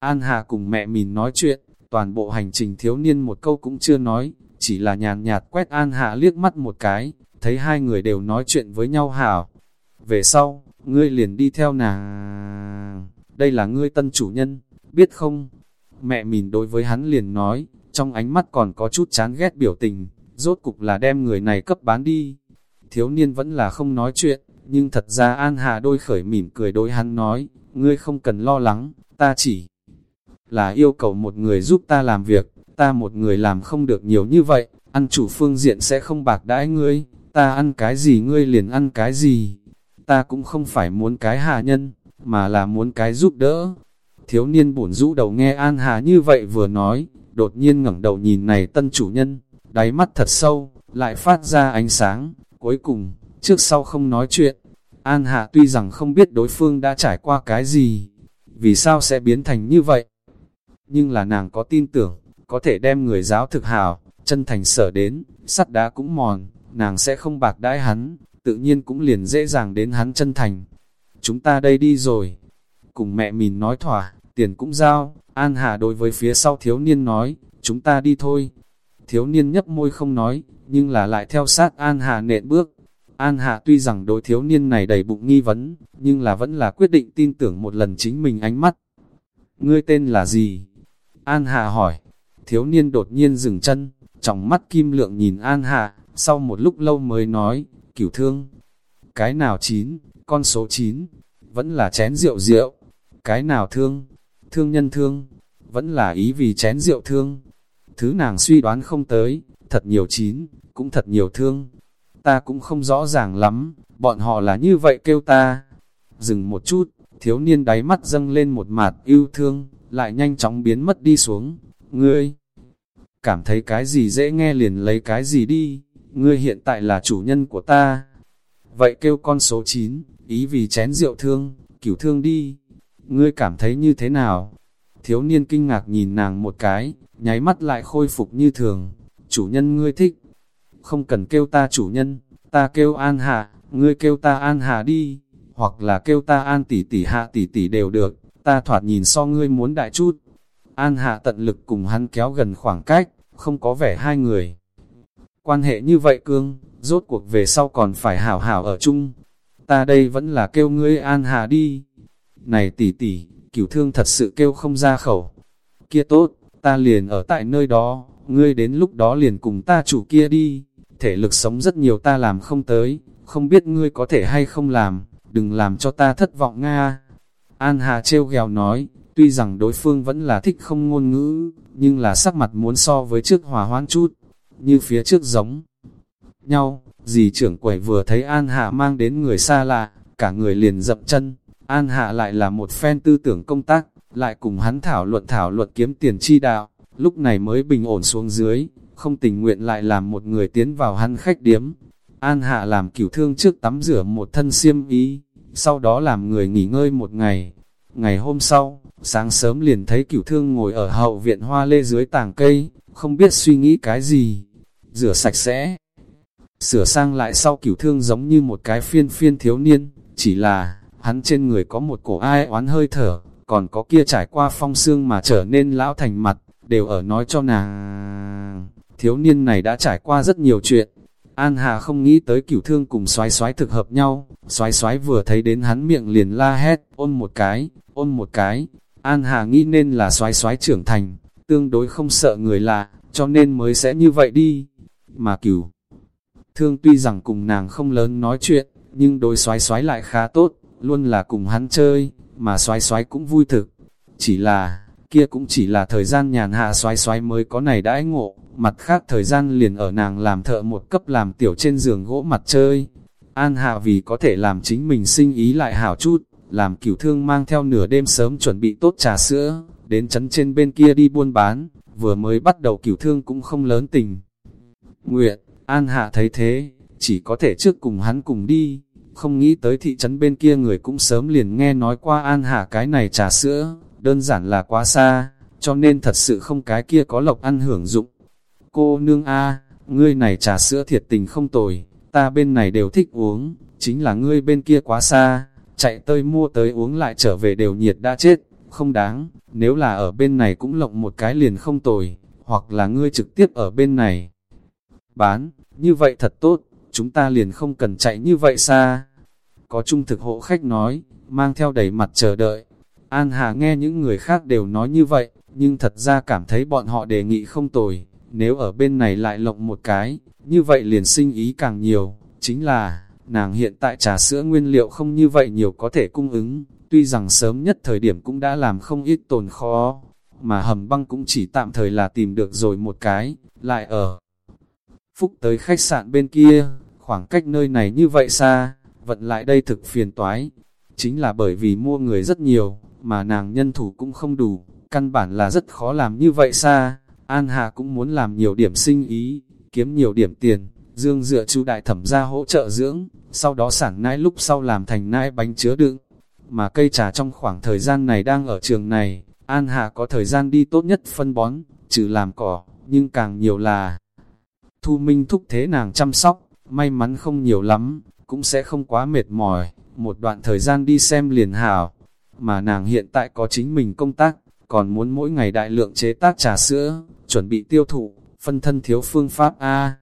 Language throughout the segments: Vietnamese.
An Hà cùng mẹ mình nói chuyện, toàn bộ hành trình thiếu niên một câu cũng chưa nói, chỉ là nhàn nhạt quét An Hạ liếc mắt một cái, thấy hai người đều nói chuyện với nhau hảo. Về sau, ngươi liền đi theo nàng. Đây là ngươi tân chủ nhân, biết không? Mẹ mình đối với hắn liền nói, trong ánh mắt còn có chút chán ghét biểu tình, rốt cục là đem người này cấp bán đi. Thiếu niên vẫn là không nói chuyện, nhưng thật ra An Hà đôi khởi mỉm cười đối hắn nói, ngươi không cần lo lắng, ta chỉ là yêu cầu một người giúp ta làm việc, ta một người làm không được nhiều như vậy, ăn chủ phương diện sẽ không bạc đãi ngươi, ta ăn cái gì ngươi liền ăn cái gì. Ta cũng không phải muốn cái hạ nhân, mà là muốn cái giúp đỡ. Thiếu niên bổn rũ đầu nghe An Hà như vậy vừa nói, đột nhiên ngẩng đầu nhìn này tân chủ nhân, đáy mắt thật sâu, lại phát ra ánh sáng, cuối cùng, trước sau không nói chuyện. An hà tuy rằng không biết đối phương đã trải qua cái gì, vì sao sẽ biến thành như vậy, nhưng là nàng có tin tưởng, có thể đem người giáo thực hào, chân thành sở đến, sắt đá cũng mòn, nàng sẽ không bạc đãi hắn, tự nhiên cũng liền dễ dàng đến hắn chân thành. Chúng ta đây đi rồi. Cùng mẹ mình nói thỏa, tiền cũng giao, An Hà đối với phía sau thiếu niên nói, chúng ta đi thôi. Thiếu niên nhấp môi không nói, nhưng là lại theo sát An Hà nện bước. An Hà tuy rằng đối thiếu niên này đầy bụng nghi vấn, nhưng là vẫn là quyết định tin tưởng một lần chính mình ánh mắt. Ngươi tên là gì? An Hà hỏi. Thiếu niên đột nhiên dừng chân, trong mắt kim lượng nhìn An Hà, sau một lúc lâu mới nói, cửu thương. Cái nào chín, con số chín vẫn là chén rượu rượu. Cái nào thương, thương nhân thương, vẫn là ý vì chén rượu thương. Thứ nàng suy đoán không tới, thật nhiều chín, cũng thật nhiều thương. Ta cũng không rõ ràng lắm, bọn họ là như vậy kêu ta. Dừng một chút, thiếu niên đáy mắt dâng lên một mạt yêu thương, lại nhanh chóng biến mất đi xuống. Ngươi, cảm thấy cái gì dễ nghe liền lấy cái gì đi, ngươi hiện tại là chủ nhân của ta. Vậy kêu con số 9, ý vì chén rượu thương, cửu thương đi. Ngươi cảm thấy như thế nào? Thiếu niên kinh ngạc nhìn nàng một cái, nháy mắt lại khôi phục như thường. Chủ nhân ngươi thích. Không cần kêu ta chủ nhân, ta kêu an hạ, ngươi kêu ta an hạ đi. Hoặc là kêu ta an tỷ tỷ hạ tỷ tỷ đều được, ta thoạt nhìn so ngươi muốn đại chút. An hạ tận lực cùng hắn kéo gần khoảng cách, không có vẻ hai người. Quan hệ như vậy cương, rốt cuộc về sau còn phải hảo hảo ở chung. Ta đây vẫn là kêu ngươi an hạ đi. Này tỷ tỷ, cửu thương thật sự kêu không ra khẩu. Kia tốt, ta liền ở tại nơi đó, ngươi đến lúc đó liền cùng ta chủ kia đi. Thể lực sống rất nhiều ta làm không tới, không biết ngươi có thể hay không làm, đừng làm cho ta thất vọng Nga. An Hà trêu ghèo nói, tuy rằng đối phương vẫn là thích không ngôn ngữ, nhưng là sắc mặt muốn so với trước hòa hoãn chút, như phía trước giống nhau. Dì trưởng quầy vừa thấy An Hạ mang đến người xa lạ, cả người liền dậm chân, An Hạ lại là một phen tư tưởng công tác, lại cùng hắn thảo luận thảo luận kiếm tiền chi đạo, lúc này mới bình ổn xuống dưới, không tình nguyện lại làm một người tiến vào hắn khách điếm. An Hạ làm cửu thương trước tắm rửa một thân xiêm ý, sau đó làm người nghỉ ngơi một ngày. Ngày hôm sau, sáng sớm liền thấy cửu thương ngồi ở hậu viện hoa lê dưới tàng cây, không biết suy nghĩ cái gì. Rửa sạch sẽ. Sửa sang lại sau cửu thương giống như một cái phiên phiên thiếu niên, chỉ là, hắn trên người có một cổ ai oán hơi thở, còn có kia trải qua phong xương mà trở nên lão thành mặt, đều ở nói cho nàng. Thiếu niên này đã trải qua rất nhiều chuyện, An Hà không nghĩ tới cửu thương cùng xoái xoái thực hợp nhau, xoái xoái vừa thấy đến hắn miệng liền la hét, ôn một cái, ôn một cái. An Hà nghĩ nên là xoái xoái trưởng thành, tương đối không sợ người lạ, cho nên mới sẽ như vậy đi. Mà cửu thương tuy rằng cùng nàng không lớn nói chuyện, nhưng đối xoái xoái lại khá tốt, luôn là cùng hắn chơi, mà xoái xoái cũng vui thực. Chỉ là, kia cũng chỉ là thời gian nhàn hạ xoái xoái mới có này đãi ngộ, mặt khác thời gian liền ở nàng làm thợ một cấp làm tiểu trên giường gỗ mặt chơi. An hạ vì có thể làm chính mình sinh ý lại hảo chút, làm cửu thương mang theo nửa đêm sớm chuẩn bị tốt trà sữa, đến chấn trên bên kia đi buôn bán, vừa mới bắt đầu cửu thương cũng không lớn tình. Nguyện, An hạ thấy thế, chỉ có thể trước cùng hắn cùng đi, không nghĩ tới thị trấn bên kia người cũng sớm liền nghe nói qua An hạ cái này trà sữa, đơn giản là quá xa, cho nên thật sự không cái kia có lộc ăn hưởng dụng. Cô nương A, ngươi này trà sữa thiệt tình không tồi, ta bên này đều thích uống, chính là ngươi bên kia quá xa, chạy tới mua tới uống lại trở về đều nhiệt đã chết, không đáng, nếu là ở bên này cũng lộng một cái liền không tồi, hoặc là ngươi trực tiếp ở bên này. Bán, như vậy thật tốt, chúng ta liền không cần chạy như vậy xa. Có trung thực hộ khách nói, mang theo đầy mặt chờ đợi. An Hà nghe những người khác đều nói như vậy, nhưng thật ra cảm thấy bọn họ đề nghị không tồi. Nếu ở bên này lại lộng một cái, như vậy liền sinh ý càng nhiều. Chính là, nàng hiện tại trà sữa nguyên liệu không như vậy nhiều có thể cung ứng. Tuy rằng sớm nhất thời điểm cũng đã làm không ít tồn khó, mà hầm băng cũng chỉ tạm thời là tìm được rồi một cái, lại ở. Phúc tới khách sạn bên kia, khoảng cách nơi này như vậy xa, vận lại đây thực phiền toái. Chính là bởi vì mua người rất nhiều, mà nàng nhân thủ cũng không đủ, căn bản là rất khó làm như vậy xa. An Hà cũng muốn làm nhiều điểm sinh ý, kiếm nhiều điểm tiền, dương dựa chú đại thẩm ra hỗ trợ dưỡng, sau đó sản nãi lúc sau làm thành nãi bánh chứa đựng. Mà cây trà trong khoảng thời gian này đang ở trường này, An Hà có thời gian đi tốt nhất phân bón, trừ làm cỏ, nhưng càng nhiều là Thu Minh thúc thế nàng chăm sóc, may mắn không nhiều lắm, cũng sẽ không quá mệt mỏi, một đoạn thời gian đi xem liền hảo. Mà nàng hiện tại có chính mình công tác, còn muốn mỗi ngày đại lượng chế tác trà sữa, chuẩn bị tiêu thụ, phân thân thiếu phương pháp A.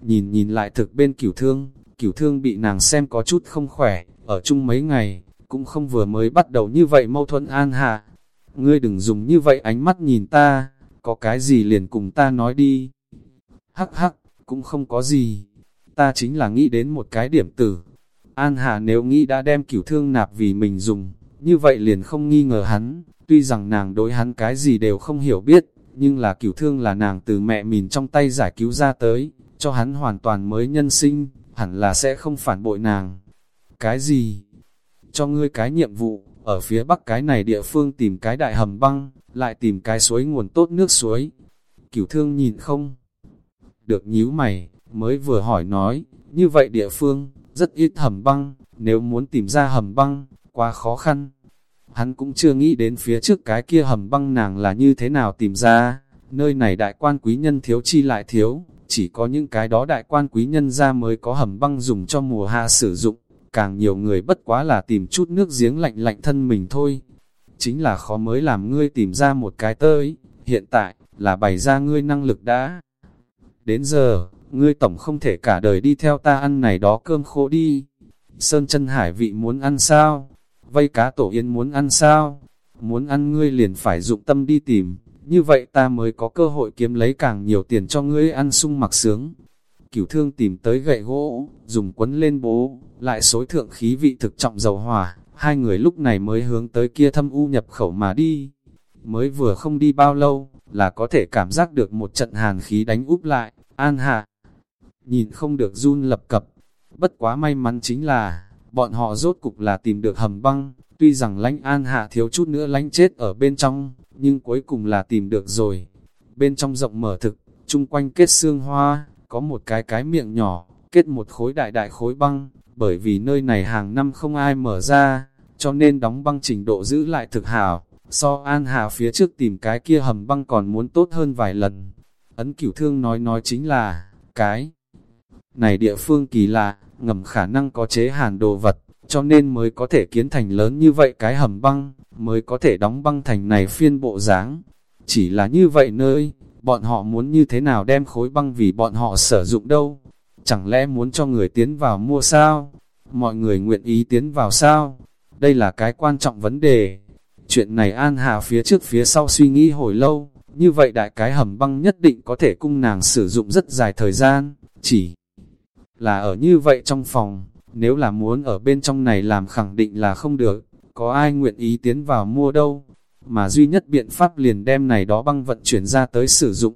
Nhìn nhìn lại thực bên cửu thương, cửu thương bị nàng xem có chút không khỏe, ở chung mấy ngày, cũng không vừa mới bắt đầu như vậy mâu thuẫn an hạ. Ngươi đừng dùng như vậy ánh mắt nhìn ta, có cái gì liền cùng ta nói đi. Hắc hắc, cũng không có gì, ta chính là nghĩ đến một cái điểm tử. An Hà nếu nghĩ đã đem cửu thương nạp vì mình dùng, như vậy liền không nghi ngờ hắn, tuy rằng nàng đối hắn cái gì đều không hiểu biết, nhưng là cửu thương là nàng từ mẹ mình trong tay giải cứu ra tới, cho hắn hoàn toàn mới nhân sinh, hẳn là sẽ không phản bội nàng. Cái gì? Cho ngươi cái nhiệm vụ, ở phía bắc cái này địa phương tìm cái đại hầm băng, lại tìm cái suối nguồn tốt nước suối. Cửu thương nhìn không? Được nhíu mày, mới vừa hỏi nói, như vậy địa phương, rất ít hầm băng, nếu muốn tìm ra hầm băng, quá khó khăn. Hắn cũng chưa nghĩ đến phía trước cái kia hầm băng nàng là như thế nào tìm ra, nơi này đại quan quý nhân thiếu chi lại thiếu, chỉ có những cái đó đại quan quý nhân ra mới có hầm băng dùng cho mùa hạ sử dụng, càng nhiều người bất quá là tìm chút nước giếng lạnh lạnh thân mình thôi. Chính là khó mới làm ngươi tìm ra một cái tới, hiện tại, là bày ra ngươi năng lực đã. Đến giờ, ngươi tổng không thể cả đời đi theo ta ăn này đó cơm khô đi. Sơn chân hải vị muốn ăn sao? Vây cá tổ yên muốn ăn sao? Muốn ăn ngươi liền phải dụng tâm đi tìm, như vậy ta mới có cơ hội kiếm lấy càng nhiều tiền cho ngươi ăn sung mặc sướng. Cửu thương tìm tới gậy gỗ, dùng quấn lên bố, lại xối thượng khí vị thực trọng dầu hỏa, hai người lúc này mới hướng tới kia thâm u nhập khẩu mà đi. Mới vừa không đi bao lâu, là có thể cảm giác được một trận hàn khí đánh úp lại, an hạ nhìn không được run lập cập. Bất quá may mắn chính là, bọn họ rốt cục là tìm được hầm băng, tuy rằng lãnh an hạ thiếu chút nữa lãnh chết ở bên trong, nhưng cuối cùng là tìm được rồi. Bên trong rộng mở thực, chung quanh kết xương hoa, có một cái cái miệng nhỏ, kết một khối đại đại khối băng, bởi vì nơi này hàng năm không ai mở ra, cho nên đóng băng trình độ giữ lại thực hảo. So an hạ phía trước tìm cái kia hầm băng còn muốn tốt hơn vài lần. Ấn cửu thương nói nói chính là, cái này địa phương kỳ lạ, ngầm khả năng có chế hàn đồ vật, cho nên mới có thể kiến thành lớn như vậy cái hầm băng, mới có thể đóng băng thành này phiên bộ dáng. Chỉ là như vậy nơi, bọn họ muốn như thế nào đem khối băng vì bọn họ sử dụng đâu? Chẳng lẽ muốn cho người tiến vào mua sao? Mọi người nguyện ý tiến vào sao? Đây là cái quan trọng vấn đề. Chuyện này An Hà phía trước phía sau suy nghĩ hồi lâu, như vậy đại cái hầm băng nhất định có thể cung nàng sử dụng rất dài thời gian, chỉ là ở như vậy trong phòng, nếu là muốn ở bên trong này làm khẳng định là không được, có ai nguyện ý tiến vào mua đâu, mà duy nhất biện pháp liền đem này đó băng vận chuyển ra tới sử dụng.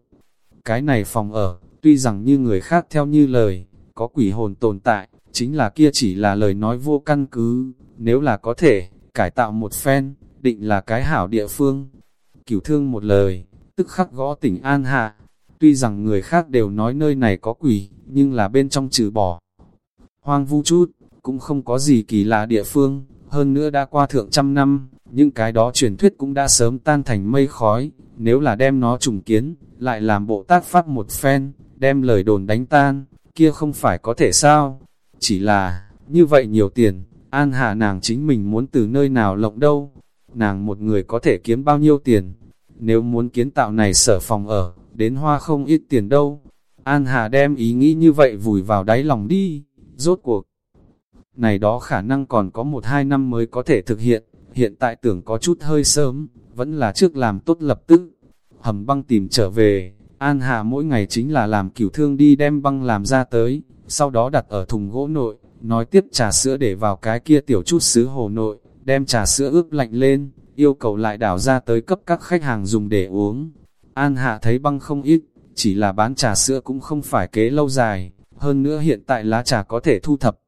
Cái này phòng ở, tuy rằng như người khác theo như lời, có quỷ hồn tồn tại, chính là kia chỉ là lời nói vô căn cứ, nếu là có thể, cải tạo một phen, định là cái hảo địa phương. Cửu thương một lời, tức khắc gõ tỉnh An Hạ, tuy rằng người khác đều nói nơi này có quỷ, nhưng là bên trong trừ bỏ. Hoang vu chút, cũng không có gì kỳ lạ địa phương, hơn nữa đã qua thượng trăm năm, những cái đó truyền thuyết cũng đã sớm tan thành mây khói, nếu là đem nó trùng kiến, lại làm bộ tác pháp một phen, đem lời đồn đánh tan, kia không phải có thể sao, chỉ là, như vậy nhiều tiền, an hạ nàng chính mình muốn từ nơi nào lộng đâu, nàng một người có thể kiếm bao nhiêu tiền. Nếu muốn kiến tạo này sở phòng ở, đến hoa không ít tiền đâu. An Hà đem ý nghĩ như vậy vùi vào đáy lòng đi, rốt cuộc. Này đó khả năng còn có một hai năm mới có thể thực hiện, hiện tại tưởng có chút hơi sớm, vẫn là trước làm tốt lập tức. Hầm băng tìm trở về, An Hà mỗi ngày chính là làm cửu thương đi đem băng làm ra tới, sau đó đặt ở thùng gỗ nội, nói tiếp trà sữa để vào cái kia tiểu chút xứ hồ nội, đem trà sữa ướp lạnh lên, yêu cầu lại đảo ra tới cấp các khách hàng dùng để uống. An Hạ thấy băng không ít, chỉ là bán trà sữa cũng không phải kế lâu dài, hơn nữa hiện tại lá trà có thể thu thập.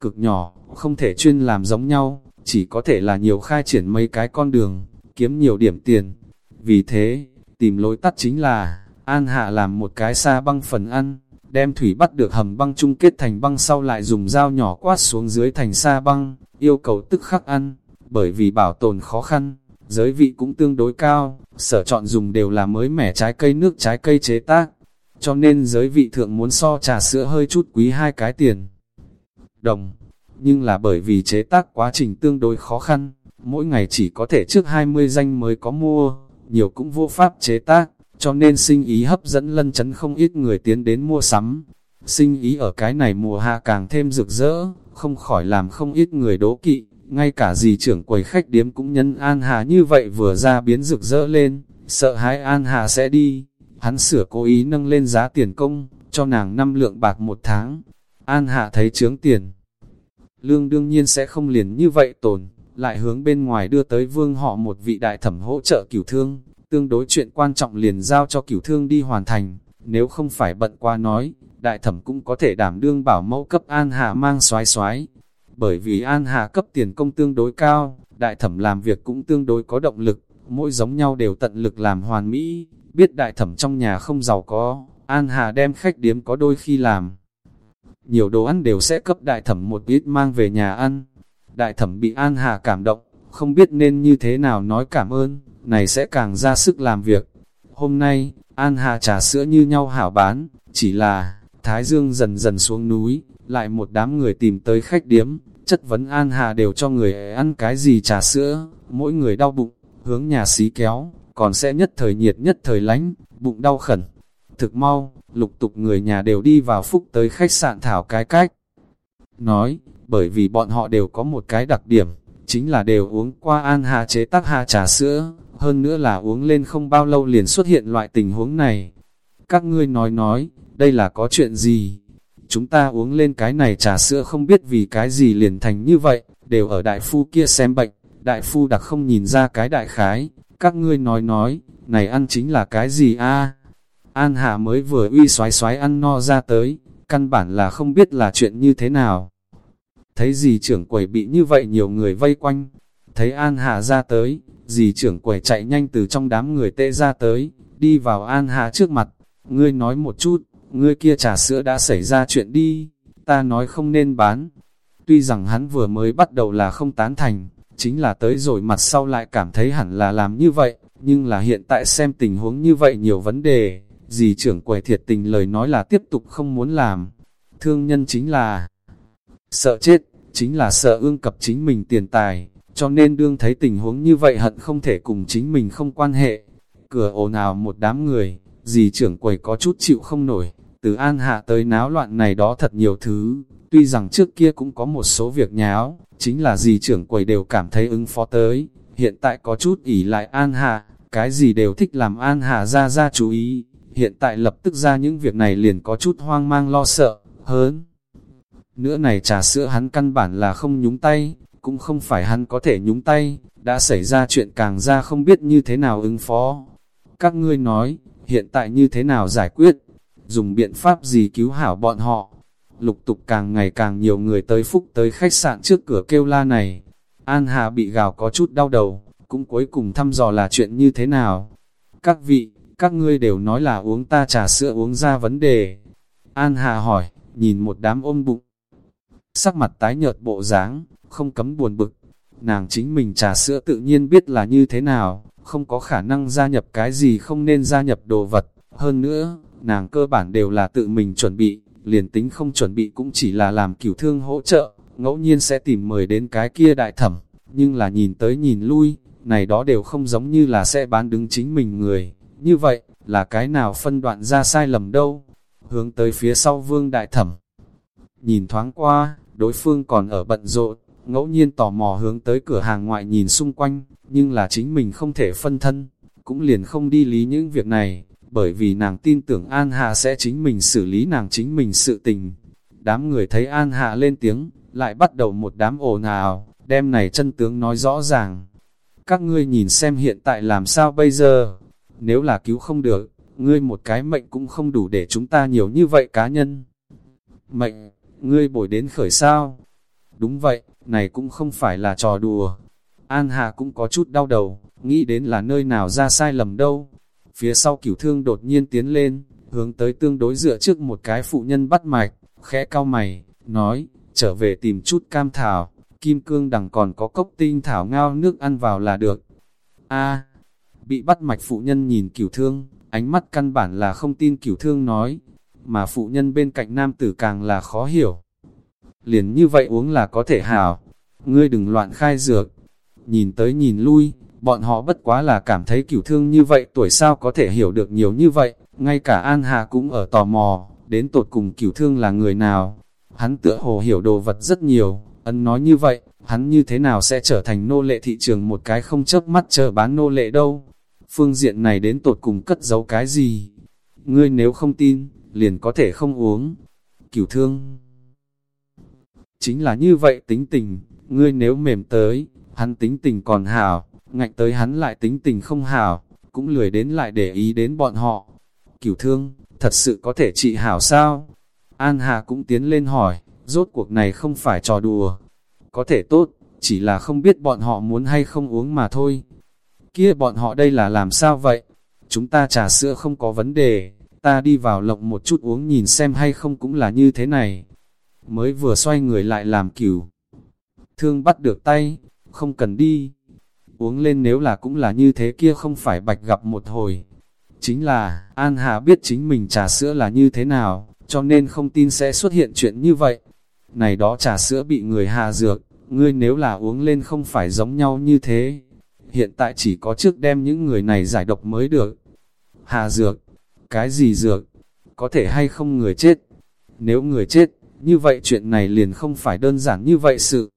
Cực nhỏ, không thể chuyên làm giống nhau, chỉ có thể là nhiều khai triển mấy cái con đường, kiếm nhiều điểm tiền. Vì thế, tìm lối tắt chính là, An Hạ làm một cái xa băng phần ăn, đem thủy bắt được hầm băng chung kết thành băng sau lại dùng dao nhỏ quát xuống dưới thành xa băng, yêu cầu tức khắc ăn, bởi vì bảo tồn khó khăn, giới vị cũng tương đối cao, sở chọn dùng đều là mới mẻ trái cây nước trái cây chế tác, cho nên giới vị thượng muốn so trà sữa hơi chút quý hai cái tiền. Đồng, nhưng là bởi vì chế tác quá trình tương đối khó khăn, mỗi ngày chỉ có thể trước 20 danh mới có mua, nhiều cũng vô pháp chế tác, cho nên sinh ý hấp dẫn lân chấn không ít người tiến đến mua sắm. Sinh ý ở cái này mùa hạ càng thêm rực rỡ, không khỏi làm không ít người đố kỵ, ngay cả dì trưởng quầy khách điếm cũng nhân An Hà như vậy vừa ra biến rực rỡ lên, sợ hãi An Hà sẽ đi. Hắn sửa cố ý nâng lên giá tiền công, cho nàng năm lượng bạc một tháng. An hà thấy trướng tiền. Lương đương nhiên sẽ không liền như vậy tồn, lại hướng bên ngoài đưa tới vương họ một vị đại thẩm hỗ trợ cửu thương, tương đối chuyện quan trọng liền giao cho cửu thương đi hoàn thành, nếu không phải bận qua nói, đại thẩm cũng có thể đảm đương bảo mẫu cấp An hà mang xoái xoái. Bởi vì An hà cấp tiền công tương đối cao, đại thẩm làm việc cũng tương đối có động lực, mỗi giống nhau đều tận lực làm hoàn mỹ, biết đại thẩm trong nhà không giàu có, An Hà đem khách điếm có đôi khi làm. Nhiều đồ ăn đều sẽ cấp đại thẩm một ít mang về nhà ăn. Đại thẩm bị An Hà cảm động, không biết nên như thế nào nói cảm ơn, này sẽ càng ra sức làm việc. Hôm nay, An Hà trà sữa như nhau hảo bán, chỉ là, Thái Dương dần dần xuống núi, lại một đám người tìm tới khách điếm, chất vấn An Hà đều cho người ăn cái gì trà sữa, mỗi người đau bụng, hướng nhà xí kéo, còn sẽ nhất thời nhiệt nhất thời lánh, bụng đau khẩn. Thực mau, lục tục người nhà đều đi vào phúc tới khách sạn thảo cái cách. Nói, bởi vì bọn họ đều có một cái đặc điểm, chính là đều uống qua an hà chế tác hà trà sữa, hơn nữa là uống lên không bao lâu liền xuất hiện loại tình huống này. Các ngươi nói nói, đây là có chuyện gì? Chúng ta uống lên cái này trà sữa không biết vì cái gì liền thành như vậy, đều ở đại phu kia xem bệnh, đại phu đặc không nhìn ra cái đại khái, các ngươi nói nói, này ăn chính là cái gì a? An Hạ mới vừa uy xoái xoái ăn no ra tới, căn bản là không biết là chuyện như thế nào. Thấy gì trưởng quầy bị như vậy nhiều người vây quanh, thấy An Hạ ra tới, dì trưởng quầy chạy nhanh từ trong đám người tê ra tới, đi vào An Hạ trước mặt, ngươi nói một chút, ngươi kia trà sữa đã xảy ra chuyện đi, ta nói không nên bán. Tuy rằng hắn vừa mới bắt đầu là không tán thành, chính là tới rồi mặt sau lại cảm thấy hẳn là làm như vậy, nhưng là hiện tại xem tình huống như vậy nhiều vấn đề, gì trưởng quầy thiệt tình lời nói là tiếp tục không muốn làm. Thương nhân chính là sợ chết, chính là sợ ương cập chính mình tiền tài, cho nên đương thấy tình huống như vậy hận không thể cùng chính mình không quan hệ. Cửa ồn ào một đám người, gì trưởng quầy có chút chịu không nổi, từ an hạ tới náo loạn này đó thật nhiều thứ, tuy rằng trước kia cũng có một số việc nháo, chính là gì trưởng quầy đều cảm thấy ứng phó tới, hiện tại có chút ỉ lại an hạ, cái gì đều thích làm an hạ ra ra chú ý, hiện tại lập tức ra những việc này liền có chút hoang mang lo sợ, hơn. Nữa này trà sữa hắn căn bản là không nhúng tay, cũng không phải hắn có thể nhúng tay, đã xảy ra chuyện càng ra không biết như thế nào ứng phó. Các ngươi nói, hiện tại như thế nào giải quyết, dùng biện pháp gì cứu hảo bọn họ. Lục tục càng ngày càng nhiều người tới phúc tới khách sạn trước cửa kêu la này. An Hà bị gào có chút đau đầu, cũng cuối cùng thăm dò là chuyện như thế nào. Các vị, các ngươi đều nói là uống ta trà sữa uống ra vấn đề. An Hà hỏi, nhìn một đám ôm bụng. Sắc mặt tái nhợt bộ dáng, không cấm buồn bực. Nàng chính mình trà sữa tự nhiên biết là như thế nào, không có khả năng gia nhập cái gì không nên gia nhập đồ vật. Hơn nữa, nàng cơ bản đều là tự mình chuẩn bị, liền tính không chuẩn bị cũng chỉ là làm cửu thương hỗ trợ, ngẫu nhiên sẽ tìm mời đến cái kia đại thẩm, nhưng là nhìn tới nhìn lui, này đó đều không giống như là sẽ bán đứng chính mình người. Như vậy, là cái nào phân đoạn ra sai lầm đâu? Hướng tới phía sau vương đại thẩm. Nhìn thoáng qua, đối phương còn ở bận rộn, ngẫu nhiên tò mò hướng tới cửa hàng ngoại nhìn xung quanh, nhưng là chính mình không thể phân thân, cũng liền không đi lý những việc này, bởi vì nàng tin tưởng An Hạ sẽ chính mình xử lý nàng chính mình sự tình. Đám người thấy An Hạ lên tiếng, lại bắt đầu một đám ồn ào, đem này chân tướng nói rõ ràng. Các ngươi nhìn xem hiện tại làm sao bây giờ, nếu là cứu không được, ngươi một cái mệnh cũng không đủ để chúng ta nhiều như vậy cá nhân. Mệnh, ngươi bồi đến khởi sao? Đúng vậy, này cũng không phải là trò đùa. An Hà cũng có chút đau đầu, nghĩ đến là nơi nào ra sai lầm đâu. Phía sau cửu thương đột nhiên tiến lên, hướng tới tương đối dựa trước một cái phụ nhân bắt mạch, khẽ cao mày, nói, trở về tìm chút cam thảo, kim cương đằng còn có cốc tinh thảo ngao nước ăn vào là được. A, bị bắt mạch phụ nhân nhìn cửu thương, ánh mắt căn bản là không tin cửu thương nói, mà phụ nhân bên cạnh nam tử càng là khó hiểu. Liền như vậy uống là có thể hảo, ngươi đừng loạn khai dược. Nhìn tới nhìn lui, bọn họ bất quá là cảm thấy cửu thương như vậy tuổi sao có thể hiểu được nhiều như vậy, ngay cả An Hà cũng ở tò mò, đến tột cùng cửu thương là người nào. Hắn tựa hồ hiểu đồ vật rất nhiều, ân nói như vậy, hắn như thế nào sẽ trở thành nô lệ thị trường một cái không chớp mắt chờ bán nô lệ đâu. Phương diện này đến tột cùng cất giấu cái gì? Ngươi nếu không tin, liền có thể không uống. Cửu thương chính là như vậy tính tình, ngươi nếu mềm tới, hắn tính tình còn hảo, ngạnh tới hắn lại tính tình không hảo, cũng lười đến lại để ý đến bọn họ. Cửu thương, thật sự có thể trị hảo sao? An Hà cũng tiến lên hỏi, rốt cuộc này không phải trò đùa. Có thể tốt, chỉ là không biết bọn họ muốn hay không uống mà thôi. Kia bọn họ đây là làm sao vậy? Chúng ta trà sữa không có vấn đề, ta đi vào lộng một chút uống nhìn xem hay không cũng là như thế này. Mới vừa xoay người lại làm cửu. Thương bắt được tay, không cần đi. Uống lên nếu là cũng là như thế kia không phải bạch gặp một hồi. Chính là, An Hà biết chính mình trà sữa là như thế nào, cho nên không tin sẽ xuất hiện chuyện như vậy. Này đó trà sữa bị người hạ dược, ngươi nếu là uống lên không phải giống nhau như thế. Hiện tại chỉ có trước đem những người này giải độc mới được. Hạ dược, cái gì dược, có thể hay không người chết. Nếu người chết, như vậy chuyện này liền không phải đơn giản như vậy sự.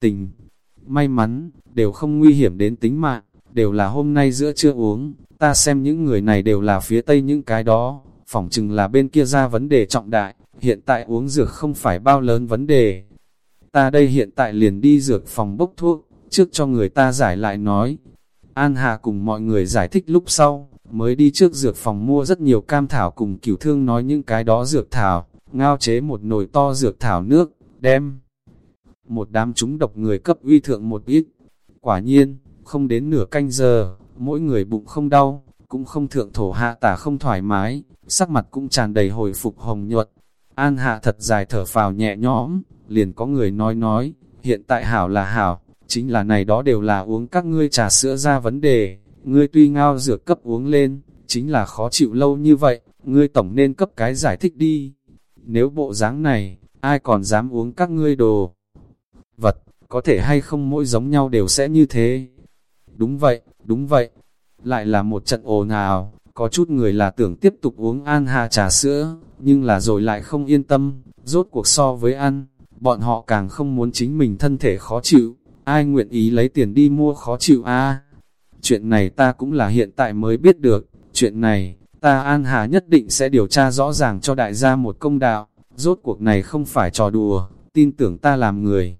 Tình, may mắn, đều không nguy hiểm đến tính mạng, đều là hôm nay giữa trưa uống, ta xem những người này đều là phía tây những cái đó, phỏng chừng là bên kia ra vấn đề trọng đại, hiện tại uống dược không phải bao lớn vấn đề. Ta đây hiện tại liền đi dược phòng bốc thuốc, trước cho người ta giải lại nói. An Hà cùng mọi người giải thích lúc sau, mới đi trước dược phòng mua rất nhiều cam thảo cùng cửu thương nói những cái đó dược thảo, ngao chế một nồi to dược thảo nước, đem một đám chúng độc người cấp uy thượng một ít. Quả nhiên, không đến nửa canh giờ, mỗi người bụng không đau, cũng không thượng thổ hạ tả không thoải mái, sắc mặt cũng tràn đầy hồi phục hồng nhuận. An hạ thật dài thở phào nhẹ nhõm, liền có người nói nói, hiện tại hảo là hảo, chính là này đó đều là uống các ngươi trà sữa ra vấn đề, ngươi tuy ngao dược cấp uống lên, chính là khó chịu lâu như vậy, ngươi tổng nên cấp cái giải thích đi. Nếu bộ dáng này, ai còn dám uống các ngươi đồ? Vật, có thể hay không mỗi giống nhau đều sẽ như thế. Đúng vậy, đúng vậy. Lại là một trận ồn ào, có chút người là tưởng tiếp tục uống an hà trà sữa, nhưng là rồi lại không yên tâm, rốt cuộc so với ăn, bọn họ càng không muốn chính mình thân thể khó chịu, ai nguyện ý lấy tiền đi mua khó chịu a Chuyện này ta cũng là hiện tại mới biết được, chuyện này, ta An Hà nhất định sẽ điều tra rõ ràng cho đại gia một công đạo, rốt cuộc này không phải trò đùa, tin tưởng ta làm người.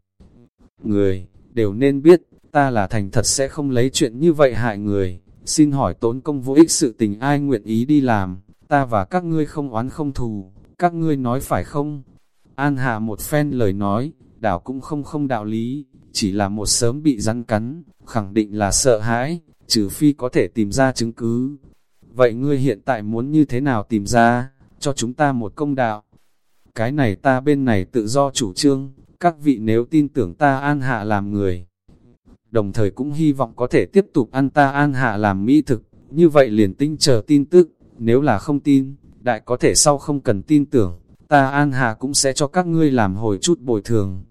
Người, đều nên biết, ta là thành thật sẽ không lấy chuyện như vậy hại người, xin hỏi tốn công vô ích sự tình ai nguyện ý đi làm, ta và các ngươi không oán không thù, các ngươi nói phải không? An Hạ một phen lời nói, đảo cũng không không đạo lý, chỉ là một sớm bị rắn cắn, khẳng định là sợ hãi, trừ phi có thể tìm ra chứng cứ, Vậy ngươi hiện tại muốn như thế nào tìm ra, cho chúng ta một công đạo? Cái này ta bên này tự do chủ trương, các vị nếu tin tưởng ta an hạ làm người. Đồng thời cũng hy vọng có thể tiếp tục ăn ta an hạ làm mỹ thực, như vậy liền tinh chờ tin tức, nếu là không tin, đại có thể sau không cần tin tưởng, ta an hạ cũng sẽ cho các ngươi làm hồi chút bồi thường.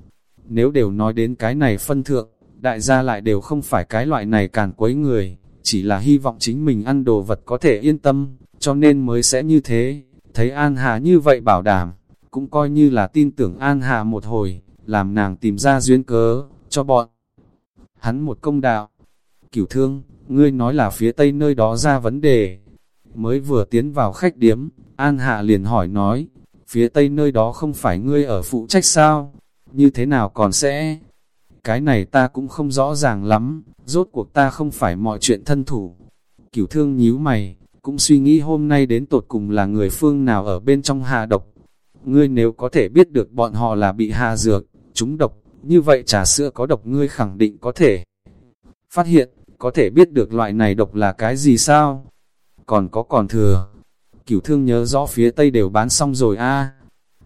Nếu đều nói đến cái này phân thượng, đại gia lại đều không phải cái loại này càn quấy người, chỉ là hy vọng chính mình ăn đồ vật có thể yên tâm, cho nên mới sẽ như thế. Thấy An hạ như vậy bảo đảm, cũng coi như là tin tưởng An hạ một hồi, làm nàng tìm ra duyên cớ, cho bọn. Hắn một công đạo, cửu thương, ngươi nói là phía tây nơi đó ra vấn đề. Mới vừa tiến vào khách điếm, An Hạ liền hỏi nói, phía tây nơi đó không phải ngươi ở phụ trách sao? Như thế nào còn sẽ? Cái này ta cũng không rõ ràng lắm, rốt cuộc ta không phải mọi chuyện thân thủ. Cửu thương nhíu mày, cũng suy nghĩ hôm nay đến tột cùng là người phương nào ở bên trong hạ độc. Ngươi nếu có thể biết được bọn họ là bị hạ dược, chúng độc, như vậy trà sữa có độc ngươi khẳng định có thể phát hiện, có thể biết được loại này độc là cái gì sao? Còn có còn thừa. Cửu thương nhớ rõ phía tây đều bán xong rồi a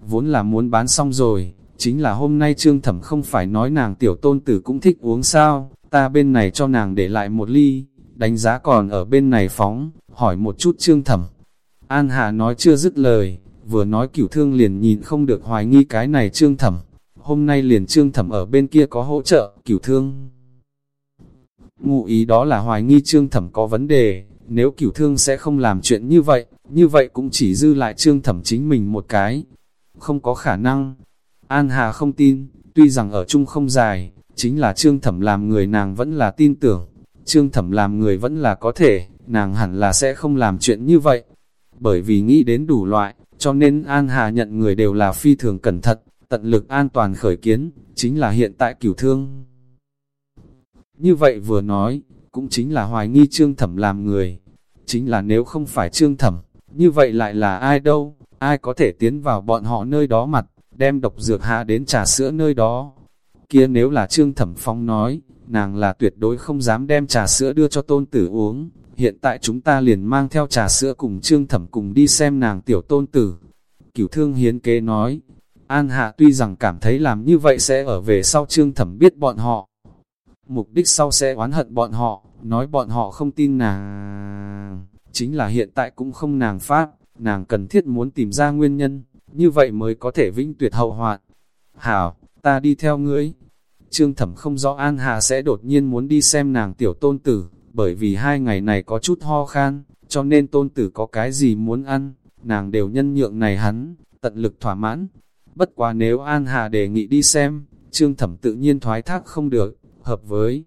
Vốn là muốn bán xong rồi, chính là hôm nay trương thẩm không phải nói nàng tiểu tôn tử cũng thích uống sao, ta bên này cho nàng để lại một ly, đánh giá còn ở bên này phóng, hỏi một chút trương thẩm. An Hà nói chưa dứt lời, vừa nói cửu thương liền nhìn không được hoài nghi cái này trương thẩm. Hôm nay liền trương thẩm ở bên kia có hỗ trợ, cửu thương. Ngụ ý đó là hoài nghi trương thẩm có vấn đề, nếu cửu thương sẽ không làm chuyện như vậy, như vậy cũng chỉ dư lại trương thẩm chính mình một cái. Không có khả năng. An Hà không tin, tuy rằng ở chung không dài, chính là trương thẩm làm người nàng vẫn là tin tưởng. Trương thẩm làm người vẫn là có thể, nàng hẳn là sẽ không làm chuyện như vậy. Bởi vì nghĩ đến đủ loại, cho nên An Hà nhận người đều là phi thường cẩn thận, tận lực an toàn khởi kiến, chính là hiện tại cửu thương. Như vậy vừa nói, cũng chính là hoài nghi trương thẩm làm người. Chính là nếu không phải trương thẩm, như vậy lại là ai đâu, ai có thể tiến vào bọn họ nơi đó mặt, đem độc dược hạ đến trà sữa nơi đó. Kia nếu là trương thẩm phong nói, nàng là tuyệt đối không dám đem trà sữa đưa cho tôn tử uống. Hiện tại chúng ta liền mang theo trà sữa cùng trương thẩm cùng đi xem nàng tiểu tôn tử. Cửu thương hiến kế nói, An Hạ tuy rằng cảm thấy làm như vậy sẽ ở về sau trương thẩm biết bọn họ, mục đích sau sẽ oán hận bọn họ, nói bọn họ không tin nàng. Chính là hiện tại cũng không nàng phát, nàng cần thiết muốn tìm ra nguyên nhân, như vậy mới có thể vĩnh tuyệt hậu hoạn. Hảo, ta đi theo ngươi. Trương thẩm không rõ An Hà sẽ đột nhiên muốn đi xem nàng tiểu tôn tử, bởi vì hai ngày này có chút ho khan, cho nên tôn tử có cái gì muốn ăn, nàng đều nhân nhượng này hắn, tận lực thỏa mãn. Bất quá nếu An Hà đề nghị đi xem, Trương thẩm tự nhiên thoái thác không được, hợp với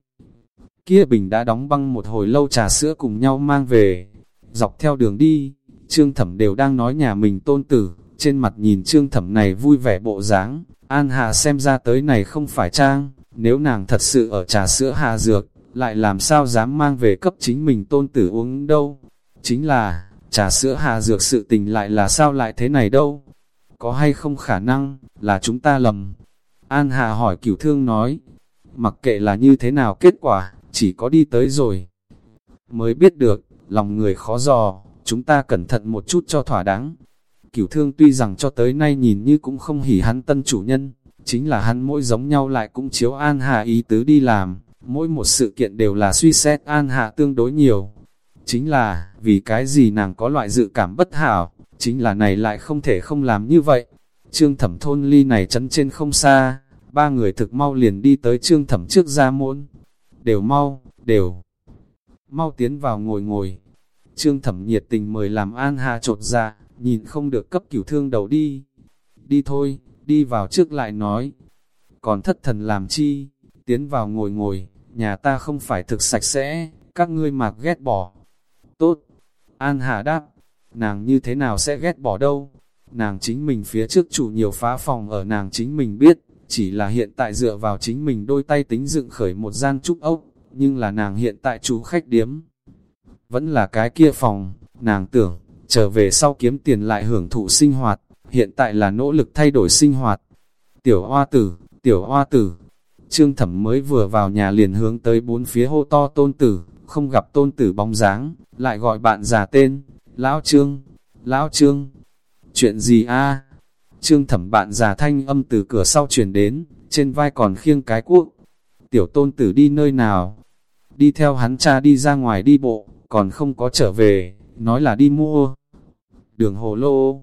kia bình đã đóng băng một hồi lâu trà sữa cùng nhau mang về. Dọc theo đường đi, Trương Thẩm đều đang nói nhà mình tôn tử, trên mặt nhìn Trương Thẩm này vui vẻ bộ dáng, An Hà xem ra tới này không phải trang, nếu nàng thật sự ở trà sữa hà dược, lại làm sao dám mang về cấp chính mình tôn tử uống đâu. Chính là, trà sữa hà dược sự tình lại là sao lại thế này đâu. Có hay không khả năng, là chúng ta lầm. An Hà hỏi cửu thương nói, mặc kệ là như thế nào kết quả, chỉ có đi tới rồi. Mới biết được, lòng người khó dò, chúng ta cẩn thận một chút cho thỏa đáng. Cửu thương tuy rằng cho tới nay nhìn như cũng không hỉ hắn tân chủ nhân, chính là hắn mỗi giống nhau lại cũng chiếu an hạ ý tứ đi làm, mỗi một sự kiện đều là suy xét an hạ tương đối nhiều. Chính là, vì cái gì nàng có loại dự cảm bất hảo, chính là này lại không thể không làm như vậy. Trương thẩm thôn ly này chấn trên không xa, ba người thực mau liền đi tới trương thẩm trước ra môn. Đều mau, đều mau tiến vào ngồi ngồi. Trương thẩm nhiệt tình mời làm an hà trột ra, nhìn không được cấp cửu thương đầu đi. Đi thôi, đi vào trước lại nói. Còn thất thần làm chi, tiến vào ngồi ngồi, nhà ta không phải thực sạch sẽ, các ngươi mạc ghét bỏ. Tốt, An Hà đáp, nàng như thế nào sẽ ghét bỏ đâu, nàng chính mình phía trước chủ nhiều phá phòng ở nàng chính mình biết, chỉ là hiện tại dựa vào chính mình đôi tay tính dựng khởi một gian trúc ốc, nhưng là nàng hiện tại chú khách điếm. Vẫn là cái kia phòng, nàng tưởng, trở về sau kiếm tiền lại hưởng thụ sinh hoạt, hiện tại là nỗ lực thay đổi sinh hoạt. Tiểu hoa tử, tiểu hoa tử, trương thẩm mới vừa vào nhà liền hướng tới bốn phía hô to tôn tử, không gặp tôn tử bóng dáng, lại gọi bạn già tên, lão trương, lão trương, chuyện gì a Trương thẩm bạn già thanh âm từ cửa sau truyền đến, trên vai còn khiêng cái cuốc. Tiểu tôn tử đi nơi nào? Đi theo hắn cha đi ra ngoài đi bộ, còn không có trở về, nói là đi mua. Đường hồ lô,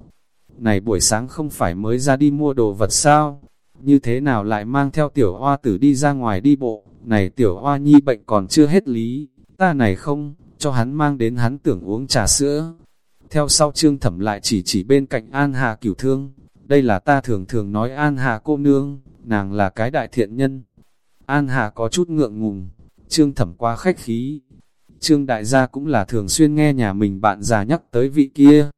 này buổi sáng không phải mới ra đi mua đồ vật sao? Như thế nào lại mang theo tiểu hoa tử đi ra ngoài đi bộ, này tiểu hoa nhi bệnh còn chưa hết lý, ta này không, cho hắn mang đến hắn tưởng uống trà sữa. Theo sau trương thẩm lại chỉ chỉ bên cạnh An Hà cửu thương, đây là ta thường thường nói An Hà cô nương, nàng là cái đại thiện nhân. An Hà có chút ngượng ngùng, trương thẩm qua khách khí. Trương đại gia cũng là thường xuyên nghe nhà mình bạn già nhắc tới vị kia.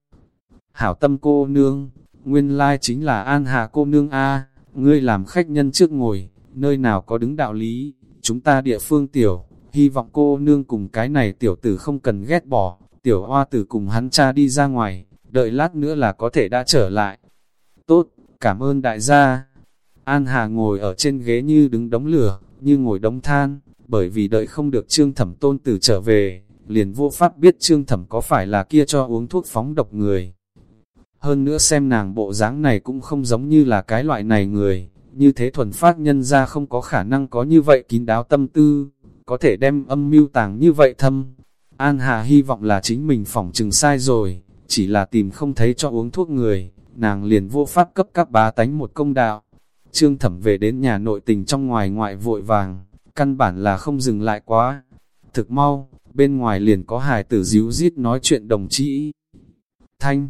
Hảo tâm cô nương, nguyên lai chính là An Hà cô nương A, ngươi làm khách nhân trước ngồi, nơi nào có đứng đạo lý, chúng ta địa phương tiểu, hy vọng cô nương cùng cái này tiểu tử không cần ghét bỏ, tiểu hoa tử cùng hắn cha đi ra ngoài, đợi lát nữa là có thể đã trở lại. Tốt, cảm ơn đại gia. An Hà ngồi ở trên ghế như đứng đống lửa, như ngồi đống than, bởi vì đợi không được trương thẩm tôn tử trở về, liền vô pháp biết trương thẩm có phải là kia cho uống thuốc phóng độc người. Hơn nữa xem nàng bộ dáng này cũng không giống như là cái loại này người, như thế thuần phát nhân ra không có khả năng có như vậy kín đáo tâm tư, có thể đem âm mưu tàng như vậy thâm. An Hà hy vọng là chính mình phỏng trừng sai rồi, chỉ là tìm không thấy cho uống thuốc người, nàng liền vô pháp cấp các bá tánh một công đạo. Trương thẩm về đến nhà nội tình trong ngoài ngoại vội vàng, căn bản là không dừng lại quá. Thực mau, bên ngoài liền có hài tử díu rít nói chuyện đồng chí. Thanh,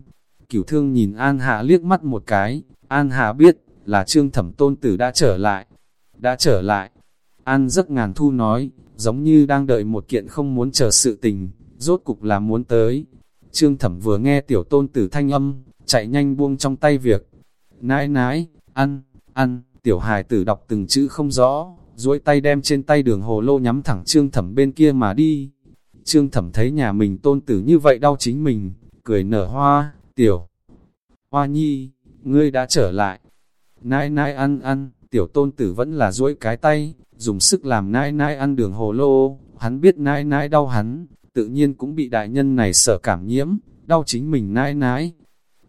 cửu thương nhìn An Hạ liếc mắt một cái, An Hạ biết, là trương thẩm tôn tử đã trở lại. Đã trở lại, An rất ngàn thu nói, giống như đang đợi một kiện không muốn chờ sự tình, rốt cục là muốn tới. Trương thẩm vừa nghe tiểu tôn tử thanh âm, chạy nhanh buông trong tay việc. Nãi nãi, ăn, ăn, tiểu hài tử đọc từng chữ không rõ, duỗi tay đem trên tay đường hồ lô nhắm thẳng trương thẩm bên kia mà đi. Trương thẩm thấy nhà mình tôn tử như vậy đau chính mình, cười nở hoa, tiểu. Hoa nhi, ngươi đã trở lại. Nãi nãi ăn ăn, tiểu tôn tử vẫn là duỗi cái tay, dùng sức làm nãi nãi ăn đường hồ lô, hắn biết nãi nãi đau hắn, tự nhiên cũng bị đại nhân này sợ cảm nhiễm, đau chính mình nãi nãi.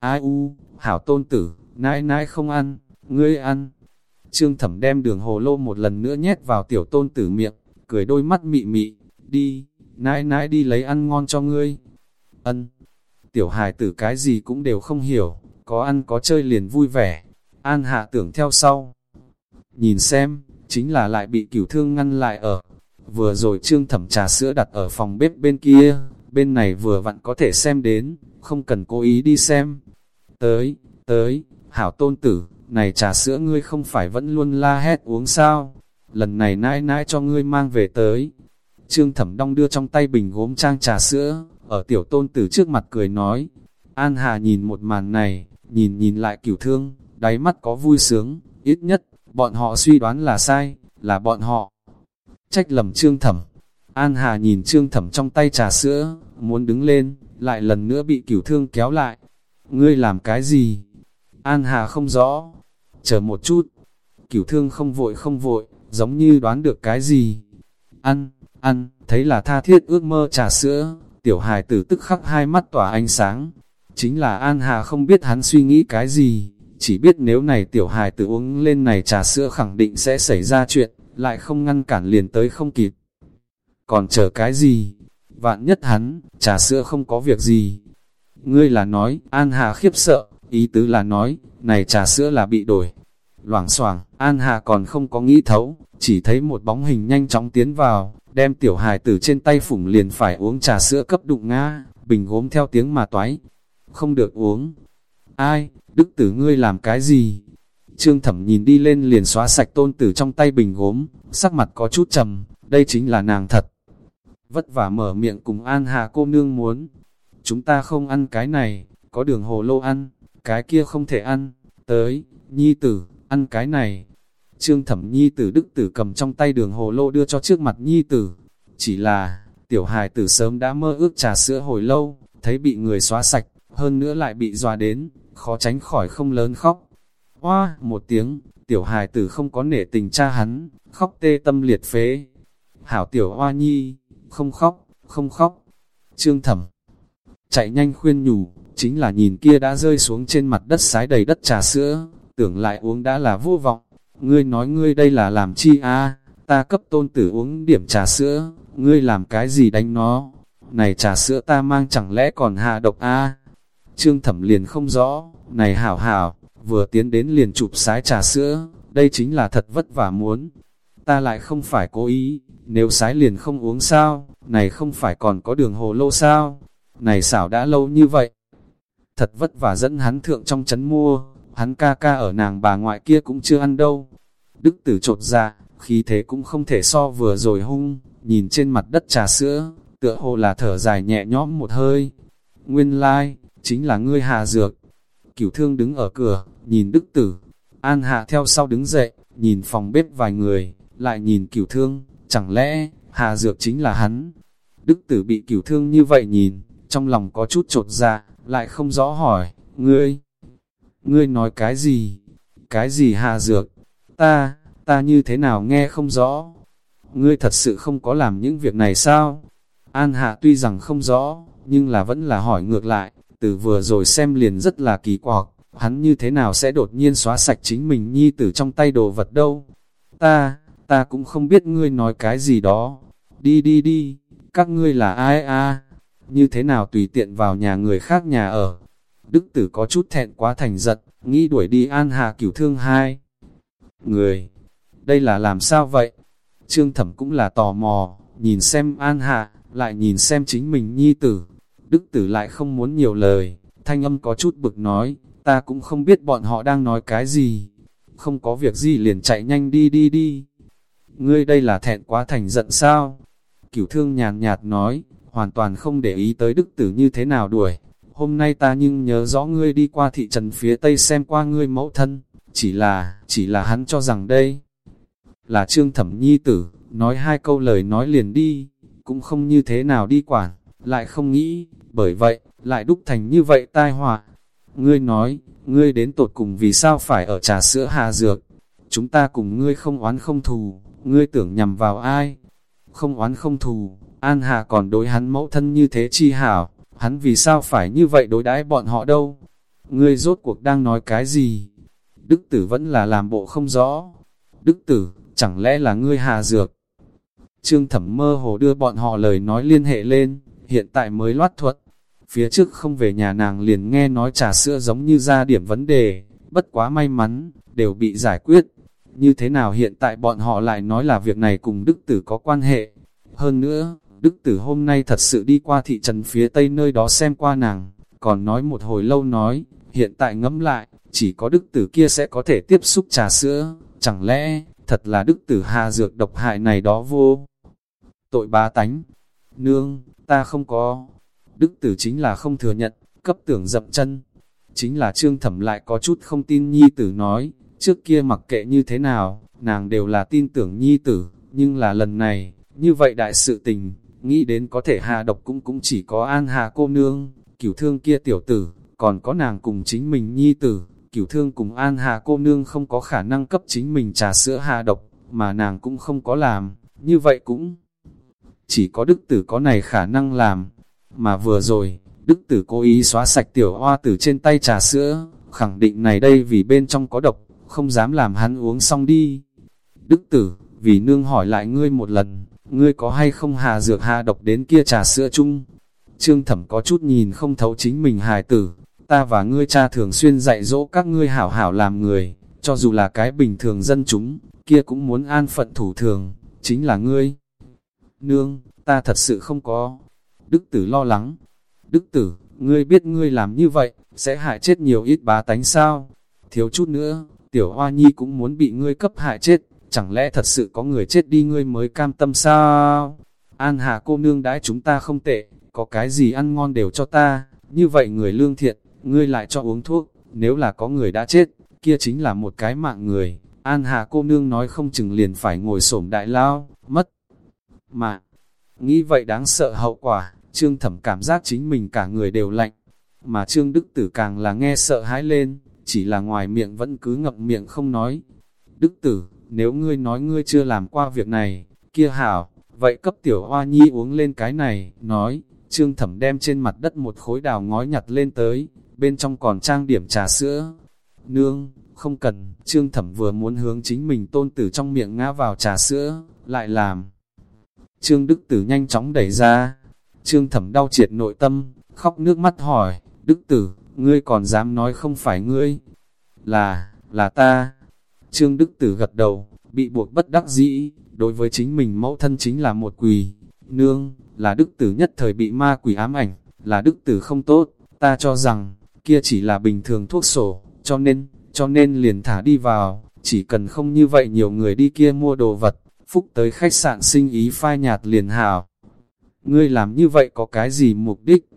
Ai u, hảo tôn tử, nãi nãi không ăn, ngươi ăn. Trương thẩm đem đường hồ lô một lần nữa nhét vào tiểu tôn tử miệng, cười đôi mắt mị mị, đi, nãi nãi đi lấy ăn ngon cho ngươi. Ân, tiểu hài tử cái gì cũng đều không hiểu, có ăn có chơi liền vui vẻ. An hạ tưởng theo sau. Nhìn xem, chính là lại bị cửu thương ngăn lại ở. Vừa rồi trương thẩm trà sữa đặt ở phòng bếp bên kia, bên này vừa vặn có thể xem đến, không cần cố ý đi xem. Tới, tới, hảo tôn tử, này trà sữa ngươi không phải vẫn luôn la hét uống sao? Lần này nãi nãi cho ngươi mang về tới. Trương thẩm đong đưa trong tay bình gốm trang trà sữa, ở tiểu tôn tử trước mặt cười nói. An Hà nhìn một màn này, nhìn nhìn lại cửu thương, đáy mắt có vui sướng, ít nhất, bọn họ suy đoán là sai, là bọn họ. Trách lầm trương thẩm. An Hà nhìn trương thẩm trong tay trà sữa, muốn đứng lên, lại lần nữa bị cửu thương kéo lại. Ngươi làm cái gì? An Hà không rõ. Chờ một chút. Cửu thương không vội không vội, giống như đoán được cái gì. Ăn, ăn, thấy là tha thiết ước mơ trà sữa, tiểu hài tử tức khắc hai mắt tỏa ánh sáng. Chính là An Hà không biết hắn suy nghĩ cái gì, chỉ biết nếu này tiểu hài tử uống lên này trà sữa khẳng định sẽ xảy ra chuyện, lại không ngăn cản liền tới không kịp. Còn chờ cái gì? Vạn nhất hắn, trà sữa không có việc gì. Ngươi là nói, An Hà khiếp sợ, ý tứ là nói, này trà sữa là bị đổi. Loảng xoảng An Hà còn không có nghĩ thấu, chỉ thấy một bóng hình nhanh chóng tiến vào, đem tiểu hài tử trên tay phủng liền phải uống trà sữa cấp đụng ngã, bình gốm theo tiếng mà toái. Không được uống. Ai, đức tử ngươi làm cái gì? Trương thẩm nhìn đi lên liền xóa sạch tôn tử trong tay bình gốm, sắc mặt có chút trầm, đây chính là nàng thật. Vất vả mở miệng cùng An Hà cô nương muốn. Chúng ta không ăn cái này, có đường hồ lô ăn, cái kia không thể ăn. Tới, nhi tử, ăn cái này. Trương thẩm nhi tử đức tử cầm trong tay đường hồ lô đưa cho trước mặt nhi tử. Chỉ là, tiểu hài tử sớm đã mơ ước trà sữa hồi lâu, thấy bị người xóa sạch, hơn nữa lại bị dọa đến, khó tránh khỏi không lớn khóc. Hoa, một tiếng, tiểu hài tử không có nể tình cha hắn, khóc tê tâm liệt phế. Hảo tiểu hoa nhi, không khóc, không khóc. Trương thẩm, chạy nhanh khuyên nhủ, chính là nhìn kia đã rơi xuống trên mặt đất sái đầy đất trà sữa, tưởng lại uống đã là vô vọng. Ngươi nói ngươi đây là làm chi a ta cấp tôn tử uống điểm trà sữa, ngươi làm cái gì đánh nó? Này trà sữa ta mang chẳng lẽ còn hạ độc a Trương thẩm liền không rõ, này hảo hảo, vừa tiến đến liền chụp sái trà sữa, đây chính là thật vất vả muốn. ta lại không phải cố ý, nếu sái liền không uống sao, này không phải còn có đường hồ lô sao, này xảo đã lâu như vậy. Thật vất vả dẫn hắn thượng trong chấn mua, hắn ca ca ở nàng bà ngoại kia cũng chưa ăn đâu. Đức tử trột ra, khí thế cũng không thể so vừa rồi hung, nhìn trên mặt đất trà sữa, tựa hồ là thở dài nhẹ nhõm một hơi. Nguyên lai, like, chính là ngươi hạ dược. Cửu thương đứng ở cửa, nhìn đức tử. An hạ theo sau đứng dậy, nhìn phòng bếp vài người, lại nhìn cửu thương, chẳng lẽ, hạ dược chính là hắn. Đức tử bị cửu thương như vậy nhìn, trong lòng có chút trột dạ, lại không rõ hỏi, ngươi, ngươi nói cái gì? Cái gì hạ dược? Ta, ta như thế nào nghe không rõ? Ngươi thật sự không có làm những việc này sao? An hạ tuy rằng không rõ, nhưng là vẫn là hỏi ngược lại, từ vừa rồi xem liền rất là kỳ quặc, hắn như thế nào sẽ đột nhiên xóa sạch chính mình nhi tử trong tay đồ vật đâu? Ta, ta cũng không biết ngươi nói cái gì đó. Đi đi đi, các ngươi là ai a? Như thế nào tùy tiện vào nhà người khác nhà ở? Đức tử có chút thẹn quá thành giận, nghĩ đuổi đi an hạ cửu thương hai. Người, đây là làm sao vậy? Trương thẩm cũng là tò mò, nhìn xem an hạ, lại nhìn xem chính mình nhi tử. Đức tử lại không muốn nhiều lời, thanh âm có chút bực nói, ta cũng không biết bọn họ đang nói cái gì. Không có việc gì liền chạy nhanh đi đi đi. Ngươi đây là thẹn quá thành giận sao? Cửu thương nhàn nhạt nói, hoàn toàn không để ý tới đức tử như thế nào đuổi. Hôm nay ta nhưng nhớ rõ ngươi đi qua thị trấn phía tây xem qua ngươi mẫu thân, chỉ là, chỉ là hắn cho rằng đây là trương thẩm nhi tử, nói hai câu lời nói liền đi, cũng không như thế nào đi quản, lại không nghĩ, bởi vậy, lại đúc thành như vậy tai họa. Ngươi nói, ngươi đến tột cùng vì sao phải ở trà sữa hà dược, chúng ta cùng ngươi không oán không thù, ngươi tưởng nhầm vào ai? Không oán không thù, An Hà còn đối hắn mẫu thân như thế chi hảo, hắn vì sao phải như vậy đối đãi bọn họ đâu? Ngươi rốt cuộc đang nói cái gì? Đức tử vẫn là làm bộ không rõ. Đức tử, chẳng lẽ là ngươi hà dược? Trương thẩm mơ hồ đưa bọn họ lời nói liên hệ lên, hiện tại mới loát thuật. Phía trước không về nhà nàng liền nghe nói trà sữa giống như ra điểm vấn đề, bất quá may mắn, đều bị giải quyết. Như thế nào hiện tại bọn họ lại nói là việc này cùng Đức Tử có quan hệ? Hơn nữa, Đức Tử hôm nay thật sự đi qua thị trấn phía tây nơi đó xem qua nàng, còn nói một hồi lâu nói, hiện tại ngẫm lại, chỉ có Đức Tử kia sẽ có thể tiếp xúc trà sữa, chẳng lẽ, thật là Đức Tử hà dược độc hại này đó vô? Tội bá tánh, nương, ta không có, Đức Tử chính là không thừa nhận, cấp tưởng dậm chân, chính là trương thẩm lại có chút không tin nhi tử nói, trước kia mặc kệ như thế nào, nàng đều là tin tưởng nhi tử, nhưng là lần này, như vậy đại sự tình, nghĩ đến có thể hạ độc cũng cũng chỉ có an hà cô nương, cửu thương kia tiểu tử, còn có nàng cùng chính mình nhi tử, cửu thương cùng an hà cô nương không có khả năng cấp chính mình trà sữa hạ độc, mà nàng cũng không có làm, như vậy cũng chỉ có đức tử có này khả năng làm, mà vừa rồi, đức tử cố ý xóa sạch tiểu hoa tử trên tay trà sữa, khẳng định này đây vì bên trong có độc, không dám làm hắn uống xong đi. Đức tử, vì nương hỏi lại ngươi một lần, ngươi có hay không hà dược hà độc đến kia trà sữa chung? Trương thẩm có chút nhìn không thấu chính mình hài tử, ta và ngươi cha thường xuyên dạy dỗ các ngươi hảo hảo làm người, cho dù là cái bình thường dân chúng, kia cũng muốn an phận thủ thường, chính là ngươi. Nương, ta thật sự không có. Đức tử lo lắng. Đức tử, ngươi biết ngươi làm như vậy, sẽ hại chết nhiều ít bá tánh sao? Thiếu chút nữa, tiểu hoa nhi cũng muốn bị ngươi cấp hại chết, chẳng lẽ thật sự có người chết đi ngươi mới cam tâm sao? An Hà cô nương đãi chúng ta không tệ, có cái gì ăn ngon đều cho ta, như vậy người lương thiện, ngươi lại cho uống thuốc, nếu là có người đã chết, kia chính là một cái mạng người. An Hà cô nương nói không chừng liền phải ngồi xổm đại lao, mất mà Nghĩ vậy đáng sợ hậu quả, Trương Thẩm cảm giác chính mình cả người đều lạnh, mà Trương Đức Tử càng là nghe sợ hãi lên, chỉ là ngoài miệng vẫn cứ ngậm miệng không nói. Đức Tử, nếu ngươi nói ngươi chưa làm qua việc này, kia hảo, vậy cấp tiểu hoa nhi uống lên cái này, nói, Trương Thẩm đem trên mặt đất một khối đào ngói nhặt lên tới, bên trong còn trang điểm trà sữa. Nương, không cần, Trương Thẩm vừa muốn hướng chính mình tôn tử trong miệng ngã vào trà sữa, lại làm. Trương Đức Tử nhanh chóng đẩy ra, Trương Thẩm đau triệt nội tâm, khóc nước mắt hỏi, Đức Tử, ngươi còn dám nói không phải ngươi, là, là ta. Trương Đức Tử gật đầu, bị buộc bất đắc dĩ, đối với chính mình mẫu thân chính là một quỳ, nương, là đức tử nhất thời bị ma quỷ ám ảnh, là đức tử không tốt, ta cho rằng, kia chỉ là bình thường thuốc sổ, cho nên, cho nên liền thả đi vào, chỉ cần không như vậy nhiều người đi kia mua đồ vật, phúc tới khách sạn sinh ý phai nhạt liền hào. Ngươi làm như vậy có cái gì mục đích?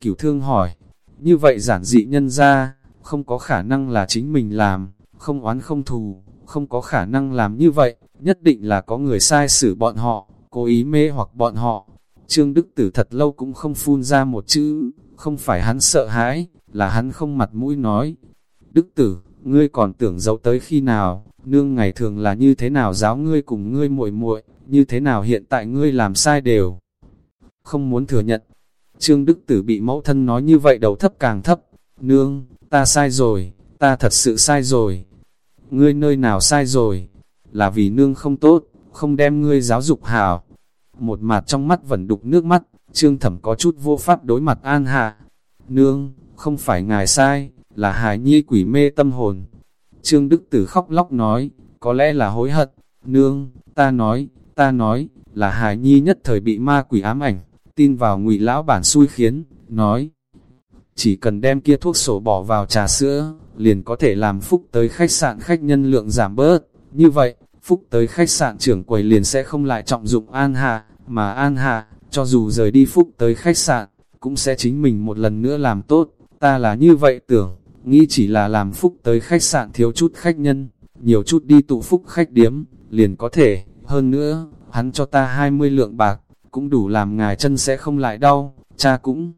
Cửu thương hỏi, như vậy giản dị nhân ra, không có khả năng là chính mình làm, không oán không thù, không có khả năng làm như vậy, nhất định là có người sai xử bọn họ, cố ý mê hoặc bọn họ. Trương Đức Tử thật lâu cũng không phun ra một chữ, không phải hắn sợ hãi, là hắn không mặt mũi nói. Đức Tử, ngươi còn tưởng giấu tới khi nào, nương ngày thường là như thế nào giáo ngươi cùng ngươi muội muội, như thế nào hiện tại ngươi làm sai đều. Không muốn thừa nhận, Trương Đức Tử bị mẫu thân nói như vậy đầu thấp càng thấp, nương, ta sai rồi, ta thật sự sai rồi. Ngươi nơi nào sai rồi, là vì nương không tốt, không đem ngươi giáo dục hảo. Một mặt trong mắt vẫn đục nước mắt, Trương Thẩm có chút vô pháp đối mặt An Hạ. Nương, không phải ngài sai, là hài nhi quỷ mê tâm hồn. Trương Đức Tử khóc lóc nói, có lẽ là hối hận. Nương, ta nói, ta nói, là hài nhi nhất thời bị ma quỷ ám ảnh, tin vào ngụy lão bản xui khiến, nói. Chỉ cần đem kia thuốc sổ bỏ vào trà sữa, liền có thể làm phúc tới khách sạn khách nhân lượng giảm bớt. Như vậy, phúc tới khách sạn trưởng quầy liền sẽ không lại trọng dụng An Hạ, mà An Hạ, cho dù rời đi phúc tới khách sạn, cũng sẽ chính mình một lần nữa làm tốt. Ta là như vậy tưởng, nghĩ chỉ là làm phúc tới khách sạn thiếu chút khách nhân, nhiều chút đi tụ phúc khách điếm, liền có thể, hơn nữa, hắn cho ta 20 lượng bạc, cũng đủ làm ngài chân sẽ không lại đau, cha cũng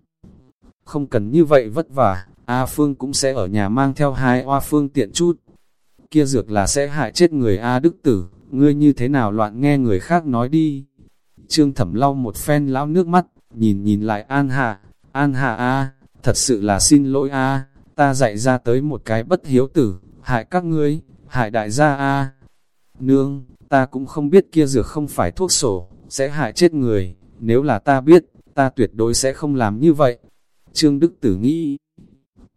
không cần như vậy vất vả, A Phương cũng sẽ ở nhà mang theo hai oa phương tiện chút. Kia dược là sẽ hại chết người A Đức Tử, ngươi như thế nào loạn nghe người khác nói đi. Trương Thẩm lau một phen lão nước mắt, nhìn nhìn lại An Hạ, An Hạ A, thật sự là xin lỗi A, ta dạy ra tới một cái bất hiếu tử, hại các ngươi, hại đại gia A. Nương, ta cũng không biết kia dược không phải thuốc sổ, sẽ hại chết người, nếu là ta biết, ta tuyệt đối sẽ không làm như vậy. Trương Đức Tử nghĩ,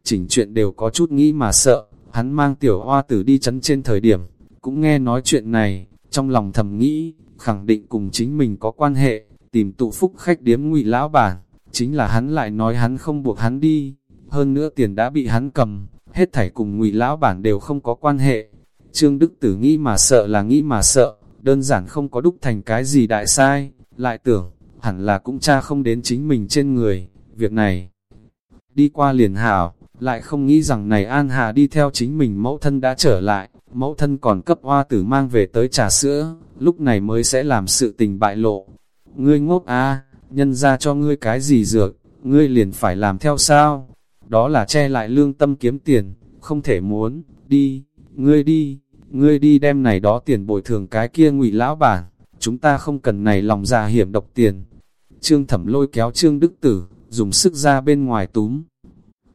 chỉnh chuyện đều có chút nghĩ mà sợ, hắn mang tiểu hoa tử đi chấn trên thời điểm, cũng nghe nói chuyện này, trong lòng thầm nghĩ, khẳng định cùng chính mình có quan hệ, tìm tụ phúc khách điếm ngụy lão bản, chính là hắn lại nói hắn không buộc hắn đi, hơn nữa tiền đã bị hắn cầm, hết thảy cùng ngụy lão bản đều không có quan hệ. Trương Đức Tử nghĩ mà sợ là nghĩ mà sợ, đơn giản không có đúc thành cái gì đại sai, lại tưởng, hẳn là cũng cha không đến chính mình trên người, việc này. Đi qua liền hảo, lại không nghĩ rằng này An Hà đi theo chính mình mẫu thân đã trở lại, mẫu thân còn cấp hoa tử mang về tới trà sữa, lúc này mới sẽ làm sự tình bại lộ. Ngươi ngốc a nhân ra cho ngươi cái gì dược, ngươi liền phải làm theo sao? Đó là che lại lương tâm kiếm tiền, không thể muốn, đi, ngươi đi, ngươi đi đem này đó tiền bồi thường cái kia ngụy lão bản, chúng ta không cần này lòng già hiểm độc tiền. Trương thẩm lôi kéo Trương Đức Tử, dùng sức ra bên ngoài túm.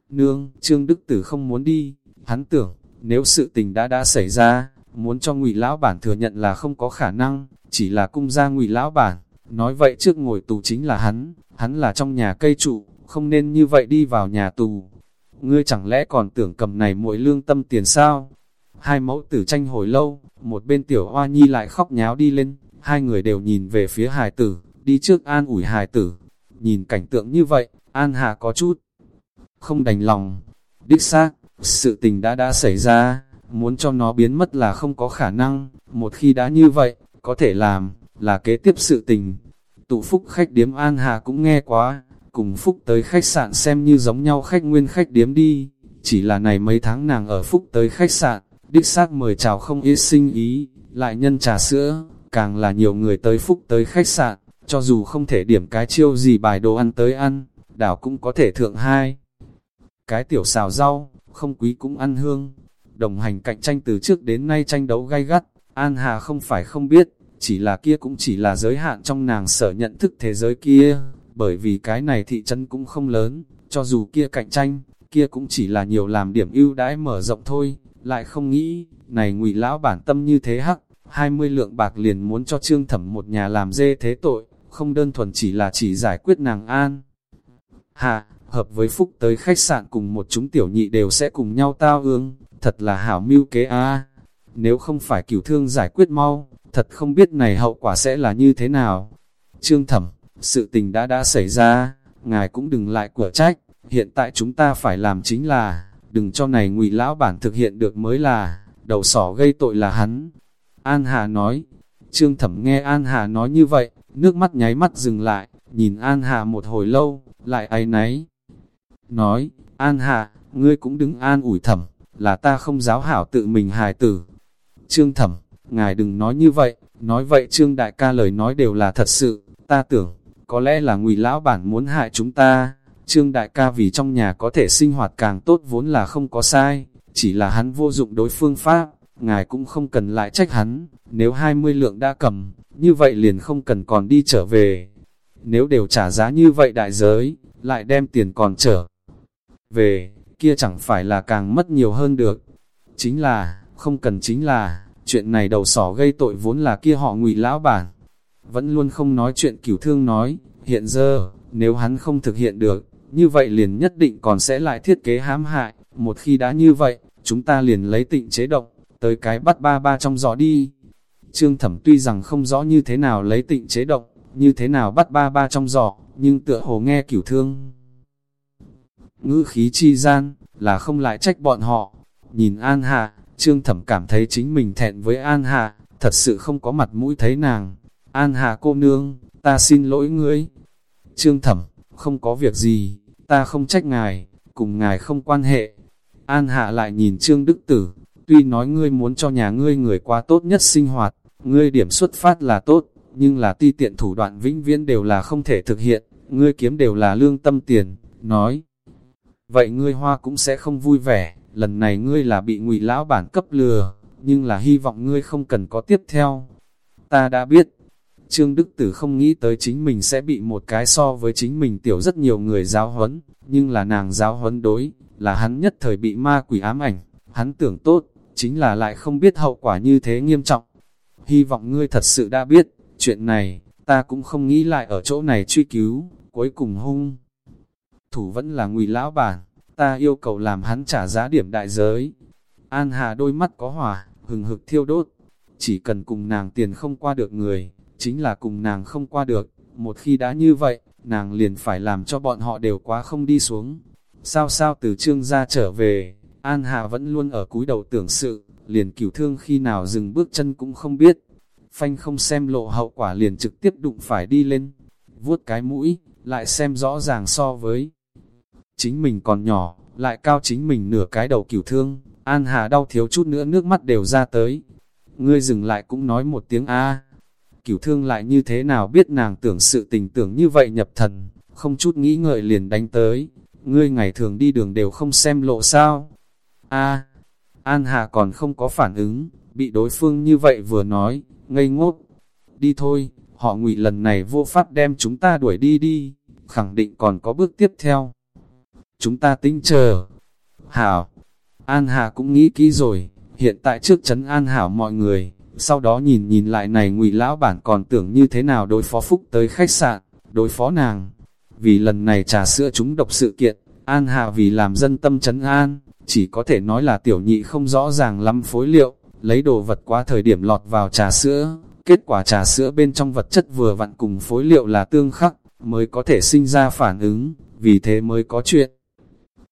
Nương, Trương Đức Tử không muốn đi, hắn tưởng, nếu sự tình đã đã xảy ra, muốn cho ngụy lão bản thừa nhận là không có khả năng, chỉ là cung ra ngụy lão bản. Nói vậy trước ngồi tù chính là hắn, hắn là trong nhà cây trụ, không nên như vậy đi vào nhà tù. Ngươi chẳng lẽ còn tưởng cầm này mỗi lương tâm tiền sao? Hai mẫu tử tranh hồi lâu, một bên tiểu hoa nhi lại khóc nháo đi lên, hai người đều nhìn về phía hài tử, đi trước an ủi hài tử. Nhìn cảnh tượng như vậy, an hạ có chút, không đành lòng. Đích xác, sự tình đã đã xảy ra, muốn cho nó biến mất là không có khả năng, một khi đã như vậy, có thể làm, là kế tiếp sự tình. Tụ phúc khách điếm An Hà cũng nghe quá, cùng phúc tới khách sạn xem như giống nhau khách nguyên khách điếm đi, chỉ là này mấy tháng nàng ở phúc tới khách sạn, đích xác mời chào không ít sinh ý, lại nhân trà sữa, càng là nhiều người tới phúc tới khách sạn, cho dù không thể điểm cái chiêu gì bài đồ ăn tới ăn, đảo cũng có thể thượng hai. Cái tiểu xào rau, không quý cũng ăn hương, đồng hành cạnh tranh từ trước đến nay tranh đấu gay gắt, An Hà không phải không biết, chỉ là kia cũng chỉ là giới hạn trong nàng sở nhận thức thế giới kia, bởi vì cái này thị trấn cũng không lớn, cho dù kia cạnh tranh, kia cũng chỉ là nhiều làm điểm ưu đãi mở rộng thôi, lại không nghĩ, này ngụy lão bản tâm như thế hắc, 20 lượng bạc liền muốn cho trương thẩm một nhà làm dê thế tội, không đơn thuần chỉ là chỉ giải quyết nàng an. Hạ, hợp với phúc tới khách sạn cùng một chúng tiểu nhị đều sẽ cùng nhau tao ương, thật là hảo mưu kế a nếu không phải cửu thương giải quyết mau, thật không biết này hậu quả sẽ là như thế nào. Trương thẩm, sự tình đã đã xảy ra, ngài cũng đừng lại của trách, hiện tại chúng ta phải làm chính là, đừng cho này ngụy lão bản thực hiện được mới là, đầu sỏ gây tội là hắn. An Hà nói, Trương thẩm nghe An Hà nói như vậy, nước mắt nháy mắt dừng lại, nhìn An Hà một hồi lâu, lại áy náy. Nói, An Hà, ngươi cũng đứng an ủi thẩm, là ta không giáo hảo tự mình hài tử. Trương thẩm, ngài đừng nói như vậy, nói vậy Trương đại ca lời nói đều là thật sự, ta tưởng, có lẽ là ngụy lão bản muốn hại chúng ta. Trương đại ca vì trong nhà có thể sinh hoạt càng tốt vốn là không có sai, chỉ là hắn vô dụng đối phương pháp, ngài cũng không cần lại trách hắn, nếu 20 lượng đã cầm, như vậy liền không cần còn đi trở về. Nếu đều trả giá như vậy đại giới, lại đem tiền còn trở về, kia chẳng phải là càng mất nhiều hơn được. Chính là, không cần chính là, chuyện này đầu sỏ gây tội vốn là kia họ ngụy lão bản. Vẫn luôn không nói chuyện cửu thương nói, hiện giờ, nếu hắn không thực hiện được, như vậy liền nhất định còn sẽ lại thiết kế hãm hại. Một khi đã như vậy, chúng ta liền lấy tịnh chế động, tới cái bắt ba ba trong gió đi. Trương thẩm tuy rằng không rõ như thế nào lấy tịnh chế động, như thế nào bắt ba ba trong giỏ, nhưng tựa hồ nghe cửu thương. Ngữ khí chi gian, là không lại trách bọn họ. Nhìn An Hạ, Trương Thẩm cảm thấy chính mình thẹn với An Hạ, thật sự không có mặt mũi thấy nàng. An Hạ cô nương, ta xin lỗi ngươi. Trương Thẩm, không có việc gì, ta không trách ngài, cùng ngài không quan hệ. An Hạ lại nhìn Trương Đức Tử, tuy nói ngươi muốn cho nhà ngươi người qua tốt nhất sinh hoạt, ngươi điểm xuất phát là tốt, nhưng là ti tiện thủ đoạn vĩnh viễn đều là không thể thực hiện, ngươi kiếm đều là lương tâm tiền, nói. Vậy ngươi hoa cũng sẽ không vui vẻ, lần này ngươi là bị ngụy lão bản cấp lừa, nhưng là hy vọng ngươi không cần có tiếp theo. Ta đã biết, Trương Đức Tử không nghĩ tới chính mình sẽ bị một cái so với chính mình tiểu rất nhiều người giáo huấn, nhưng là nàng giáo huấn đối, là hắn nhất thời bị ma quỷ ám ảnh, hắn tưởng tốt, chính là lại không biết hậu quả như thế nghiêm trọng. Hy vọng ngươi thật sự đã biết, chuyện này, ta cũng không nghĩ lại ở chỗ này truy cứu, cuối cùng hung. Thủ vẫn là ngụy lão bản, ta yêu cầu làm hắn trả giá điểm đại giới. An Hà đôi mắt có hỏa, hừng hực thiêu đốt, chỉ cần cùng nàng tiền không qua được người, chính là cùng nàng không qua được, một khi đã như vậy, nàng liền phải làm cho bọn họ đều quá không đi xuống. Sao sao từ trương gia trở về, An Hà vẫn luôn ở cúi đầu tưởng sự, liền cửu thương khi nào dừng bước chân cũng không biết. Phanh không xem lộ hậu quả liền trực tiếp đụng phải đi lên, vuốt cái mũi, lại xem rõ ràng so với chính mình còn nhỏ, lại cao chính mình nửa cái đầu cửu thương, An Hà đau thiếu chút nữa nước mắt đều ra tới. Ngươi dừng lại cũng nói một tiếng A. Cửu thương lại như thế nào biết nàng tưởng sự tình tưởng như vậy nhập thần, không chút nghĩ ngợi liền đánh tới. Ngươi ngày thường đi đường đều không xem lộ sao. A. An Hà còn không có phản ứng, bị đối phương như vậy vừa nói, ngây ngốc. Đi thôi, họ ngụy lần này vô pháp đem chúng ta đuổi đi đi, khẳng định còn có bước tiếp theo chúng ta tính chờ. Hảo, An Hà cũng nghĩ kỹ rồi, hiện tại trước chấn An Hảo mọi người, sau đó nhìn nhìn lại này ngụy lão bản còn tưởng như thế nào đối phó Phúc tới khách sạn, đối phó nàng. Vì lần này trà sữa chúng độc sự kiện, An Hà vì làm dân tâm chấn an, chỉ có thể nói là tiểu nhị không rõ ràng lắm phối liệu, lấy đồ vật quá thời điểm lọt vào trà sữa, kết quả trà sữa bên trong vật chất vừa vặn cùng phối liệu là tương khắc, mới có thể sinh ra phản ứng, vì thế mới có chuyện.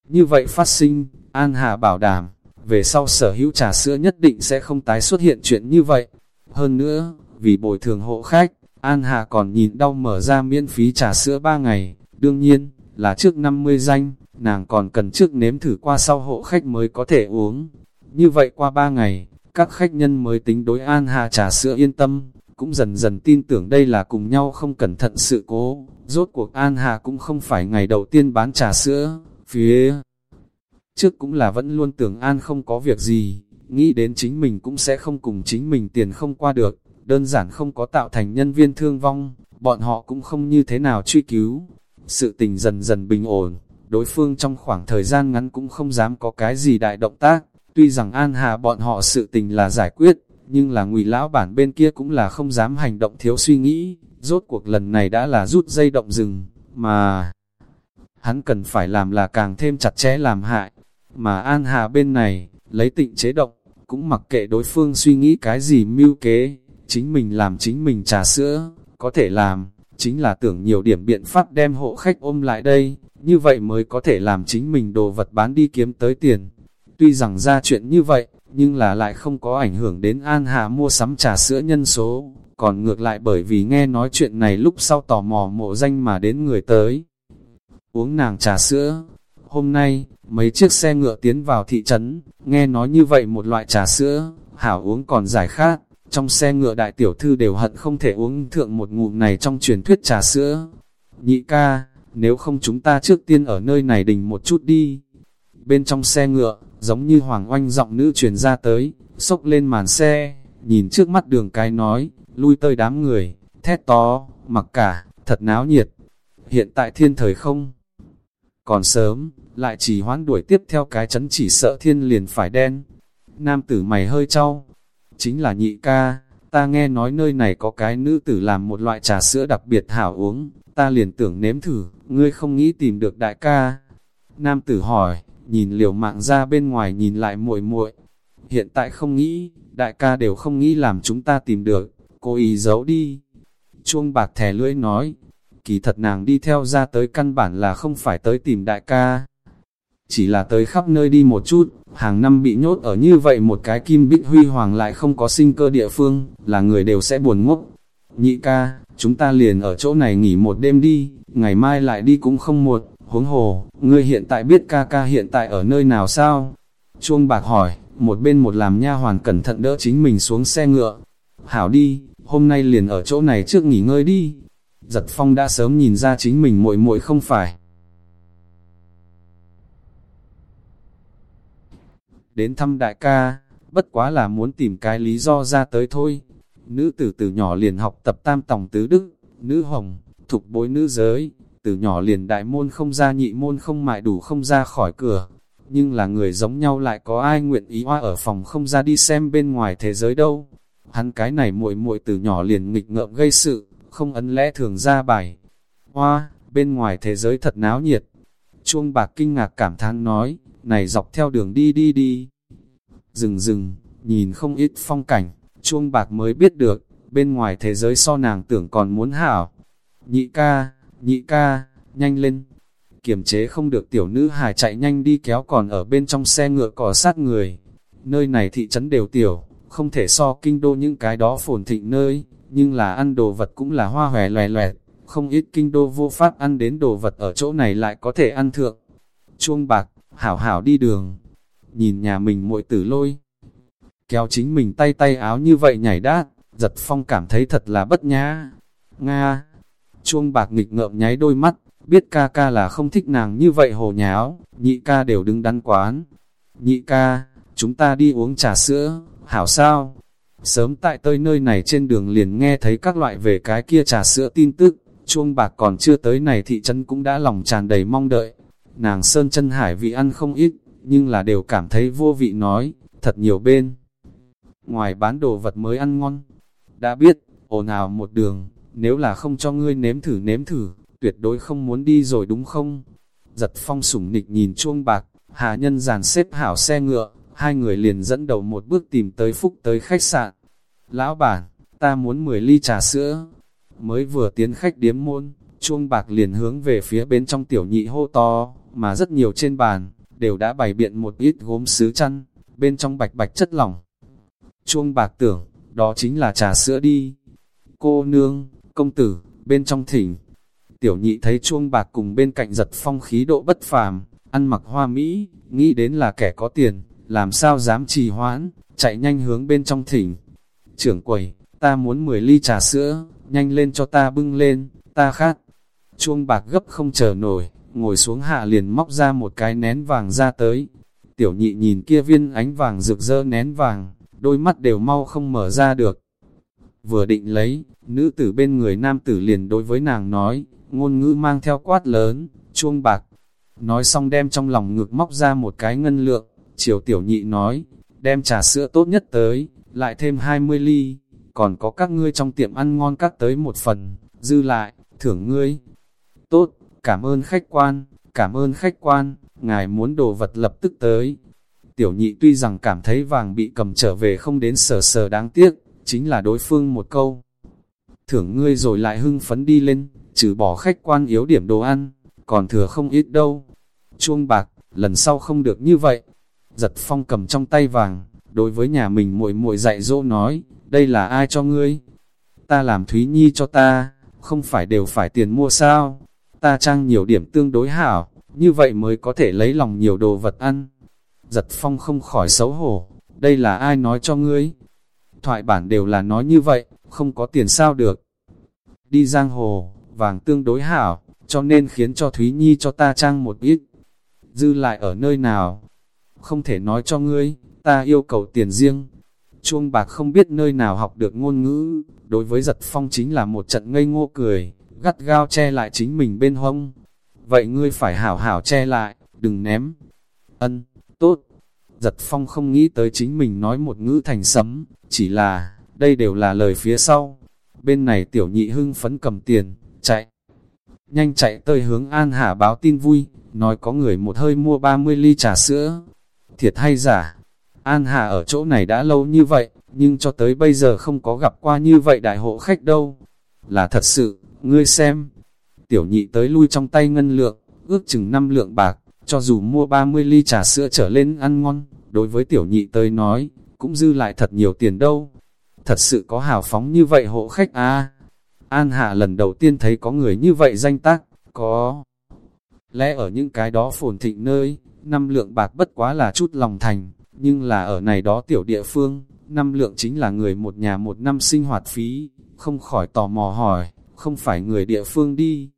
Như vậy phát sinh, An Hà bảo đảm, về sau sở hữu trà sữa nhất định sẽ không tái xuất hiện chuyện như vậy. Hơn nữa, vì bồi thường hộ khách, An Hà còn nhìn đau mở ra miễn phí trà sữa 3 ngày. Đương nhiên, là trước 50 danh, nàng còn cần trước nếm thử qua sau hộ khách mới có thể uống. Như vậy qua 3 ngày, các khách nhân mới tính đối An Hà trà sữa yên tâm, cũng dần dần tin tưởng đây là cùng nhau không cẩn thận sự cố. Rốt cuộc An Hà cũng không phải ngày đầu tiên bán trà sữa, Phía trước cũng là vẫn luôn tưởng an không có việc gì, nghĩ đến chính mình cũng sẽ không cùng chính mình tiền không qua được, đơn giản không có tạo thành nhân viên thương vong, bọn họ cũng không như thế nào truy cứu. Sự tình dần dần bình ổn, đối phương trong khoảng thời gian ngắn cũng không dám có cái gì đại động tác, tuy rằng an hà bọn họ sự tình là giải quyết, nhưng là ngụy lão bản bên kia cũng là không dám hành động thiếu suy nghĩ, rốt cuộc lần này đã là rút dây động rừng, mà hắn cần phải làm là càng thêm chặt chẽ làm hại. Mà An Hà bên này, lấy tịnh chế động, cũng mặc kệ đối phương suy nghĩ cái gì mưu kế, chính mình làm chính mình trà sữa, có thể làm, chính là tưởng nhiều điểm biện pháp đem hộ khách ôm lại đây, như vậy mới có thể làm chính mình đồ vật bán đi kiếm tới tiền. Tuy rằng ra chuyện như vậy, nhưng là lại không có ảnh hưởng đến An Hà mua sắm trà sữa nhân số, còn ngược lại bởi vì nghe nói chuyện này lúc sau tò mò mộ danh mà đến người tới. Uống nàng trà sữa, hôm nay, mấy chiếc xe ngựa tiến vào thị trấn, nghe nói như vậy một loại trà sữa, hảo uống còn giải khát, trong xe ngựa đại tiểu thư đều hận không thể uống thượng một ngụm này trong truyền thuyết trà sữa. Nhị ca, nếu không chúng ta trước tiên ở nơi này đình một chút đi. Bên trong xe ngựa, giống như hoàng oanh giọng nữ truyền ra tới, xốc lên màn xe, nhìn trước mắt đường cái nói, lui tơi đám người, thét to, mặc cả, thật náo nhiệt. Hiện tại thiên thời không? Còn sớm, lại chỉ hoán đuổi tiếp theo cái chấn chỉ sợ thiên liền phải đen. Nam tử mày hơi trao, chính là nhị ca, ta nghe nói nơi này có cái nữ tử làm một loại trà sữa đặc biệt hảo uống, ta liền tưởng nếm thử, ngươi không nghĩ tìm được đại ca. Nam tử hỏi, nhìn liều mạng ra bên ngoài nhìn lại muội muội hiện tại không nghĩ, đại ca đều không nghĩ làm chúng ta tìm được, cô ý giấu đi. Chuông bạc thẻ lưỡi nói, kỳ thật nàng đi theo ra tới căn bản là không phải tới tìm đại ca. Chỉ là tới khắp nơi đi một chút, hàng năm bị nhốt ở như vậy một cái kim bích huy hoàng lại không có sinh cơ địa phương, là người đều sẽ buồn ngốc. Nhị ca, chúng ta liền ở chỗ này nghỉ một đêm đi, ngày mai lại đi cũng không muộn, huống hồ, ngươi hiện tại biết ca ca hiện tại ở nơi nào sao? Chuông bạc hỏi, một bên một làm nha hoàn cẩn thận đỡ chính mình xuống xe ngựa. Hảo đi, hôm nay liền ở chỗ này trước nghỉ ngơi đi. Giật phong đã sớm nhìn ra chính mình muội muội không phải. Đến thăm đại ca, bất quá là muốn tìm cái lý do ra tới thôi. Nữ tử từ nhỏ liền học tập tam tòng tứ đức, nữ hồng, thục bối nữ giới, từ nhỏ liền đại môn không ra nhị môn không mại đủ không ra khỏi cửa. Nhưng là người giống nhau lại có ai nguyện ý hoa ở phòng không ra đi xem bên ngoài thế giới đâu. Hắn cái này muội muội từ nhỏ liền nghịch ngợm gây sự, không ấn lẽ thường ra bài. Hoa, bên ngoài thế giới thật náo nhiệt. Chuông bạc kinh ngạc cảm thán nói, này dọc theo đường đi đi đi. Dừng dừng, nhìn không ít phong cảnh, chuông bạc mới biết được, bên ngoài thế giới so nàng tưởng còn muốn hảo. Nhị ca, nhị ca, nhanh lên. Kiềm chế không được tiểu nữ hài chạy nhanh đi kéo còn ở bên trong xe ngựa cỏ sát người. Nơi này thị trấn đều tiểu, không thể so kinh đô những cái đó phồn thịnh nơi, nhưng là ăn đồ vật cũng là hoa hòe loè loẹt, không ít kinh đô vô pháp ăn đến đồ vật ở chỗ này lại có thể ăn thượng. Chuông bạc, hảo hảo đi đường, nhìn nhà mình muội tử lôi. Kéo chính mình tay tay áo như vậy nhảy đát, giật phong cảm thấy thật là bất nhã. Nga, chuông bạc nghịch ngợm nháy đôi mắt, biết ca ca là không thích nàng như vậy hồ nháo, nhị ca đều đứng đắn quán. Nhị ca, chúng ta đi uống trà sữa, hảo sao? Sớm tại tới nơi này trên đường liền nghe thấy các loại về cái kia trà sữa tin tức, chuông bạc còn chưa tới này thị trấn cũng đã lòng tràn đầy mong đợi. Nàng sơn chân hải vị ăn không ít, nhưng là đều cảm thấy vô vị nói, thật nhiều bên. Ngoài bán đồ vật mới ăn ngon, đã biết, ồn ào một đường, nếu là không cho ngươi nếm thử nếm thử, tuyệt đối không muốn đi rồi đúng không? Giật phong sủng nịch nhìn chuông bạc, hà nhân giàn xếp hảo xe ngựa, hai người liền dẫn đầu một bước tìm tới phúc tới khách sạn. Lão bản, ta muốn 10 ly trà sữa. Mới vừa tiến khách điếm môn, chuông bạc liền hướng về phía bên trong tiểu nhị hô to, mà rất nhiều trên bàn, đều đã bày biện một ít gốm sứ chăn, bên trong bạch bạch chất lỏng. Chuông bạc tưởng, đó chính là trà sữa đi. Cô nương, công tử, bên trong thỉnh. Tiểu nhị thấy chuông bạc cùng bên cạnh giật phong khí độ bất phàm, ăn mặc hoa mỹ, nghĩ đến là kẻ có tiền, làm sao dám trì hoãn, chạy nhanh hướng bên trong thỉnh. Trưởng quầy, ta muốn 10 ly trà sữa, nhanh lên cho ta bưng lên, ta khát. Chuông bạc gấp không chờ nổi, ngồi xuống hạ liền móc ra một cái nén vàng ra tới. Tiểu nhị nhìn kia viên ánh vàng rực rỡ nén vàng, đôi mắt đều mau không mở ra được. Vừa định lấy, nữ tử bên người nam tử liền đối với nàng nói, ngôn ngữ mang theo quát lớn, chuông bạc. Nói xong đem trong lòng ngực móc ra một cái ngân lượng, chiều tiểu nhị nói, đem trà sữa tốt nhất tới, lại thêm 20 ly, còn có các ngươi trong tiệm ăn ngon cắt tới một phần, dư lại, thưởng ngươi. Tốt, cảm ơn khách quan, cảm ơn khách quan, ngài muốn đồ vật lập tức tới. Tiểu nhị tuy rằng cảm thấy vàng bị cầm trở về không đến sờ sờ đáng tiếc, chính là đối phương một câu. Thưởng ngươi rồi lại hưng phấn đi lên, trừ bỏ khách quan yếu điểm đồ ăn, còn thừa không ít đâu. Chuông bạc, lần sau không được như vậy. Giật phong cầm trong tay vàng, đối với nhà mình muội muội dạy dỗ nói, đây là ai cho ngươi? Ta làm Thúy Nhi cho ta, không phải đều phải tiền mua sao? Ta trang nhiều điểm tương đối hảo, như vậy mới có thể lấy lòng nhiều đồ vật ăn. Giật phong không khỏi xấu hổ, đây là ai nói cho ngươi? Thoại bản đều là nói như vậy, không có tiền sao được. Đi giang hồ, vàng tương đối hảo, cho nên khiến cho Thúy Nhi cho ta trang một ít. Dư lại ở nơi nào? Không thể nói cho ngươi, ta yêu cầu tiền riêng. Chuông bạc không biết nơi nào học được ngôn ngữ, đối với giật phong chính là một trận ngây ngô cười, gắt gao che lại chính mình bên hông. Vậy ngươi phải hảo hảo che lại, đừng ném. Ân, tốt. Giật phong không nghĩ tới chính mình nói một ngữ thành sấm, chỉ là, đây đều là lời phía sau. Bên này tiểu nhị hưng phấn cầm tiền, chạy. Nhanh chạy tới hướng An Hà báo tin vui, nói có người một hơi mua 30 ly trà sữa. Thiệt hay giả? An Hà ở chỗ này đã lâu như vậy, nhưng cho tới bây giờ không có gặp qua như vậy đại hộ khách đâu. Là thật sự, ngươi xem. Tiểu nhị tới lui trong tay ngân lượng, ước chừng 5 lượng bạc, cho dù mua 30 ly trà sữa trở lên ăn ngon, đối với tiểu nhị tới nói, cũng dư lại thật nhiều tiền đâu. Thật sự có hào phóng như vậy hộ khách à. An Hạ lần đầu tiên thấy có người như vậy danh tác, có lẽ ở những cái đó phồn thịnh nơi, năm lượng bạc bất quá là chút lòng thành, nhưng là ở này đó tiểu địa phương, năm lượng chính là người một nhà một năm sinh hoạt phí, không khỏi tò mò hỏi, không phải người địa phương đi.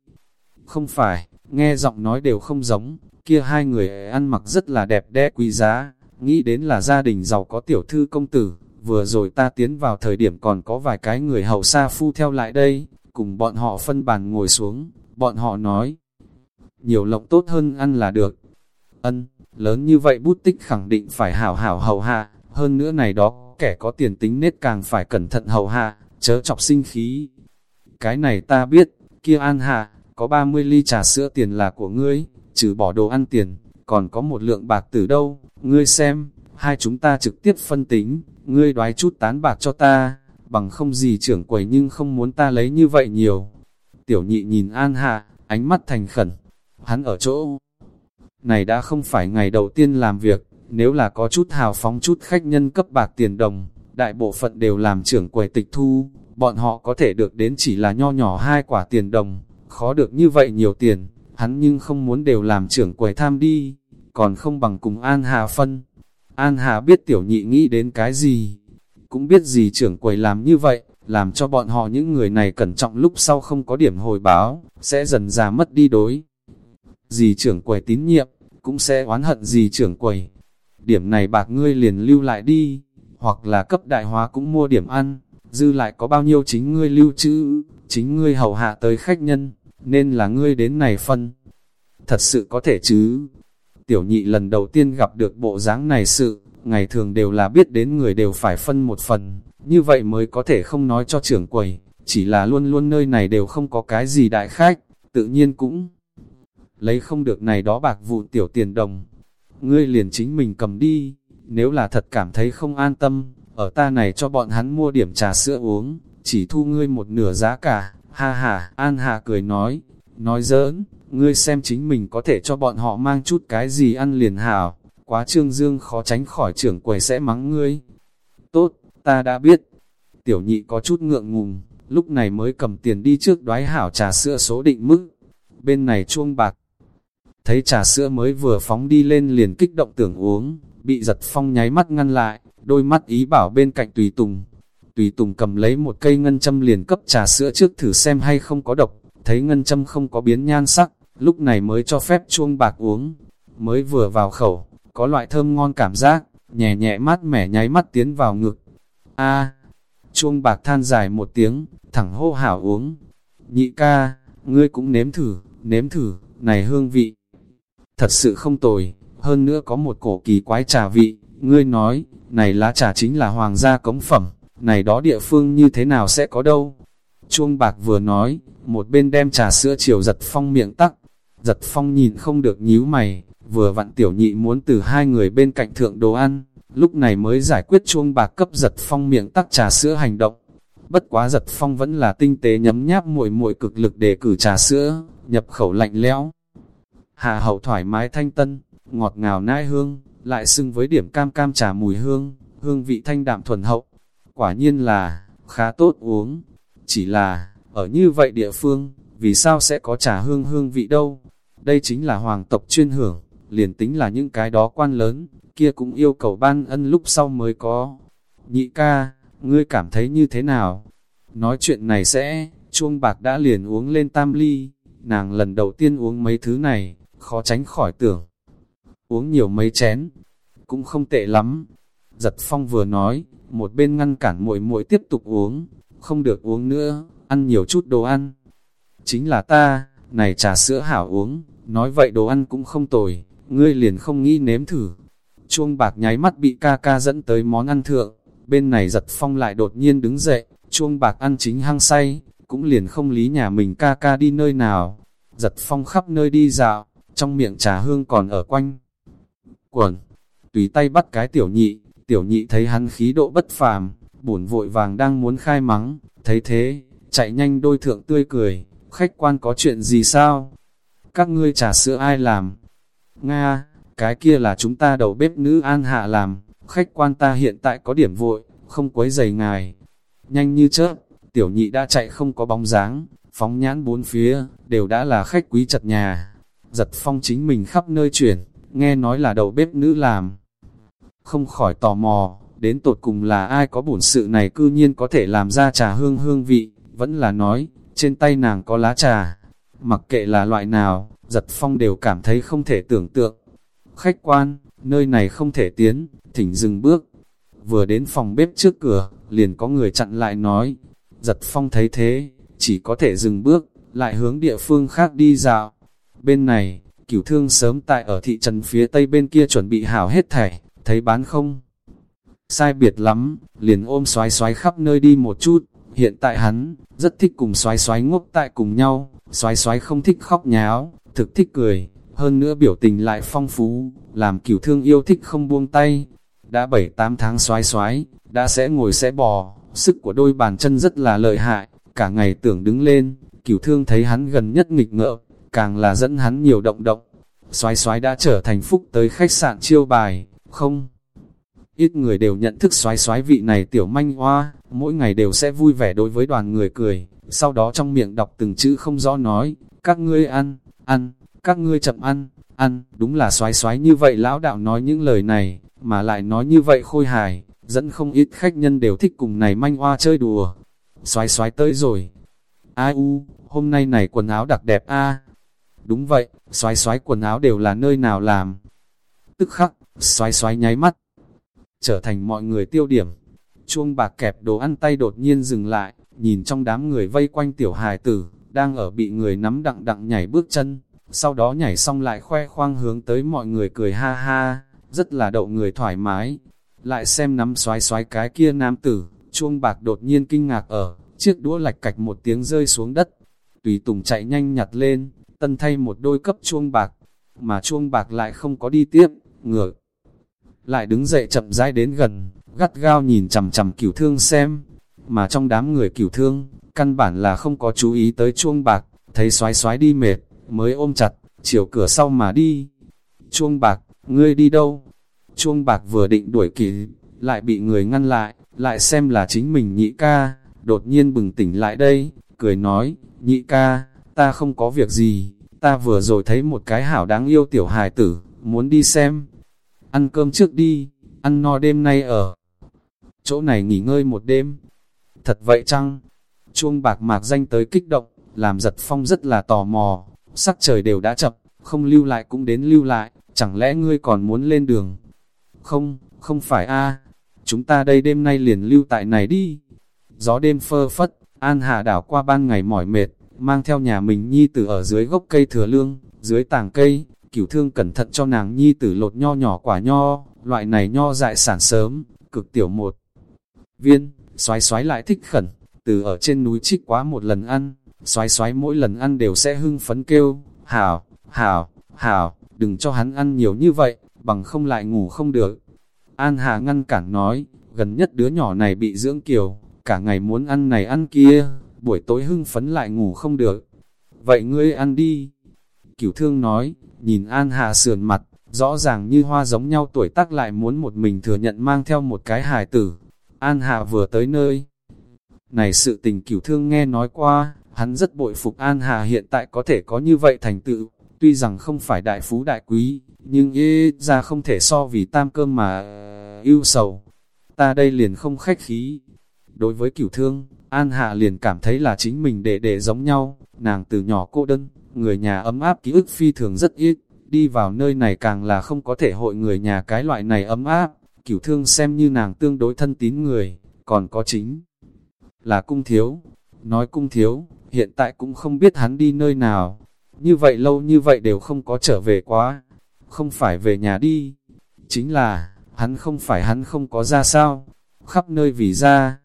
Không phải, nghe giọng nói đều không giống, kia hai người ăn mặc rất là đẹp đẽ quý giá, nghĩ đến là gia đình giàu có tiểu thư công tử, vừa rồi ta tiến vào thời điểm còn có vài cái người hầu sa phu theo lại đây, cùng bọn họ phân bàn ngồi xuống, bọn họ nói, nhiều lộng tốt hơn ăn là được. Ân, lớn như vậy bút tích khẳng định phải hảo hảo hầu hạ, hơn nữa này đó, kẻ có tiền tính nết càng phải cẩn thận hầu hạ, chớ chọc sinh khí. Cái này ta biết, kia an hạ, có 30 ly trà sữa tiền là của ngươi, trừ bỏ đồ ăn tiền, còn có một lượng bạc từ đâu, ngươi xem, hai chúng ta trực tiếp phân tính, ngươi đoái chút tán bạc cho ta, bằng không gì trưởng quầy nhưng không muốn ta lấy như vậy nhiều. Tiểu nhị nhìn An Hạ, ánh mắt thành khẩn, hắn ở chỗ này đã không phải ngày đầu tiên làm việc, nếu là có chút hào phóng chút khách nhân cấp bạc tiền đồng, đại bộ phận đều làm trưởng quầy tịch thu, bọn họ có thể được đến chỉ là nho nhỏ hai quả tiền đồng, khó được như vậy nhiều tiền, hắn nhưng không muốn đều làm trưởng quầy tham đi, còn không bằng cùng An Hà phân. An Hà biết tiểu nhị nghĩ đến cái gì, cũng biết gì trưởng quầy làm như vậy, làm cho bọn họ những người này cẩn trọng lúc sau không có điểm hồi báo, sẽ dần già mất đi đối. Dì trưởng quầy tín nhiệm, cũng sẽ oán hận dì trưởng quầy. Điểm này bạc ngươi liền lưu lại đi, hoặc là cấp đại hóa cũng mua điểm ăn, dư lại có bao nhiêu chính ngươi lưu trữ, chính ngươi hầu hạ tới khách nhân, nên là ngươi đến này phân. Thật sự có thể chứ, Tiểu nhị lần đầu tiên gặp được bộ dáng này sự, ngày thường đều là biết đến người đều phải phân một phần, như vậy mới có thể không nói cho trưởng quầy, chỉ là luôn luôn nơi này đều không có cái gì đại khách, tự nhiên cũng lấy không được này đó bạc vụ tiểu tiền đồng. Ngươi liền chính mình cầm đi, nếu là thật cảm thấy không an tâm, ở ta này cho bọn hắn mua điểm trà sữa uống, chỉ thu ngươi một nửa giá cả, ha ha, An Hà cười nói, nói giỡn, ngươi xem chính mình có thể cho bọn họ mang chút cái gì ăn liền hảo, quá trương dương khó tránh khỏi trưởng quầy sẽ mắng ngươi. Tốt, ta đã biết. Tiểu nhị có chút ngượng ngùng, lúc này mới cầm tiền đi trước đoái hảo trà sữa số định mức. Bên này chuông bạc. Thấy trà sữa mới vừa phóng đi lên liền kích động tưởng uống, bị giật phong nháy mắt ngăn lại, đôi mắt ý bảo bên cạnh tùy tùng. Tùy tùng cầm lấy một cây ngân châm liền cấp trà sữa trước thử xem hay không có độc, thấy ngân châm không có biến nhan sắc, lúc này mới cho phép chuông bạc uống. Mới vừa vào khẩu, có loại thơm ngon cảm giác, nhẹ nhẹ mát mẻ nháy mắt tiến vào ngực. A, chuông bạc than dài một tiếng, thẳng hô hảo uống. Nhị ca, ngươi cũng nếm thử, nếm thử, này hương vị. Thật sự không tồi, hơn nữa có một cổ kỳ quái trà vị, ngươi nói, này lá trà chính là hoàng gia cống phẩm, này đó địa phương như thế nào sẽ có đâu. Chuông bạc vừa nói, một bên đem trà sữa chiều giật phong miệng tắc, Giật phong nhìn không được nhíu mày, vừa vặn tiểu nhị muốn từ hai người bên cạnh thượng đồ ăn, lúc này mới giải quyết chuông bạc cấp giật phong miệng tắc trà sữa hành động. Bất quá giật phong vẫn là tinh tế nhấm nháp muội muội cực lực để cử trà sữa, nhập khẩu lạnh lẽo. Hà hậu thoải mái thanh tân, ngọt ngào nai hương, lại xưng với điểm cam cam trà mùi hương, hương vị thanh đạm thuần hậu. Quả nhiên là, khá tốt uống. Chỉ là, ở như vậy địa phương, vì sao sẽ có trà hương hương vị đâu? Đây chính là hoàng tộc chuyên hưởng, liền tính là những cái đó quan lớn, kia cũng yêu cầu ban ân lúc sau mới có. Nhị ca, ngươi cảm thấy như thế nào? Nói chuyện này sẽ, chuông bạc đã liền uống lên tam ly, nàng lần đầu tiên uống mấy thứ này, khó tránh khỏi tưởng. Uống nhiều mấy chén, cũng không tệ lắm. Giật phong vừa nói, một bên ngăn cản muội muội tiếp tục uống, không được uống nữa, ăn nhiều chút đồ ăn. Chính là ta, này trà sữa hảo uống, nói vậy đồ ăn cũng không tồi, ngươi liền không nghĩ nếm thử. Chuông bạc nháy mắt bị ca ca dẫn tới món ăn thượng, bên này giật phong lại đột nhiên đứng dậy, chuông bạc ăn chính hăng say, cũng liền không lý nhà mình ca ca đi nơi nào. Giật phong khắp nơi đi dạo, trong miệng trà hương còn ở quanh. Quẩn, tùy tay bắt cái tiểu nhị, tiểu nhị thấy hắn khí độ bất phàm, bổn vội vàng đang muốn khai mắng, thấy thế, chạy nhanh đôi thượng tươi cười, khách quan có chuyện gì sao? Các ngươi trà sữa ai làm? Nga, cái kia là chúng ta đầu bếp nữ an hạ làm, khách quan ta hiện tại có điểm vội, không quấy giày ngài. Nhanh như chớp, tiểu nhị đã chạy không có bóng dáng, phóng nhãn bốn phía, đều đã là khách quý chật nhà. Giật phong chính mình khắp nơi chuyển, nghe nói là đầu bếp nữ làm. Không khỏi tò mò, đến tột cùng là ai có bổn sự này cư nhiên có thể làm ra trà hương hương vị, vẫn là nói, trên tay nàng có lá trà. Mặc kệ là loại nào, giật phong đều cảm thấy không thể tưởng tượng. Khách quan, nơi này không thể tiến, thỉnh dừng bước. Vừa đến phòng bếp trước cửa, liền có người chặn lại nói. Giật phong thấy thế, chỉ có thể dừng bước, lại hướng địa phương khác đi dạo. Bên này, cửu thương sớm tại ở thị trấn phía tây bên kia chuẩn bị hảo hết thảy, thấy bán không. Sai biệt lắm, liền ôm xoái xoái khắp nơi đi một chút, hiện tại hắn, rất thích cùng xoái xoái ngốc tại cùng nhau, xoái xoái không thích khóc nháo, thực thích cười, hơn nữa biểu tình lại phong phú, làm cửu thương yêu thích không buông tay. Đã 7-8 tháng xoái xoái, đã sẽ ngồi sẽ bò, sức của đôi bàn chân rất là lợi hại, cả ngày tưởng đứng lên, cửu thương thấy hắn gần nhất nghịch ngợm, càng là dẫn hắn nhiều động động. Xoái xoái đã trở thành phúc tới khách sạn chiêu bài, không? Ít người đều nhận thức xoái xoái vị này tiểu manh hoa, mỗi ngày đều sẽ vui vẻ đối với đoàn người cười, sau đó trong miệng đọc từng chữ không rõ nói, các ngươi ăn, ăn, các ngươi chậm ăn, ăn, đúng là xoái xoái như vậy lão đạo nói những lời này, mà lại nói như vậy khôi hài, dẫn không ít khách nhân đều thích cùng này manh hoa chơi đùa. Xoái xoái tới rồi. Ai u, hôm nay này quần áo đặc đẹp a Đúng vậy, xoái xoái quần áo đều là nơi nào làm. Tức khắc, xoái xoái nháy mắt, trở thành mọi người tiêu điểm. Chuông bạc kẹp đồ ăn tay đột nhiên dừng lại, nhìn trong đám người vây quanh tiểu hài tử, đang ở bị người nắm đặng đặng nhảy bước chân, sau đó nhảy xong lại khoe khoang hướng tới mọi người cười ha ha, rất là đậu người thoải mái. Lại xem nắm xoái xoái cái kia nam tử, chuông bạc đột nhiên kinh ngạc ở, chiếc đũa lạch cạch một tiếng rơi xuống đất. Tùy Tùng chạy nhanh nhặt lên, tân thay một đôi cấp chuông bạc, mà chuông bạc lại không có đi tiếp, ngược. Lại đứng dậy chậm rãi đến gần, gắt gao nhìn chằm chằm cửu thương xem, mà trong đám người cửu thương, căn bản là không có chú ý tới chuông bạc, thấy xoái xoái đi mệt, mới ôm chặt, chiều cửa sau mà đi. Chuông bạc, ngươi đi đâu? Chuông bạc vừa định đuổi kịp, lại bị người ngăn lại, lại xem là chính mình nhị ca, đột nhiên bừng tỉnh lại đây, cười nói, nhị ca, ta không có việc gì, ta vừa rồi thấy một cái hảo đáng yêu tiểu hài tử, muốn đi xem. Ăn cơm trước đi, ăn no đêm nay ở chỗ này nghỉ ngơi một đêm. Thật vậy chăng? Chuông bạc mạc danh tới kích động, làm giật phong rất là tò mò, sắc trời đều đã chập, không lưu lại cũng đến lưu lại, chẳng lẽ ngươi còn muốn lên đường? Không, không phải a chúng ta đây đêm nay liền lưu tại này đi. Gió đêm phơ phất, An Hạ đảo qua ban ngày mỏi mệt, mang theo nhà mình nhi tử ở dưới gốc cây thừa lương, dưới tàng cây, cửu thương cẩn thận cho nàng nhi tử lột nho nhỏ quả nho, loại này nho dại sản sớm, cực tiểu một. Viên, xoái xoái lại thích khẩn, từ ở trên núi trích quá một lần ăn, xoái xoái mỗi lần ăn đều sẽ hưng phấn kêu, hảo, hảo, hảo, đừng cho hắn ăn nhiều như vậy, bằng không lại ngủ không được. An Hà ngăn cản nói, gần nhất đứa nhỏ này bị dưỡng kiều, cả ngày muốn ăn này ăn kia, buổi tối hưng phấn lại ngủ không được. Vậy ngươi ăn đi. Cửu thương nói, nhìn An Hà sườn mặt, rõ ràng như hoa giống nhau tuổi tác lại muốn một mình thừa nhận mang theo một cái hài tử. An Hà vừa tới nơi. Này sự tình cửu thương nghe nói qua, hắn rất bội phục An Hà hiện tại có thể có như vậy thành tựu, tuy rằng không phải đại phú đại quý, nhưng ê ra không thể so vì tam cơm mà ưu sầu. Ta đây liền không khách khí. Đối với cửu thương, An Hạ liền cảm thấy là chính mình đệ đệ giống nhau, nàng từ nhỏ cô đơn, người nhà ấm áp ký ức phi thường rất ít, đi vào nơi này càng là không có thể hội người nhà cái loại này ấm áp, cửu thương xem như nàng tương đối thân tín người, còn có chính là cung thiếu. Nói cung thiếu, hiện tại cũng không biết hắn đi nơi nào, như vậy lâu như vậy đều không có trở về quá, không phải về nhà đi, chính là, hắn không phải hắn không có ra sao, khắp nơi vì ra,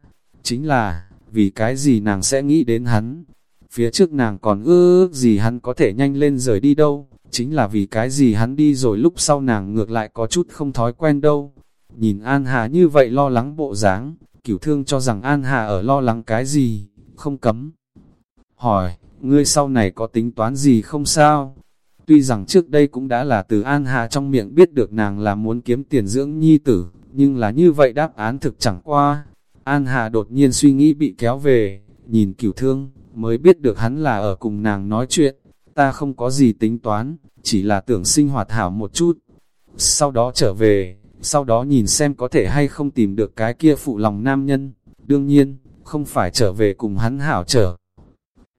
chính là, vì cái gì nàng sẽ nghĩ đến hắn, phía trước nàng còn ước gì hắn có thể nhanh lên rời đi đâu, chính là vì cái gì hắn đi rồi lúc sau nàng ngược lại có chút không thói quen đâu. Nhìn An Hà như vậy lo lắng bộ dáng, cửu thương cho rằng An Hà ở lo lắng cái gì, không cấm. Hỏi, ngươi sau này có tính toán gì không sao? Tuy rằng trước đây cũng đã là từ An Hà trong miệng biết được nàng là muốn kiếm tiền dưỡng nhi tử, nhưng là như vậy đáp án thực chẳng qua. An Hà đột nhiên suy nghĩ bị kéo về, nhìn cửu thương, mới biết được hắn là ở cùng nàng nói chuyện, ta không có gì tính toán, chỉ là tưởng sinh hoạt hảo một chút. Sau đó trở về, sau đó nhìn xem có thể hay không tìm được cái kia phụ lòng nam nhân, đương nhiên, không phải trở về cùng hắn hảo trở.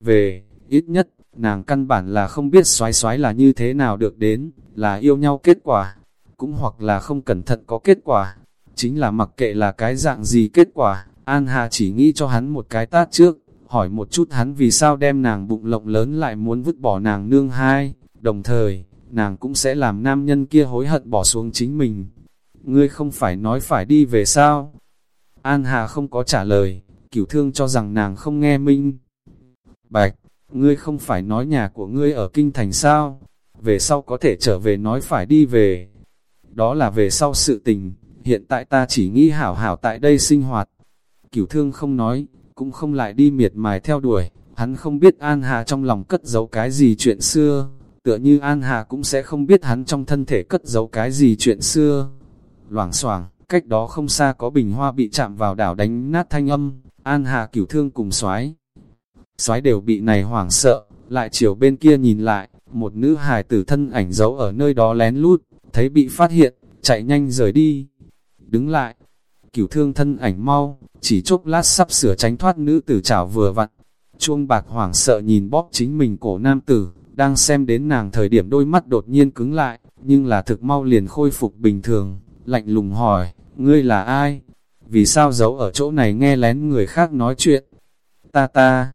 Về, ít nhất, nàng căn bản là không biết xoái xoái là như thế nào được đến, là yêu nhau kết quả, cũng hoặc là không cẩn thận có kết quả, chính là mặc kệ là cái dạng gì kết quả, An Hà chỉ nghĩ cho hắn một cái tát trước, hỏi một chút hắn vì sao đem nàng bụng lộng lớn lại muốn vứt bỏ nàng nương hai, đồng thời, nàng cũng sẽ làm nam nhân kia hối hận bỏ xuống chính mình. Ngươi không phải nói phải đi về sao? An Hà không có trả lời, cửu thương cho rằng nàng không nghe minh. Bạch, ngươi không phải nói nhà của ngươi ở kinh thành sao? Về sau có thể trở về nói phải đi về. Đó là về sau sự tình, hiện tại ta chỉ nghĩ hảo hảo tại đây sinh hoạt. Cửu thương không nói, cũng không lại đi miệt mài theo đuổi, hắn không biết An Hà trong lòng cất giấu cái gì chuyện xưa, tựa như An Hà cũng sẽ không biết hắn trong thân thể cất giấu cái gì chuyện xưa. Loảng xoảng cách đó không xa có bình hoa bị chạm vào đảo đánh nát thanh âm, An Hà cửu thương cùng xoái. Xoái đều bị này hoảng sợ, lại chiều bên kia nhìn lại, một nữ hài tử thân ảnh giấu ở nơi đó lén lút, thấy bị phát hiện, chạy nhanh rời đi. Đứng lại, cửu thương thân ảnh mau, chỉ chốc lát sắp sửa tránh thoát nữ tử chảo vừa vặn. Chuông bạc hoảng sợ nhìn bóp chính mình cổ nam tử, đang xem đến nàng thời điểm đôi mắt đột nhiên cứng lại, nhưng là thực mau liền khôi phục bình thường, lạnh lùng hỏi, ngươi là ai? Vì sao giấu ở chỗ này nghe lén người khác nói chuyện? Ta ta.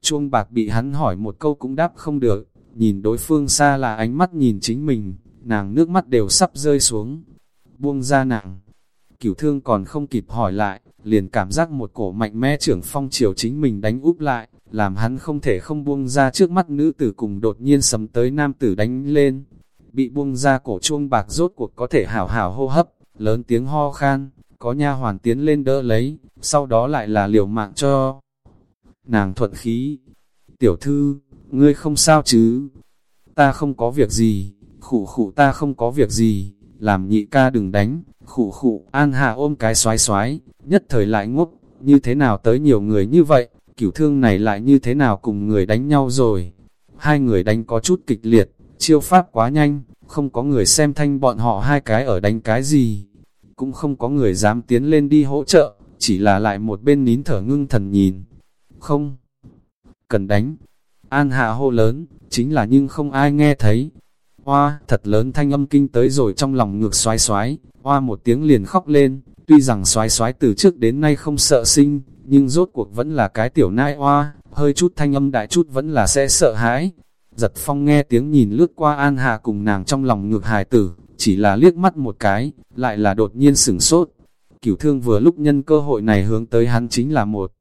Chuông bạc bị hắn hỏi một câu cũng đáp không được, nhìn đối phương xa là ánh mắt nhìn chính mình, nàng nước mắt đều sắp rơi xuống. Buông ra nàng, cửu thương còn không kịp hỏi lại, liền cảm giác một cổ mạnh mẽ trưởng phong chiều chính mình đánh úp lại, làm hắn không thể không buông ra trước mắt nữ tử cùng đột nhiên sấm tới nam tử đánh lên. Bị buông ra cổ chuông bạc rốt cuộc có thể hảo hảo hô hấp, lớn tiếng ho khan, có nha hoàn tiến lên đỡ lấy, sau đó lại là liều mạng cho. Nàng thuận khí, tiểu thư, ngươi không sao chứ, ta không có việc gì, khủ khủ ta không có việc gì, làm nhị ca đừng đánh, khụ khụ, an hà ôm cái xoái xoái, nhất thời lại ngốc, như thế nào tới nhiều người như vậy, cửu thương này lại như thế nào cùng người đánh nhau rồi. Hai người đánh có chút kịch liệt, chiêu pháp quá nhanh, không có người xem thanh bọn họ hai cái ở đánh cái gì. Cũng không có người dám tiến lên đi hỗ trợ, chỉ là lại một bên nín thở ngưng thần nhìn. Không, cần đánh. An hạ hô lớn, chính là nhưng không ai nghe thấy. Hoa, thật lớn thanh âm kinh tới rồi trong lòng ngược xoái xoái, hoa một tiếng liền khóc lên, Tuy rằng xoái xoái từ trước đến nay không sợ sinh, nhưng rốt cuộc vẫn là cái tiểu nai hoa hơi chút thanh âm đại chút vẫn là sẽ sợ hãi. Giật phong nghe tiếng nhìn lướt qua An Hà cùng nàng trong lòng ngược hài tử, chỉ là liếc mắt một cái, lại là đột nhiên sửng sốt. Cửu thương vừa lúc nhân cơ hội này hướng tới hắn chính là một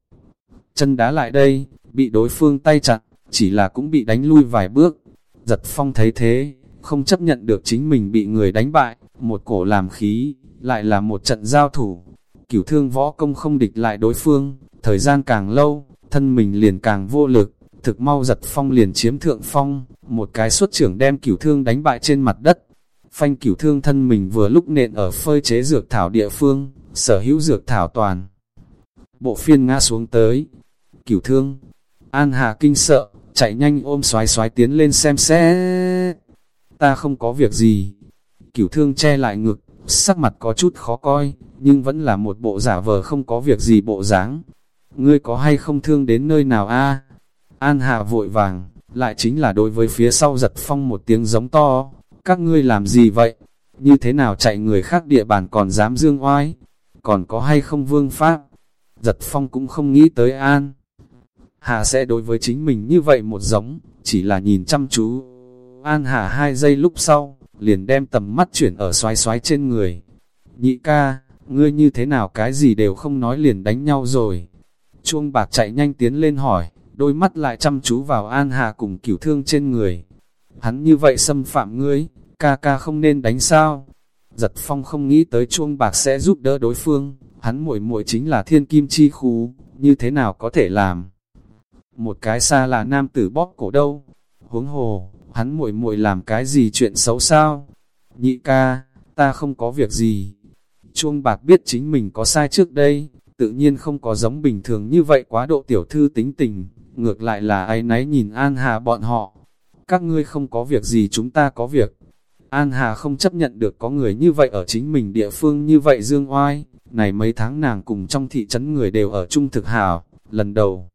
chân đá lại đây, bị đối phương tay chặt, chỉ là cũng bị đánh lui vài bước. Giật phong thấy thế, không chấp nhận được chính mình bị người đánh bại, một cổ làm khí, lại là một trận giao thủ. Cửu thương võ công không địch lại đối phương, thời gian càng lâu, thân mình liền càng vô lực, thực mau giật phong liền chiếm thượng phong, một cái xuất trưởng đem cửu thương đánh bại trên mặt đất. Phanh cửu thương thân mình vừa lúc nện ở phơi chế dược thảo địa phương, sở hữu dược thảo toàn. Bộ phiên ngã xuống tới, cửu thương, an hà kinh sợ, chạy nhanh ôm xoái xoái tiến lên xem xét. Ta không có việc gì. Cửu thương che lại ngực, sắc mặt có chút khó coi, nhưng vẫn là một bộ giả vờ không có việc gì bộ dáng. Ngươi có hay không thương đến nơi nào a? An Hạ vội vàng, lại chính là đối với phía sau giật phong một tiếng giống to, các ngươi làm gì vậy? Như thế nào chạy người khác địa bàn còn dám dương oai? Còn có hay không vương pháp? Giật phong cũng không nghĩ tới An. Hạ sẽ đối với chính mình như vậy một giống, chỉ là nhìn chăm chú. An Hà hai giây lúc sau, liền đem tầm mắt chuyển ở xoái xoái trên người. Nhị ca, ngươi như thế nào cái gì đều không nói liền đánh nhau rồi. Chuông bạc chạy nhanh tiến lên hỏi, đôi mắt lại chăm chú vào An Hà cùng cửu thương trên người. Hắn như vậy xâm phạm ngươi, ca ca không nên đánh sao. Giật phong không nghĩ tới chuông bạc sẽ giúp đỡ đối phương, hắn muội muội chính là thiên kim chi khu, như thế nào có thể làm. Một cái xa là nam tử bóp cổ đâu, huống hồ, hắn muội muội làm cái gì chuyện xấu sao? Nhị ca, ta không có việc gì. Chuông bạc biết chính mình có sai trước đây, tự nhiên không có giống bình thường như vậy quá độ tiểu thư tính tình, ngược lại là ai nấy nhìn An Hà bọn họ. Các ngươi không có việc gì chúng ta có việc. An Hà không chấp nhận được có người như vậy ở chính mình địa phương như vậy dương oai, này mấy tháng nàng cùng trong thị trấn người đều ở chung thực hảo, lần đầu.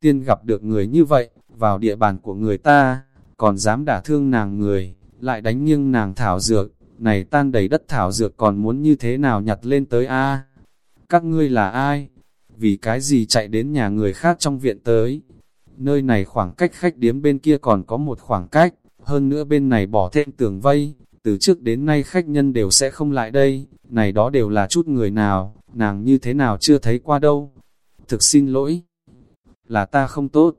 Tiên gặp được người như vậy, vào địa bàn của người ta, còn dám đả thương nàng người, lại đánh nghiêng nàng thảo dược, này tan đầy đất thảo dược còn muốn như thế nào nhặt lên tới a Các ngươi là ai? Vì cái gì chạy đến nhà người khác trong viện tới? Nơi này khoảng cách khách điếm bên kia còn có một khoảng cách, hơn nữa bên này bỏ thêm tường vây, từ trước đến nay khách nhân đều sẽ không lại đây, này đó đều là chút người nào, nàng như thế nào chưa thấy qua đâu. Thực xin lỗi, là ta không tốt.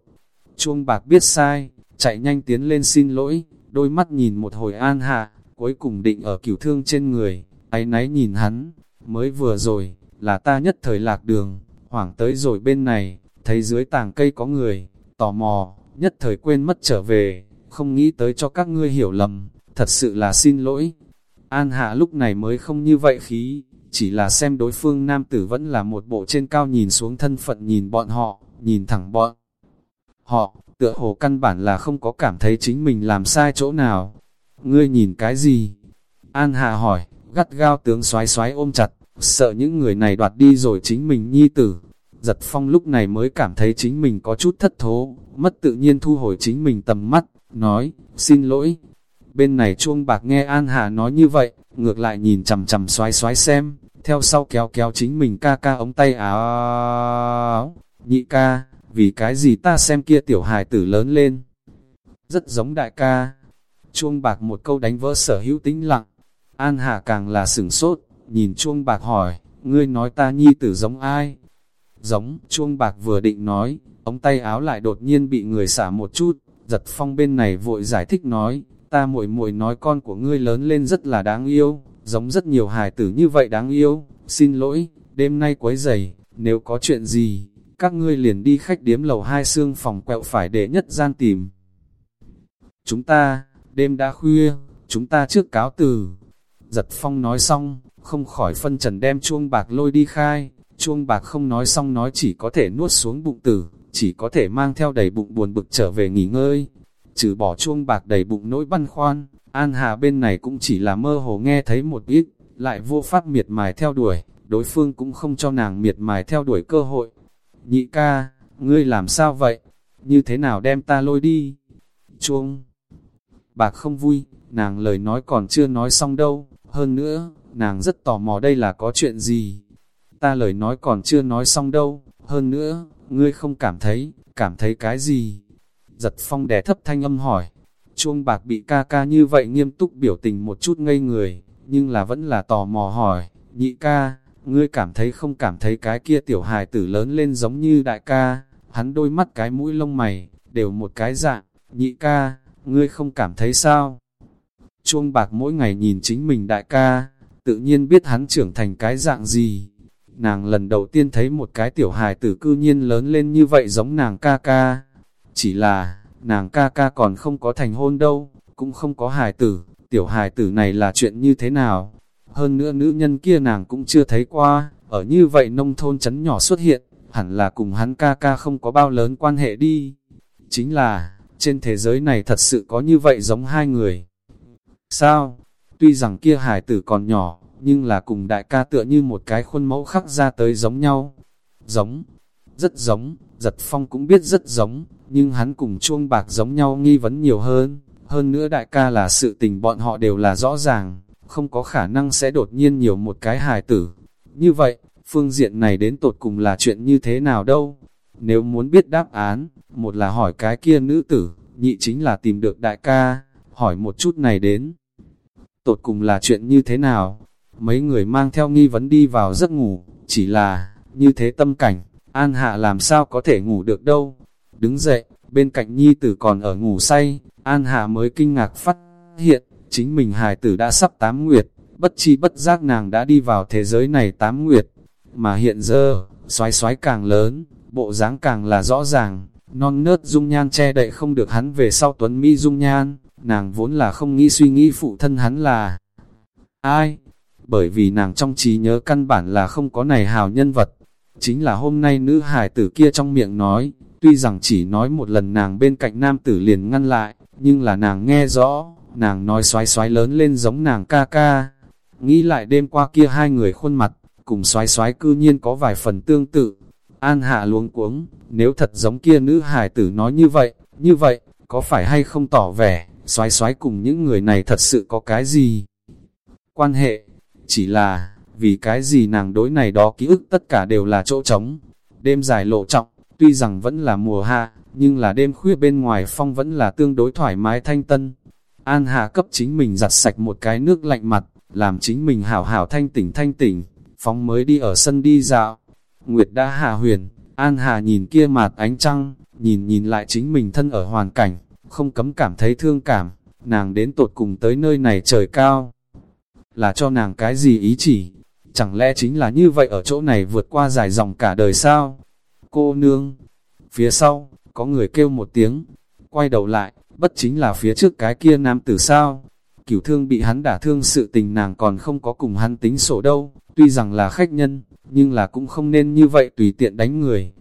Chuông bạc biết sai, chạy nhanh tiến lên xin lỗi, đôi mắt nhìn một hồi an hạ, cuối cùng định ở cửu thương trên người, ấy náy nhìn hắn, mới vừa rồi, là ta nhất thời lạc đường, hoảng tới rồi bên này, thấy dưới tàng cây có người, tò mò, nhất thời quên mất trở về, không nghĩ tới cho các ngươi hiểu lầm, thật sự là xin lỗi. An hạ lúc này mới không như vậy khí, chỉ là xem đối phương nam tử vẫn là một bộ trên cao nhìn xuống thân phận nhìn bọn họ, nhìn thẳng bọn. Họ, tựa hồ căn bản là không có cảm thấy chính mình làm sai chỗ nào. Ngươi nhìn cái gì? An Hà hỏi, gắt gao tướng xoái xoái ôm chặt, sợ những người này đoạt đi rồi chính mình nhi tử. Giật phong lúc này mới cảm thấy chính mình có chút thất thố, mất tự nhiên thu hồi chính mình tầm mắt, nói, xin lỗi. Bên này chuông bạc nghe An Hà nói như vậy, ngược lại nhìn chầm chầm xoái xoái xem, theo sau kéo kéo chính mình ca ca ống tay áo, nhị ca, vì cái gì ta xem kia tiểu hài tử lớn lên. Rất giống đại ca. Chuông bạc một câu đánh vỡ sở hữu tĩnh lặng. An Hà càng là sửng sốt, nhìn chuông bạc hỏi, ngươi nói ta nhi tử giống ai? Giống, chuông bạc vừa định nói, ống tay áo lại đột nhiên bị người xả một chút, giật phong bên này vội giải thích nói, ta muội muội nói con của ngươi lớn lên rất là đáng yêu, giống rất nhiều hài tử như vậy đáng yêu, xin lỗi, đêm nay quấy giày, nếu có chuyện gì, các ngươi liền đi khách điếm lầu hai xương phòng quẹo phải để nhất gian tìm. Chúng ta, đêm đã khuya, chúng ta trước cáo từ. Giật phong nói xong, không khỏi phân trần đem chuông bạc lôi đi khai, chuông bạc không nói xong nói chỉ có thể nuốt xuống bụng tử, chỉ có thể mang theo đầy bụng buồn bực trở về nghỉ ngơi. Trừ bỏ chuông bạc đầy bụng nỗi băn khoăn, An Hà bên này cũng chỉ là mơ hồ nghe thấy một ít, lại vô pháp miệt mài theo đuổi, đối phương cũng không cho nàng miệt mài theo đuổi cơ hội, Nhị ca, ngươi làm sao vậy? Như thế nào đem ta lôi đi? Chuông. Bạc không vui, nàng lời nói còn chưa nói xong đâu. Hơn nữa, nàng rất tò mò đây là có chuyện gì. Ta lời nói còn chưa nói xong đâu. Hơn nữa, ngươi không cảm thấy, cảm thấy cái gì? Giật phong đè thấp thanh âm hỏi. Chuông bạc bị ca ca như vậy nghiêm túc biểu tình một chút ngây người, nhưng là vẫn là tò mò hỏi, nhị ca, ngươi cảm thấy không cảm thấy cái kia tiểu hài tử lớn lên giống như đại ca, hắn đôi mắt cái mũi lông mày, đều một cái dạng, nhị ca, ngươi không cảm thấy sao? Chuông bạc mỗi ngày nhìn chính mình đại ca, tự nhiên biết hắn trưởng thành cái dạng gì. Nàng lần đầu tiên thấy một cái tiểu hài tử cư nhiên lớn lên như vậy giống nàng ca ca. Chỉ là, nàng ca ca còn không có thành hôn đâu, cũng không có hài tử, tiểu hài tử này là chuyện như thế nào. Hơn nữa nữ nhân kia nàng cũng chưa thấy qua, ở như vậy nông thôn chấn nhỏ xuất hiện, hẳn là cùng hắn ca ca không có bao lớn quan hệ đi. Chính là, trên thế giới này thật sự có như vậy giống hai người. Sao? Tuy rằng kia hải tử còn nhỏ, nhưng là cùng đại ca tựa như một cái khuôn mẫu khắc ra tới giống nhau. Giống, rất giống, giật phong cũng biết rất giống, nhưng hắn cùng chuông bạc giống nhau nghi vấn nhiều hơn. Hơn nữa đại ca là sự tình bọn họ đều là rõ ràng, không có khả năng sẽ đột nhiên nhiều một cái hài tử. Như vậy, phương diện này đến tột cùng là chuyện như thế nào đâu? Nếu muốn biết đáp án, một là hỏi cái kia nữ tử, nhị chính là tìm được đại ca, hỏi một chút này đến. Tột cùng là chuyện như thế nào? Mấy người mang theo nghi vấn đi vào giấc ngủ, chỉ là, như thế tâm cảnh, An Hạ làm sao có thể ngủ được đâu. Đứng dậy, bên cạnh nhi tử còn ở ngủ say, An Hạ mới kinh ngạc phát hiện, chính mình hài tử đã sắp tám nguyệt, bất chi bất giác nàng đã đi vào thế giới này tám nguyệt. Mà hiện giờ, xoái xoái càng lớn, bộ dáng càng là rõ ràng, non nớt dung nhan che đậy không được hắn về sau tuấn mỹ dung nhan, nàng vốn là không nghĩ suy nghĩ phụ thân hắn là ai, bởi vì nàng trong trí nhớ căn bản là không có này hào nhân vật. Chính là hôm nay nữ hải tử kia trong miệng nói, tuy rằng chỉ nói một lần nàng bên cạnh nam tử liền ngăn lại, nhưng là nàng nghe rõ, nàng nói xoái xoái lớn lên giống nàng ca ca. Nghĩ lại đêm qua kia hai người khuôn mặt, cùng xoái xoái cư nhiên có vài phần tương tự. An hạ luống cuống, nếu thật giống kia nữ hải tử nói như vậy, như vậy, có phải hay không tỏ vẻ, xoái xoái cùng những người này thật sự có cái gì? Quan hệ, chỉ là, vì cái gì nàng đối này đó ký ức tất cả đều là chỗ trống. Đêm dài lộ trọng, tuy rằng vẫn là mùa hạ, nhưng là đêm khuya bên ngoài phong vẫn là tương đối thoải mái thanh tân. An Hà cấp chính mình giặt sạch một cái nước lạnh mặt, làm chính mình hảo hảo thanh tỉnh thanh tỉnh, phóng mới đi ở sân đi dạo. Nguyệt đã hạ huyền, An Hà nhìn kia mặt ánh trăng, nhìn nhìn lại chính mình thân ở hoàn cảnh, không cấm cảm thấy thương cảm, nàng đến tột cùng tới nơi này trời cao. Là cho nàng cái gì ý chỉ? Chẳng lẽ chính là như vậy ở chỗ này vượt qua dài dòng cả đời sao? Cô nương! Phía sau, có người kêu một tiếng, quay đầu lại, bất chính là phía trước cái kia nam tử sao? Cửu thương bị hắn đả thương sự tình nàng còn không có cùng hắn tính sổ đâu, tuy rằng là khách nhân, nhưng là cũng không nên như vậy tùy tiện đánh người.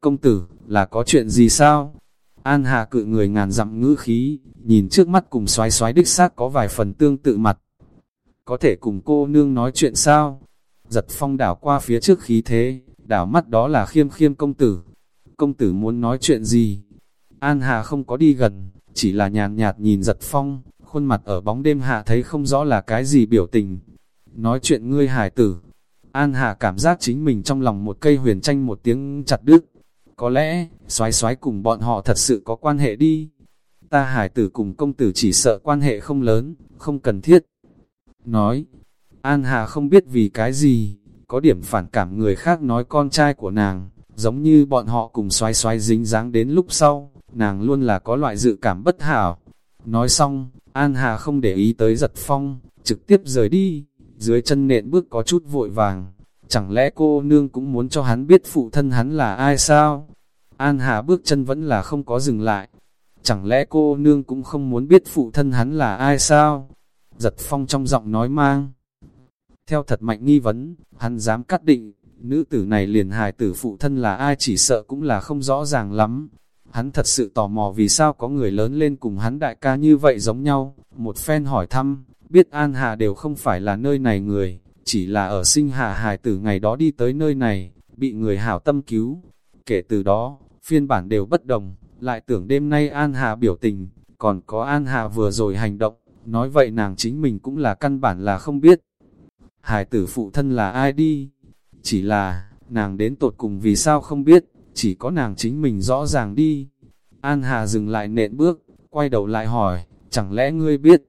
Công tử, là có chuyện gì sao? An Hà cự người ngàn dặm ngữ khí, nhìn trước mắt cùng xoái xoái đích xác có vài phần tương tự mặt. Có thể cùng cô nương nói chuyện sao? Giật phong đảo qua phía trước khí thế, đảo mắt đó là khiêm khiêm công tử. Công tử muốn nói chuyện gì? An Hà không có đi gần, chỉ là nhàn nhạt nhìn giật phong, khuôn mặt ở bóng đêm hạ thấy không rõ là cái gì biểu tình. Nói chuyện ngươi hải tử. An Hà cảm giác chính mình trong lòng một cây huyền tranh một tiếng chặt đứt, có lẽ, xoái xoái cùng bọn họ thật sự có quan hệ đi. Ta hải tử cùng công tử chỉ sợ quan hệ không lớn, không cần thiết. Nói, An Hà không biết vì cái gì, có điểm phản cảm người khác nói con trai của nàng, giống như bọn họ cùng xoái xoái dính dáng đến lúc sau, nàng luôn là có loại dự cảm bất hảo. Nói xong, An Hà không để ý tới giật phong, trực tiếp rời đi, dưới chân nện bước có chút vội vàng. Chẳng lẽ cô nương cũng muốn cho hắn biết phụ thân hắn là ai sao? An Hà bước chân vẫn là không có dừng lại. Chẳng lẽ cô nương cũng không muốn biết phụ thân hắn là ai sao? Giật phong trong giọng nói mang. Theo thật mạnh nghi vấn, hắn dám cắt định, nữ tử này liền hài tử phụ thân là ai chỉ sợ cũng là không rõ ràng lắm. Hắn thật sự tò mò vì sao có người lớn lên cùng hắn đại ca như vậy giống nhau, một phen hỏi thăm, biết An Hà đều không phải là nơi này người, chỉ là ở sinh hạ hài tử ngày đó đi tới nơi này, bị người hảo tâm cứu. Kể từ đó, phiên bản đều bất đồng, lại tưởng đêm nay An Hà biểu tình, còn có An Hà vừa rồi hành động, nói vậy nàng chính mình cũng là căn bản là không biết. Hải tử phụ thân là ai đi? Chỉ là, nàng đến tột cùng vì sao không biết, chỉ có nàng chính mình rõ ràng đi. An Hà dừng lại nện bước, quay đầu lại hỏi, chẳng lẽ ngươi biết?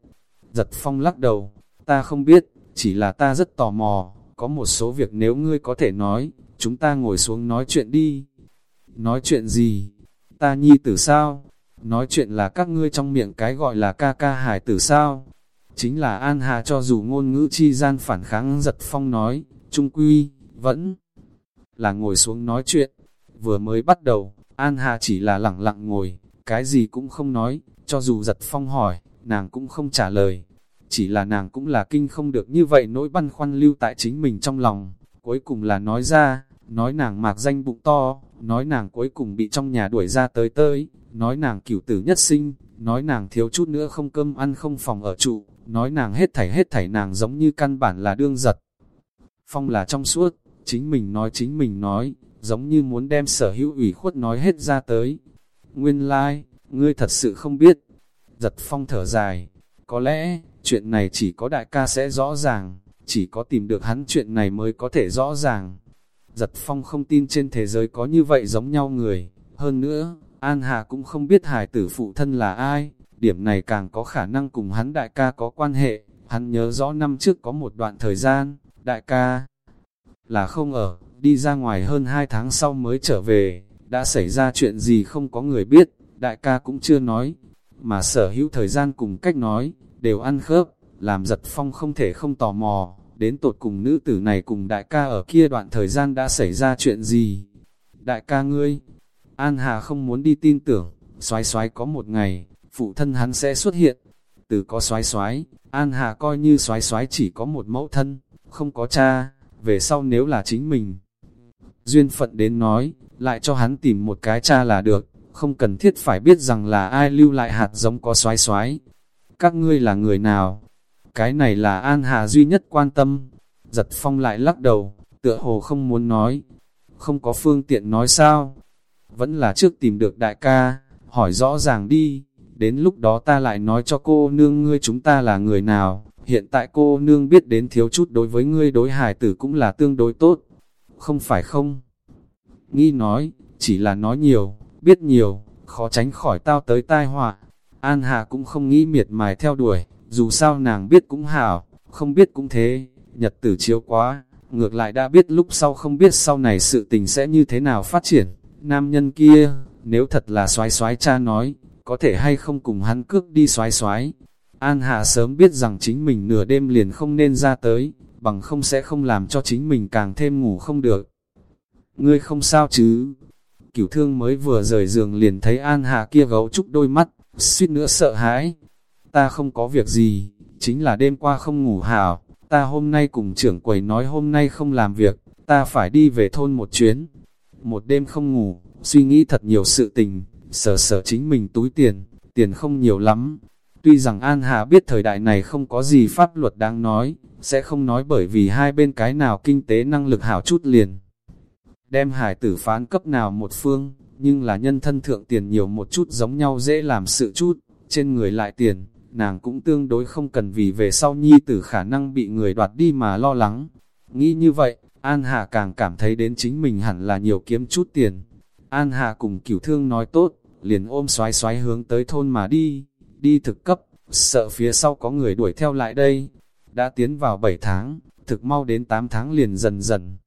Giật phong lắc đầu, ta không biết, chỉ là ta rất tò mò, có một số việc nếu ngươi có thể nói, chúng ta ngồi xuống nói chuyện đi. Nói chuyện gì? Ta nhi tử sao? Nói chuyện là các ngươi trong miệng cái gọi là ca ca hải tử sao? chính là An Hà cho dù ngôn ngữ chi gian phản kháng giật phong nói, trung quy, vẫn là ngồi xuống nói chuyện. Vừa mới bắt đầu, An Hà chỉ là lặng lặng ngồi, cái gì cũng không nói, cho dù giật phong hỏi, nàng cũng không trả lời. Chỉ là nàng cũng là kinh không được như vậy nỗi băn khoăn lưu tại chính mình trong lòng, cuối cùng là nói ra, nói nàng mạc danh bụng to, nói nàng cuối cùng bị trong nhà đuổi ra tới tới, nói nàng cửu tử nhất sinh, nói nàng thiếu chút nữa không cơm ăn không phòng ở trụ, nói nàng hết thảy hết thảy nàng giống như căn bản là đương giật. Phong là trong suốt, chính mình nói chính mình nói, giống như muốn đem sở hữu ủy khuất nói hết ra tới. Nguyên lai, like, ngươi thật sự không biết. Giật phong thở dài, có lẽ, chuyện này chỉ có đại ca sẽ rõ ràng, chỉ có tìm được hắn chuyện này mới có thể rõ ràng. Giật phong không tin trên thế giới có như vậy giống nhau người, hơn nữa, An Hà cũng không biết hài tử phụ thân là ai, điểm này càng có khả năng cùng hắn đại ca có quan hệ, hắn nhớ rõ năm trước có một đoạn thời gian, đại ca là không ở, đi ra ngoài hơn 2 tháng sau mới trở về, đã xảy ra chuyện gì không có người biết, đại ca cũng chưa nói, mà sở hữu thời gian cùng cách nói, đều ăn khớp, làm giật phong không thể không tò mò, đến tột cùng nữ tử này cùng đại ca ở kia đoạn thời gian đã xảy ra chuyện gì. Đại ca ngươi, An Hà không muốn đi tin tưởng, xoái xoái có một ngày, phụ thân hắn sẽ xuất hiện. Từ có xoái xoái, An Hà coi như xoái xoái chỉ có một mẫu thân, không có cha, về sau nếu là chính mình. Duyên phận đến nói, lại cho hắn tìm một cái cha là được, không cần thiết phải biết rằng là ai lưu lại hạt giống có xoái xoái. Các ngươi là người nào? Cái này là An Hà duy nhất quan tâm. Giật phong lại lắc đầu, tựa hồ không muốn nói. Không có phương tiện nói sao? Vẫn là trước tìm được đại ca, hỏi rõ ràng đi. Đến lúc đó ta lại nói cho cô nương ngươi chúng ta là người nào. Hiện tại cô nương biết đến thiếu chút đối với ngươi đối Hải tử cũng là tương đối tốt. Không phải không? Nghi nói, chỉ là nói nhiều, biết nhiều, khó tránh khỏi tao tới tai họa. An Hà cũng không nghĩ miệt mài theo đuổi, dù sao nàng biết cũng hảo, không biết cũng thế, nhật tử chiếu quá, ngược lại đã biết lúc sau không biết sau này sự tình sẽ như thế nào phát triển. Nam nhân kia, nếu thật là xoái xoái cha nói, có thể hay không cùng hắn cước đi xoái xoái. An Hà sớm biết rằng chính mình nửa đêm liền không nên ra tới, bằng không sẽ không làm cho chính mình càng thêm ngủ không được. Ngươi không sao chứ? Cửu thương mới vừa rời giường liền thấy An Hà kia gấu trúc đôi mắt, suýt nữa sợ hãi. Ta không có việc gì, chính là đêm qua không ngủ hảo, ta hôm nay cùng trưởng quầy nói hôm nay không làm việc, ta phải đi về thôn một chuyến. Một đêm không ngủ, suy nghĩ thật nhiều sự tình, sở sở chính mình túi tiền, tiền không nhiều lắm. Tuy rằng An Hà biết thời đại này không có gì pháp luật đáng nói, sẽ không nói bởi vì hai bên cái nào kinh tế năng lực hảo chút liền. Đem hải tử phán cấp nào một phương, nhưng là nhân thân thượng tiền nhiều một chút giống nhau dễ làm sự chút, trên người lại tiền, nàng cũng tương đối không cần vì về sau nhi tử khả năng bị người đoạt đi mà lo lắng. Nghĩ như vậy, An Hà càng cảm thấy đến chính mình hẳn là nhiều kiếm chút tiền. An Hà cùng cửu thương nói tốt, liền ôm xoái xoái hướng tới thôn mà đi, đi thực cấp, sợ phía sau có người đuổi theo lại đây. Đã tiến vào 7 tháng, thực mau đến 8 tháng liền dần dần.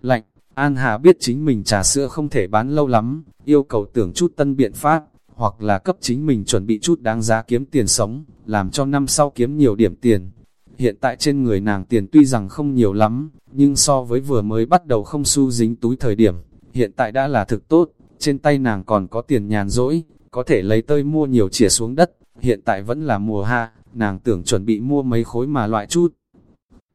Lạnh, An Hà biết chính mình trà sữa không thể bán lâu lắm, yêu cầu tưởng chút tân biện pháp, hoặc là cấp chính mình chuẩn bị chút đáng giá kiếm tiền sống, làm cho năm sau kiếm nhiều điểm tiền. Hiện tại trên người nàng tiền tuy rằng không nhiều lắm, nhưng so với vừa mới bắt đầu không xu dính túi thời điểm, hiện tại đã là thực tốt, trên tay nàng còn có tiền nhàn rỗi, có thể lấy tơi mua nhiều chìa xuống đất, hiện tại vẫn là mùa hạ, nàng tưởng chuẩn bị mua mấy khối mà loại chút.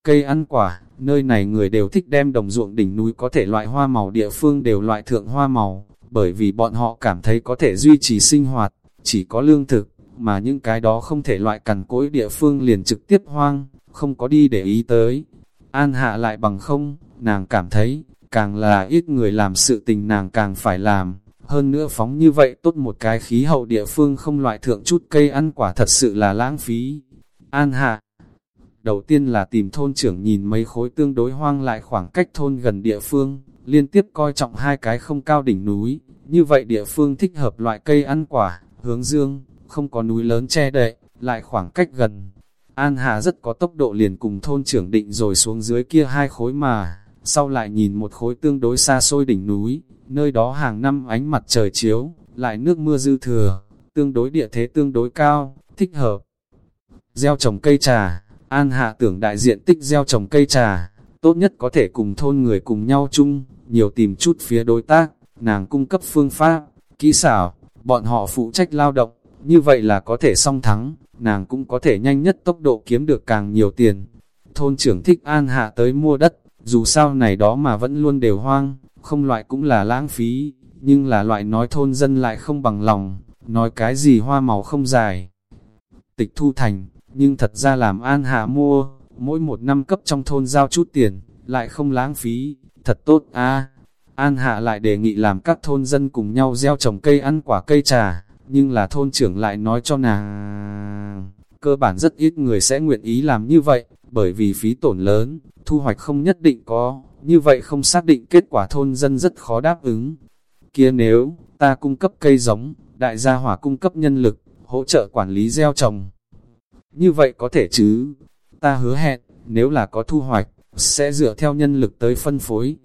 Cây ăn quả, nơi này người đều thích đem đồng ruộng đỉnh núi có thể loại hoa màu địa phương đều loại thượng hoa màu, bởi vì bọn họ cảm thấy có thể duy trì sinh hoạt, chỉ có lương thực, mà những cái đó không thể loại cằn cỗi địa phương liền trực tiếp hoang, không có đi để ý tới. An hạ lại bằng không, nàng cảm thấy, càng là ít người làm sự tình nàng càng phải làm, hơn nữa phóng như vậy tốt một cái khí hậu địa phương không loại thượng chút cây ăn quả thật sự là lãng phí. An hạ Đầu tiên là tìm thôn trưởng nhìn mấy khối tương đối hoang lại khoảng cách thôn gần địa phương, liên tiếp coi trọng hai cái không cao đỉnh núi, như vậy địa phương thích hợp loại cây ăn quả, hướng dương, không có núi lớn che đậy, lại khoảng cách gần. An Hà rất có tốc độ liền cùng thôn trưởng định rồi xuống dưới kia hai khối mà, sau lại nhìn một khối tương đối xa xôi đỉnh núi, nơi đó hàng năm ánh mặt trời chiếu, lại nước mưa dư thừa, tương đối địa thế tương đối cao, thích hợp Gieo trồng cây trà, An Hạ tưởng đại diện tích gieo trồng cây trà, tốt nhất có thể cùng thôn người cùng nhau chung, nhiều tìm chút phía đối tác, nàng cung cấp phương pháp, kỹ xảo, bọn họ phụ trách lao động, như vậy là có thể song thắng, nàng cũng có thể nhanh nhất tốc độ kiếm được càng nhiều tiền. Thôn trưởng thích An Hạ tới mua đất, dù sao này đó mà vẫn luôn đều hoang, không loại cũng là lãng phí, nhưng là loại nói thôn dân lại không bằng lòng, nói cái gì hoa màu không dài. Tịch thu thành, nhưng thật ra làm An Hạ mua, mỗi một năm cấp trong thôn giao chút tiền, lại không lãng phí, thật tốt a An Hạ lại đề nghị làm các thôn dân cùng nhau gieo trồng cây ăn quả cây trà, nhưng là thôn trưởng lại nói cho nàng, cơ bản rất ít người sẽ nguyện ý làm như vậy, bởi vì phí tổn lớn, thu hoạch không nhất định có, như vậy không xác định kết quả thôn dân rất khó đáp ứng. Kia nếu, ta cung cấp cây giống, đại gia hỏa cung cấp nhân lực, hỗ trợ quản lý gieo trồng. Như vậy có thể chứ? Ta hứa hẹn, nếu là có thu hoạch, sẽ dựa theo nhân lực tới phân phối.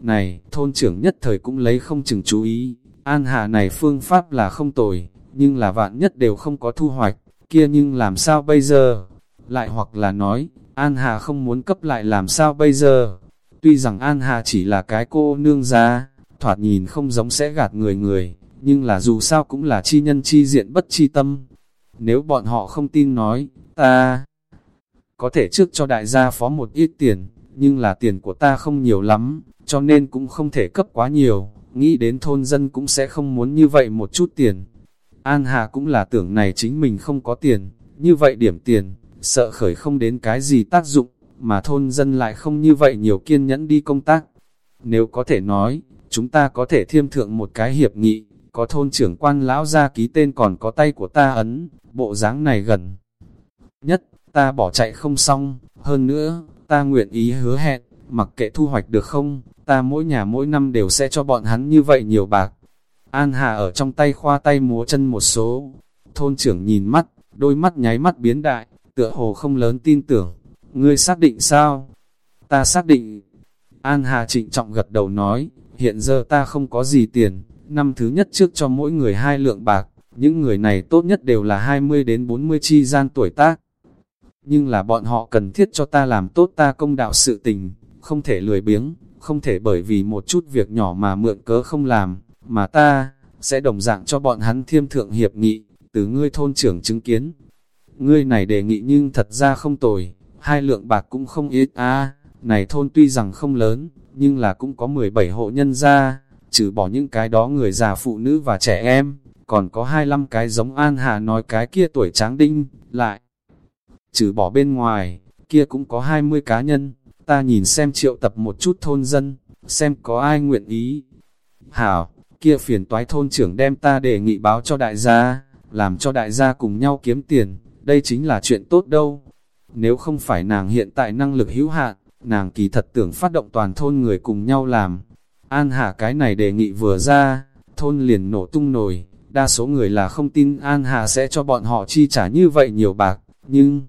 Này, thôn trưởng nhất thời cũng lấy không chừng chú ý, an hạ này phương pháp là không tồi, nhưng là vạn nhất đều không có thu hoạch, kia nhưng làm sao bây giờ? Lại hoặc là nói, An Hà không muốn cấp lại làm sao bây giờ? Tuy rằng An Hà chỉ là cái cô nương ra, thoạt nhìn không giống sẽ gạt người người, nhưng là dù sao cũng là chi nhân chi diện bất chi tâm. Nếu bọn họ không tin nói, ta có thể trước cho đại gia phó một ít tiền, nhưng là tiền của ta không nhiều lắm, cho nên cũng không thể cấp quá nhiều, nghĩ đến thôn dân cũng sẽ không muốn như vậy một chút tiền. An Hà cũng là tưởng này chính mình không có tiền, như vậy điểm tiền, sợ khởi không đến cái gì tác dụng, mà thôn dân lại không như vậy nhiều kiên nhẫn đi công tác. Nếu có thể nói, chúng ta có thể thiêm thượng một cái hiệp nghị, có thôn trưởng quan lão ra ký tên còn có tay của ta ấn, bộ dáng này gần. Nhất, ta bỏ chạy không xong, hơn nữa, ta nguyện ý hứa hẹn, mặc kệ thu hoạch được không, ta mỗi nhà mỗi năm đều sẽ cho bọn hắn như vậy nhiều bạc. An Hà ở trong tay khoa tay múa chân một số, thôn trưởng nhìn mắt, đôi mắt nháy mắt biến đại, tựa hồ không lớn tin tưởng. Ngươi xác định sao? Ta xác định. An Hà trịnh trọng gật đầu nói, hiện giờ ta không có gì tiền, năm thứ nhất trước cho mỗi người hai lượng bạc, những người này tốt nhất đều là 20 đến 40 chi gian tuổi tác. Nhưng là bọn họ cần thiết cho ta làm tốt ta công đạo sự tình, không thể lười biếng, không thể bởi vì một chút việc nhỏ mà mượn cớ không làm, mà ta sẽ đồng dạng cho bọn hắn thiêm thượng hiệp nghị, từ ngươi thôn trưởng chứng kiến, ngươi này đề nghị nhưng thật ra không tồi, hai lượng bạc cũng không ít a này thôn tuy rằng không lớn, nhưng là cũng có 17 hộ nhân gia, trừ bỏ những cái đó người già phụ nữ và trẻ em, còn có 25 cái giống An Hà nói cái kia tuổi tráng đinh, lại. Trừ bỏ bên ngoài, kia cũng có 20 cá nhân, ta nhìn xem triệu tập một chút thôn dân, xem có ai nguyện ý. Hảo, kia phiền toái thôn trưởng đem ta đề nghị báo cho đại gia, làm cho đại gia cùng nhau kiếm tiền, đây chính là chuyện tốt đâu. Nếu không phải nàng hiện tại năng lực hữu hạn, nàng kỳ thật tưởng phát động toàn thôn người cùng nhau làm. An Hà cái này đề nghị vừa ra, thôn liền nổ tung nổi, đa số người là không tin An Hà sẽ cho bọn họ chi trả như vậy nhiều bạc, nhưng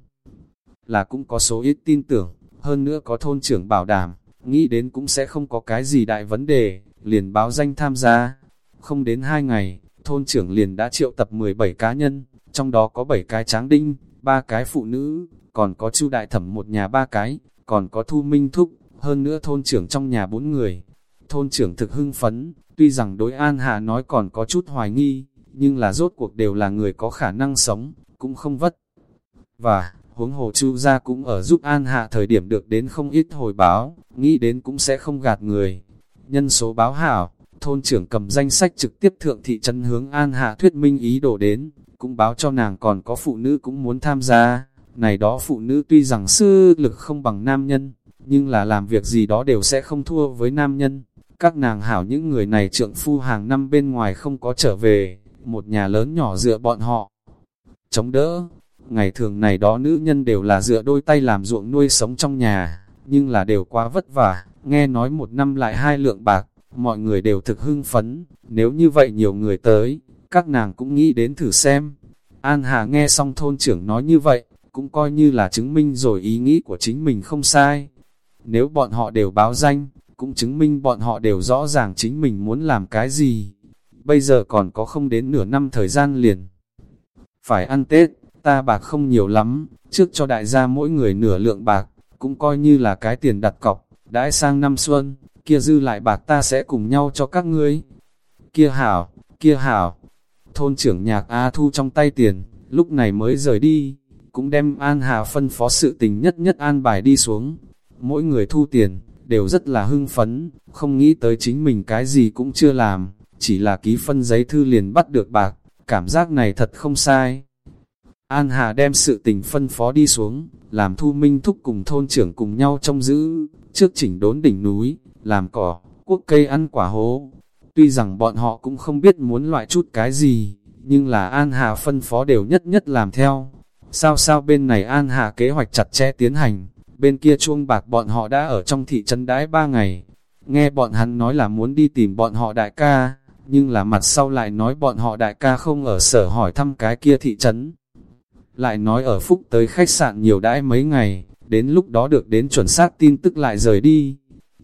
là cũng có số ít tin tưởng, hơn nữa có thôn trưởng bảo đảm, nghĩ đến cũng sẽ không có cái gì đại vấn đề, liền báo danh tham gia. Không đến hai ngày, thôn trưởng liền đã triệu tập 17 cá nhân, trong đó có 7 cái tráng đinh, ba cái phụ nữ, còn có chu đại thẩm một nhà ba cái, còn có thu minh thúc, hơn nữa thôn trưởng trong nhà bốn người. Thôn trưởng thực hưng phấn, tuy rằng đối An Hà nói còn có chút hoài nghi, nhưng là rốt cuộc đều là người có khả năng sống, cũng không vất. Và, huống hồ chu gia cũng ở giúp An Hạ thời điểm được đến không ít hồi báo, nghĩ đến cũng sẽ không gạt người. Nhân số báo hảo, thôn trưởng cầm danh sách trực tiếp thượng thị trấn hướng An Hạ thuyết minh ý đồ đến, cũng báo cho nàng còn có phụ nữ cũng muốn tham gia. Này đó phụ nữ tuy rằng sư lực không bằng nam nhân, nhưng là làm việc gì đó đều sẽ không thua với nam nhân. Các nàng hảo những người này trượng phu hàng năm bên ngoài không có trở về, một nhà lớn nhỏ dựa bọn họ. Chống đỡ, ngày thường này đó nữ nhân đều là dựa đôi tay làm ruộng nuôi sống trong nhà, nhưng là đều quá vất vả, nghe nói một năm lại hai lượng bạc, mọi người đều thực hưng phấn, nếu như vậy nhiều người tới, các nàng cũng nghĩ đến thử xem. An Hà nghe xong thôn trưởng nói như vậy, cũng coi như là chứng minh rồi ý nghĩ của chính mình không sai. Nếu bọn họ đều báo danh, cũng chứng minh bọn họ đều rõ ràng chính mình muốn làm cái gì. Bây giờ còn có không đến nửa năm thời gian liền. Phải ăn Tết, ta bạc không nhiều lắm, trước cho đại gia mỗi người nửa lượng bạc, cũng coi như là cái tiền đặt cọc, đãi sang năm xuân, kia dư lại bạc ta sẽ cùng nhau cho các ngươi. Kia hảo, kia hảo, thôn trưởng nhạc A Thu trong tay tiền, lúc này mới rời đi, cũng đem An Hà phân phó sự tình nhất nhất an bài đi xuống. Mỗi người thu tiền, đều rất là hưng phấn, không nghĩ tới chính mình cái gì cũng chưa làm, chỉ là ký phân giấy thư liền bắt được bạc, cảm giác này thật không sai. An Hà đem sự tình phân phó đi xuống, làm thu minh thúc cùng thôn trưởng cùng nhau trông giữ, trước chỉnh đốn đỉnh núi, làm cỏ, quốc cây ăn quả hố. Tuy rằng bọn họ cũng không biết muốn loại chút cái gì, nhưng là An Hà phân phó đều nhất nhất làm theo. Sao sao bên này An Hạ kế hoạch chặt chẽ tiến hành, bên kia chuông bạc bọn họ đã ở trong thị trấn đãi ba ngày. Nghe bọn hắn nói là muốn đi tìm bọn họ đại ca, nhưng là mặt sau lại nói bọn họ đại ca không ở sở hỏi thăm cái kia thị trấn. Lại nói ở phúc tới khách sạn nhiều đãi mấy ngày, đến lúc đó được đến chuẩn xác tin tức lại rời đi.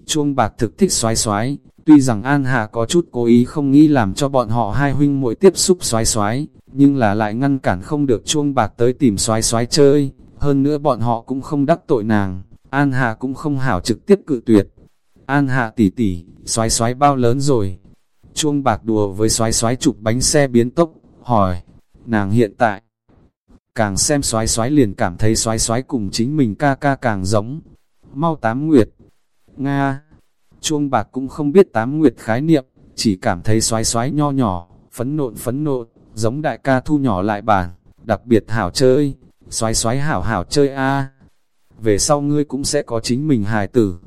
Chuông bạc thực thích xoái xoái, tuy rằng An Hà có chút cố ý không nghĩ làm cho bọn họ hai huynh muội tiếp xúc xoái xoái, nhưng là lại ngăn cản không được chuông bạc tới tìm xoái xoái chơi, hơn nữa bọn họ cũng không đắc tội nàng, An Hà cũng không hảo trực tiếp cự tuyệt. An Hà tỉ tỉ, xoái xoái bao lớn rồi? Chuông bạc đùa với xoái xoái chụp bánh xe biến tốc, hỏi, nàng hiện tại, càng xem xoái xoái liền cảm thấy xoái xoái cùng chính mình ca ca càng giống. Mau tám nguyệt, Nga, chuông bạc cũng không biết tám nguyệt khái niệm, chỉ cảm thấy xoái xoái nho nhỏ, phấn nộn phấn nộn, giống đại ca thu nhỏ lại bàn, đặc biệt hảo chơi, xoái xoái hảo hảo chơi a Về sau ngươi cũng sẽ có chính mình hài tử.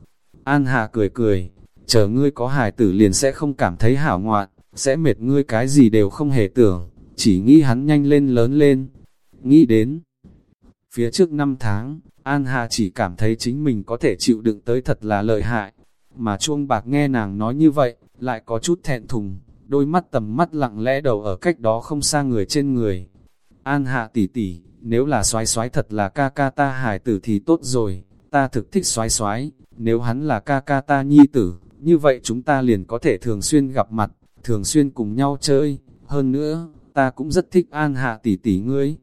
An Hà cười cười, chờ ngươi có hài tử liền sẽ không cảm thấy hảo ngoạn, sẽ mệt ngươi cái gì đều không hề tưởng, chỉ nghĩ hắn nhanh lên lớn lên. Nghĩ đến, phía trước năm tháng, An Hà chỉ cảm thấy chính mình có thể chịu đựng tới thật là lợi hại, mà chuông bạc nghe nàng nói như vậy, lại có chút thẹn thùng, đôi mắt tầm mắt lặng lẽ đầu ở cách đó không xa người trên người. An Hạ tỷ tỷ, nếu là xoái xoái thật là ca ca ta hải tử thì tốt rồi, ta thực thích xoái xoái, nếu hắn là ca ca ta nhi tử, như vậy chúng ta liền có thể thường xuyên gặp mặt, thường xuyên cùng nhau chơi, hơn nữa, ta cũng rất thích An Hạ tỷ tỷ ngươi.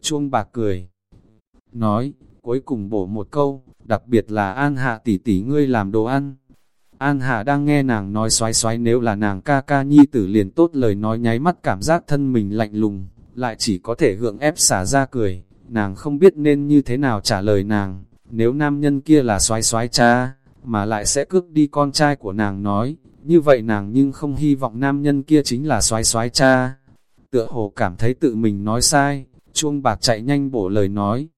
Chuông bạc cười, nói, cuối cùng bổ một câu, đặc biệt là An Hạ tỷ tỷ ngươi làm đồ ăn. An Hạ đang nghe nàng nói xoái xoái nếu là nàng ca ca nhi tử liền tốt lời nói nháy mắt cảm giác thân mình lạnh lùng, lại chỉ có thể gượng ép xả ra cười, nàng không biết nên như thế nào trả lời nàng, nếu nam nhân kia là xoái xoái cha, mà lại sẽ cướp đi con trai của nàng nói, như vậy nàng nhưng không hy vọng nam nhân kia chính là xoái xoái cha. Tựa hồ cảm thấy tự mình nói sai, chuông bạc chạy nhanh bổ lời nói.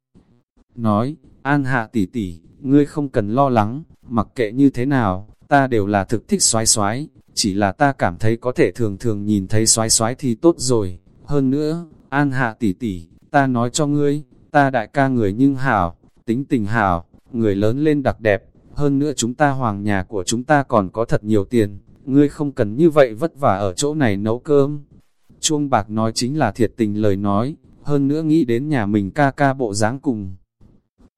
Nói, An Hạ tỷ tỷ, ngươi không cần lo lắng, mặc kệ như thế nào, ta đều là thực thích xoái xoái, chỉ là ta cảm thấy có thể thường thường nhìn thấy xoái xoái thì tốt rồi. Hơn nữa, An Hạ tỷ tỷ, ta nói cho ngươi, ta đại ca người nhưng hảo, tính tình hảo, người lớn lên đặc đẹp, hơn nữa chúng ta hoàng nhà của chúng ta còn có thật nhiều tiền, ngươi không cần như vậy vất vả ở chỗ này nấu cơm. Chuông bạc nói chính là thiệt tình lời nói, hơn nữa nghĩ đến nhà mình ca ca bộ dáng cùng.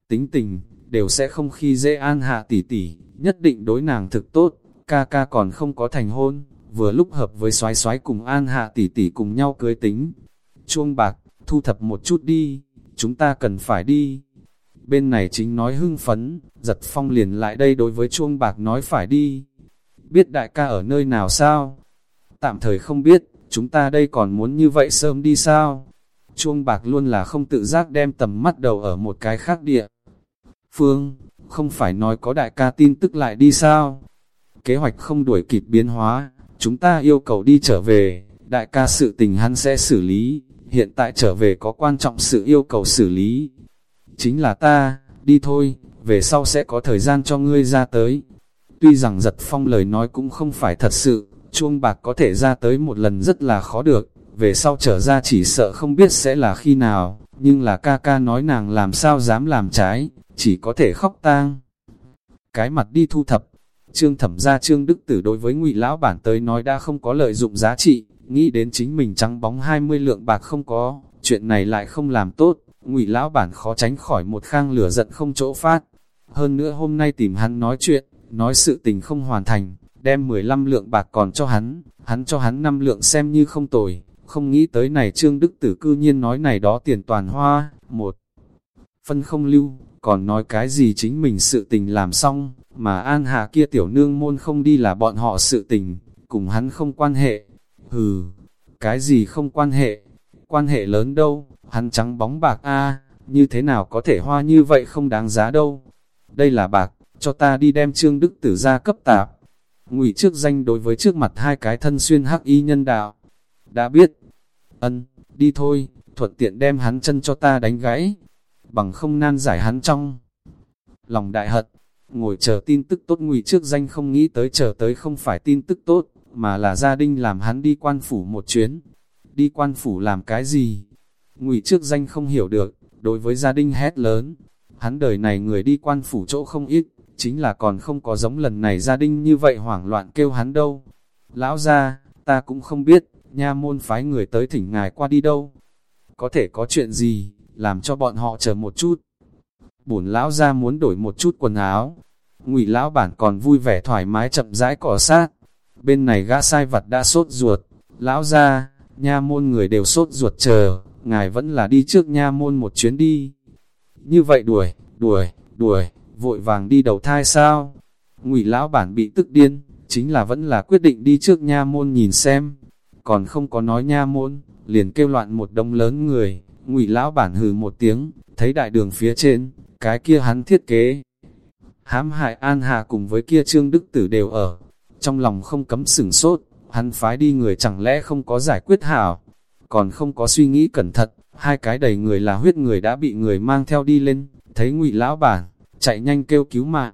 Tính tình, đều sẽ không khi dễ an hạ tỷ tỷ, nhất định đối nàng thực tốt, ca ca còn không có thành hôn, vừa lúc hợp với soái soái cùng an hạ tỷ tỷ cùng nhau cưới tính. Chuông bạc, thu thập một chút đi, chúng ta cần phải đi. Bên này chính nói hưng phấn, giật phong liền lại đây đối với chuông bạc nói phải đi. Biết đại ca ở nơi nào sao? Tạm thời không biết, chúng ta đây còn muốn như vậy sớm đi sao? Chuông bạc luôn là không tự giác đem tầm mắt đầu ở một cái khác địa. Phương, không phải nói có đại ca tin tức lại đi sao? Kế hoạch không đuổi kịp biến hóa, chúng ta yêu cầu đi trở về, đại ca sự tình hắn sẽ xử lý, hiện tại trở về có quan trọng sự yêu cầu xử lý. Chính là ta, đi thôi, về sau sẽ có thời gian cho ngươi ra tới. Tuy rằng giật phong lời nói cũng không phải thật sự, chuông bạc có thể ra tới một lần rất là khó được, về sau trở ra chỉ sợ không biết sẽ là khi nào, nhưng là ca ca nói nàng làm sao dám làm trái, chỉ có thể khóc tang. Cái mặt đi thu thập, trương thẩm ra trương đức tử đối với ngụy lão bản tới nói đã không có lợi dụng giá trị, nghĩ đến chính mình trắng bóng 20 lượng bạc không có, chuyện này lại không làm tốt, ngụy lão bản khó tránh khỏi một khang lửa giận không chỗ phát. Hơn nữa hôm nay tìm hắn nói chuyện, nói sự tình không hoàn thành, đem 15 lượng bạc còn cho hắn, hắn cho hắn 5 lượng xem như không tồi, Không nghĩ tới này Trương Đức Tử cư nhiên nói này đó tiền toàn hoa, một. Phân không lưu, còn nói cái gì chính mình sự tình làm xong, mà An Hà kia tiểu nương môn không đi là bọn họ sự tình, cùng hắn không quan hệ. Hừ, cái gì không quan hệ, quan hệ lớn đâu, hắn trắng bóng bạc a như thế nào có thể hoa như vậy không đáng giá đâu. Đây là bạc, cho ta đi đem Trương Đức Tử ra cấp tạp. Ngụy trước danh đối với trước mặt hai cái thân xuyên hắc y nhân đạo. Đã biết, ân, đi thôi, thuận tiện đem hắn chân cho ta đánh gãy, bằng không nan giải hắn trong. Lòng đại hận, ngồi chờ tin tức tốt ngụy trước danh không nghĩ tới chờ tới không phải tin tức tốt, mà là gia đình làm hắn đi quan phủ một chuyến. Đi quan phủ làm cái gì? Ngụy trước danh không hiểu được, đối với gia đình hét lớn. Hắn đời này người đi quan phủ chỗ không ít, chính là còn không có giống lần này gia đình như vậy hoảng loạn kêu hắn đâu. Lão ra, ta cũng không biết, nha môn phái người tới thỉnh ngài qua đi đâu. Có thể có chuyện gì, làm cho bọn họ chờ một chút. Bổn lão ra muốn đổi một chút quần áo. Ngụy lão bản còn vui vẻ thoải mái chậm rãi cỏ sát. Bên này gã sai vật đã sốt ruột. Lão ra, nha môn người đều sốt ruột chờ, ngài vẫn là đi trước nha môn một chuyến đi. Như vậy đuổi, đuổi, đuổi, vội vàng đi đầu thai sao? Ngụy lão bản bị tức điên, chính là vẫn là quyết định đi trước nha môn nhìn xem. Còn không có nói nha môn, liền kêu loạn một đông lớn người, ngụy lão bản hừ một tiếng, thấy đại đường phía trên, cái kia hắn thiết kế. Hãm hại An Hà cùng với kia Trương Đức Tử đều ở, trong lòng không cấm sửng sốt, hắn phái đi người chẳng lẽ không có giải quyết hảo, còn không có suy nghĩ cẩn thận, hai cái đầy người là huyết người đã bị người mang theo đi lên, thấy ngụy lão bản, chạy nhanh kêu cứu mạng.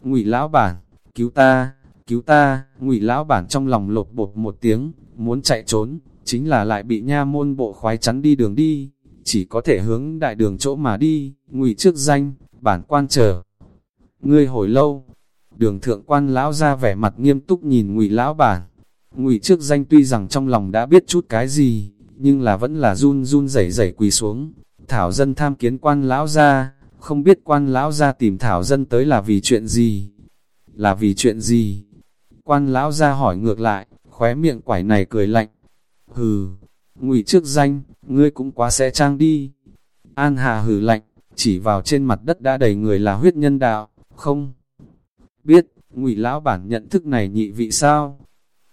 Ngụy lão bản, cứu ta, cứu ta, ngụy lão bản trong lòng lột bột một tiếng, muốn chạy trốn, chính là lại bị nha môn bộ khoái chắn đi đường đi, chỉ có thể hướng đại đường chỗ mà đi, ngụy trước danh, bản quan chờ. Ngươi hồi lâu, đường thượng quan lão ra vẻ mặt nghiêm túc nhìn ngụy lão bản, ngụy trước danh tuy rằng trong lòng đã biết chút cái gì, nhưng là vẫn là run run rẩy rẩy quỳ xuống, thảo dân tham kiến quan lão ra, không biết quan lão ra tìm thảo dân tới là vì chuyện gì, là vì chuyện gì, quan lão ra hỏi ngược lại, khóe miệng quải này cười lạnh, hừ, ngụy trước danh, ngươi cũng quá sẽ trang đi. An Hà hử lạnh, chỉ vào trên mặt đất đã đầy người là huyết nhân đạo, không? Biết, ngụy lão bản nhận thức này nhị vị sao?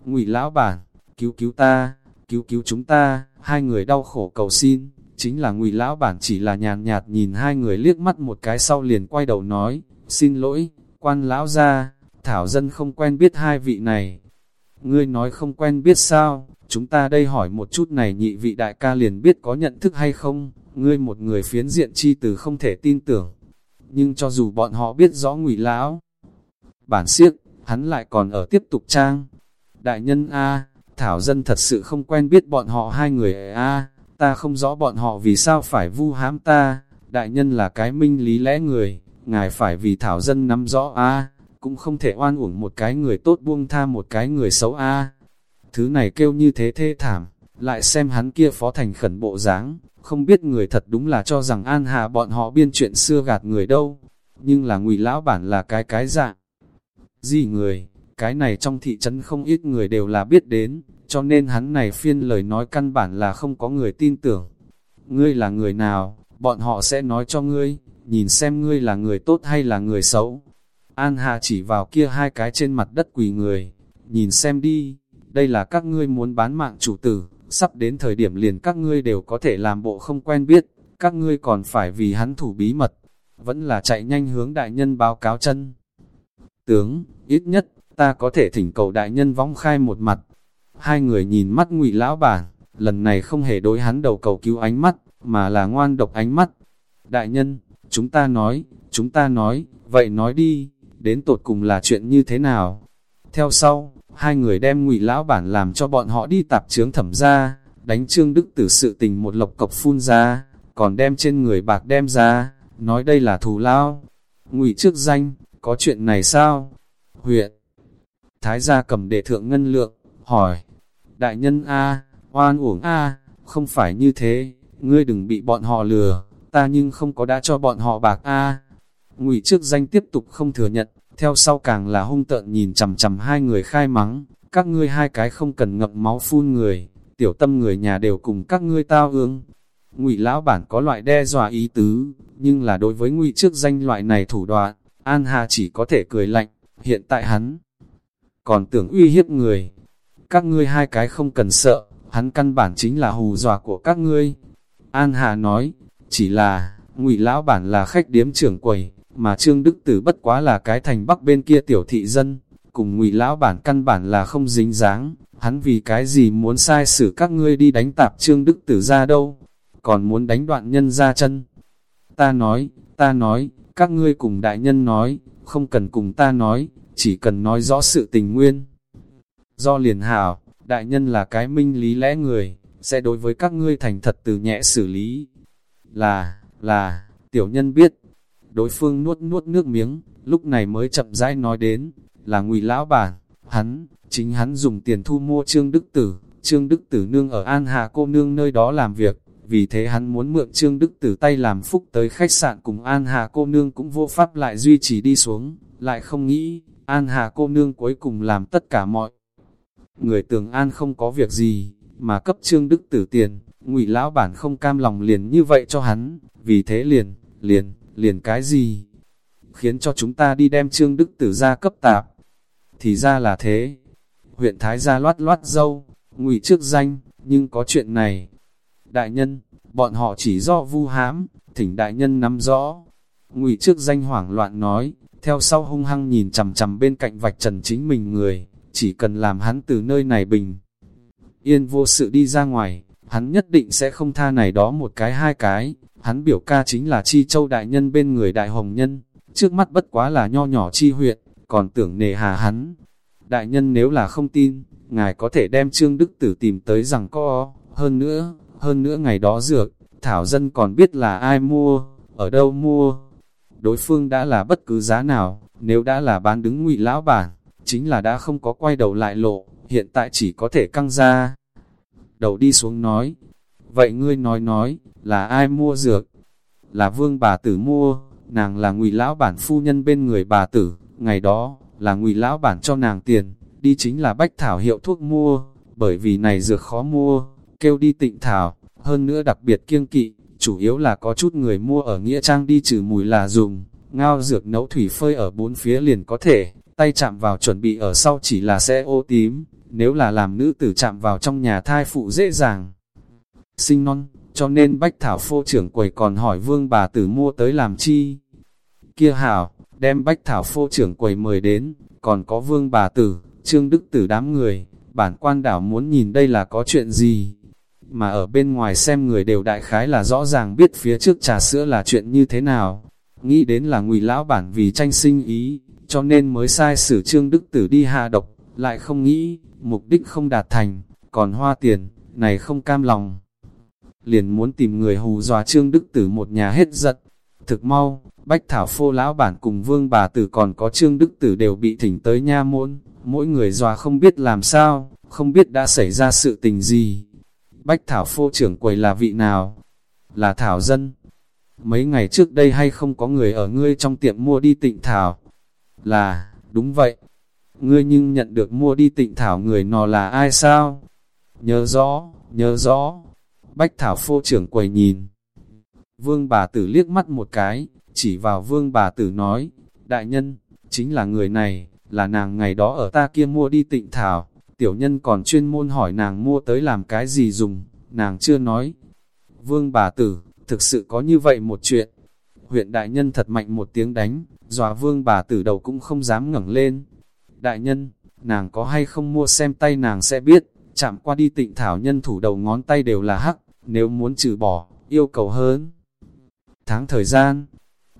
Ngụy lão bản, cứu cứu ta, cứu cứu chúng ta, hai người đau khổ cầu xin, chính là ngụy lão bản chỉ là nhàn nhạt nhìn hai người liếc mắt một cái sau liền quay đầu nói, xin lỗi, quan lão ra, thảo dân không quen biết hai vị này. Ngươi nói không quen biết sao, chúng ta đây hỏi một chút này nhị vị đại ca liền biết có nhận thức hay không, ngươi một người phiến diện chi từ không thể tin tưởng. Nhưng cho dù bọn họ biết rõ ngụy lão, bản siếc, hắn lại còn ở tiếp tục trang. Đại nhân A, Thảo dân thật sự không quen biết bọn họ hai người A, ta không rõ bọn họ vì sao phải vu hãm ta, đại nhân là cái minh lý lẽ người, ngài phải vì Thảo dân nắm rõ A, cũng không thể oan uổng một cái người tốt buông tha một cái người xấu A. Thứ này kêu như thế thê thảm, lại xem hắn kia phó thành khẩn bộ dáng, không biết người thật đúng là cho rằng An Hà bọn họ biên chuyện xưa gạt người đâu, nhưng là ngụy lão bản là cái cái dạng. Gì người, cái này trong thị trấn không ít người đều là biết đến, cho nên hắn này phiên lời nói căn bản là không có người tin tưởng. Ngươi là người nào, bọn họ sẽ nói cho ngươi, nhìn xem ngươi là người tốt hay là người xấu. An Hà chỉ vào kia hai cái trên mặt đất quỳ người, nhìn xem đi, đây là các ngươi muốn bán mạng chủ tử, sắp đến thời điểm liền các ngươi đều có thể làm bộ không quen biết, các ngươi còn phải vì hắn thủ bí mật, vẫn là chạy nhanh hướng đại nhân báo cáo chân. Tướng, ít nhất, ta có thể thỉnh cầu đại nhân vong khai một mặt. Hai người nhìn mắt ngụy lão bản, lần này không hề đối hắn đầu cầu cứu ánh mắt, mà là ngoan độc ánh mắt. Đại nhân, chúng ta nói, chúng ta nói, vậy nói đi, đến tột cùng là chuyện như thế nào? Theo sau, hai người đem ngụy lão bản làm cho bọn họ đi tạp trướng thẩm ra, đánh trương đức tử sự tình một lộc cọc phun ra, còn đem trên người bạc đem ra, nói đây là thù lao. Ngụy trước danh, có chuyện này sao? Huyện Thái gia cầm đệ thượng ngân lượng, hỏi, đại nhân A, oan uổng A, không phải như thế, ngươi đừng bị bọn họ lừa, ta nhưng không có đã cho bọn họ bạc A. Ngụy trước danh tiếp tục không thừa nhận, theo sau càng là hung tợn nhìn chằm chằm hai người khai mắng, các ngươi hai cái không cần ngậm máu phun người, tiểu tâm người nhà đều cùng các ngươi tao ương. Ngụy lão bản có loại đe dọa ý tứ, nhưng là đối với ngụy trước danh loại này thủ đoạn, An Hà chỉ có thể cười lạnh, hiện tại hắn còn tưởng uy hiếp người. Các ngươi hai cái không cần sợ, hắn căn bản chính là hù dọa của các ngươi. An Hà nói, chỉ là, ngụy lão bản là khách điếm trưởng quầy, mà Trương Đức Tử bất quá là cái thành bắc bên kia tiểu thị dân, cùng ngụy lão bản căn bản là không dính dáng, hắn vì cái gì muốn sai xử các ngươi đi đánh tạp Trương Đức Tử ra đâu, còn muốn đánh đoạn nhân ra chân. Ta nói, ta nói, các ngươi cùng đại nhân nói, không cần cùng ta nói, chỉ cần nói rõ sự tình nguyên. Do liền hảo, đại nhân là cái minh lý lẽ người, sẽ đối với các ngươi thành thật từ nhẹ xử lý. Là, là, tiểu nhân biết. Đối phương nuốt nuốt nước miếng, lúc này mới chậm rãi nói đến, là ngụy lão bản, hắn, chính hắn dùng tiền thu mua Trương Đức Tử, Trương Đức Tử nương ở An Hà cô nương nơi đó làm việc, vì thế hắn muốn mượn Trương Đức Tử tay làm phúc tới khách sạn cùng An Hà cô nương cũng vô pháp lại duy trì đi xuống, lại không nghĩ, An Hà cô nương cuối cùng làm tất cả mọi người tưởng An không có việc gì, mà cấp Trương Đức Tử tiền, ngụy lão bản không cam lòng liền như vậy cho hắn, vì thế liền, liền, liền cái gì? Khiến cho chúng ta đi đem Trương Đức Tử ra cấp tạp. Thì ra là thế. Huyện Thái gia loát loát dâu, ngụy trước danh, nhưng có chuyện này. Đại nhân, bọn họ chỉ do vu hám, thỉnh đại nhân nắm rõ. Ngụy trước danh hoảng loạn nói, theo sau hung hăng nhìn chằm chằm bên cạnh vạch trần chính mình người, chỉ cần làm hắn từ nơi này bình. Yên vô sự đi ra ngoài, hắn nhất định sẽ không tha này đó một cái hai cái, hắn biểu ca chính là chi châu đại nhân bên người đại hồng nhân, trước mắt bất quá là nho nhỏ chi huyện, còn tưởng nề hà hắn. Đại nhân nếu là không tin, ngài có thể đem Trương Đức Tử tìm tới rằng có, hơn nữa, hơn nữa ngày đó dược, Thảo dân còn biết là ai mua, ở đâu mua. Đối phương đã là bất cứ giá nào, nếu đã là bán đứng ngụy lão bản, chính là đã không có quay đầu lại lộ, hiện tại chỉ có thể căng ra. Đầu đi xuống nói, vậy ngươi nói nói, là ai mua dược? Là vương bà tử mua, nàng là ngụy lão bản phu nhân bên người bà tử, ngày đó, là ngụy lão bản cho nàng tiền, đi chính là bách thảo hiệu thuốc mua, bởi vì này dược khó mua, kêu đi tịnh thảo, hơn nữa đặc biệt kiêng kỵ, chủ yếu là có chút người mua ở Nghĩa Trang đi trừ mùi là dùng, ngao dược nấu thủy phơi ở bốn phía liền có thể, tay chạm vào chuẩn bị ở sau chỉ là sẽ ô tím, nếu là làm nữ tử chạm vào trong nhà thai phụ dễ dàng. Sinh non, cho nên bách thảo phô trưởng quầy còn hỏi vương bà tử mua tới làm chi. Kia hảo, đem bách thảo phô trưởng quầy mời đến, còn có vương bà tử, trương đức tử đám người, bản quan đảo muốn nhìn đây là có chuyện gì. Mà ở bên ngoài xem người đều đại khái là rõ ràng biết phía trước trà sữa là chuyện như thế nào. Nghĩ đến là ngụy lão bản vì tranh sinh ý, cho nên mới sai sử trương đức tử đi hạ độc, lại không nghĩ, mục đích không đạt thành, còn hoa tiền, này không cam lòng. Liền muốn tìm người hù dọa trương đức tử một nhà hết giật. Thực mau, Bách Thảo Phô lão bản cùng vương bà tử còn có trương đức tử đều bị thỉnh tới nha môn, mỗi người dọa không biết làm sao, không biết đã xảy ra sự tình gì. Bách Thảo Phô trưởng quầy là vị nào? Là Thảo Dân. Mấy ngày trước đây hay không có người ở ngươi trong tiệm mua đi tịnh Thảo? Là, đúng vậy. Ngươi nhưng nhận được mua đi tịnh Thảo người nọ là ai sao? Nhớ rõ, nhớ rõ. Bách Thảo Phô trưởng quầy nhìn. Vương bà tử liếc mắt một cái, chỉ vào vương bà tử nói, đại nhân, chính là người này, là nàng ngày đó ở ta kia mua đi tịnh thảo, tiểu nhân còn chuyên môn hỏi nàng mua tới làm cái gì dùng, nàng chưa nói. Vương bà tử, thực sự có như vậy một chuyện. Huyện đại nhân thật mạnh một tiếng đánh, dòa vương bà tử đầu cũng không dám ngẩng lên. Đại nhân, nàng có hay không mua xem tay nàng sẽ biết, chạm qua đi tịnh thảo nhân thủ đầu ngón tay đều là hắc, nếu muốn trừ bỏ, yêu cầu hơn. Tháng thời gian,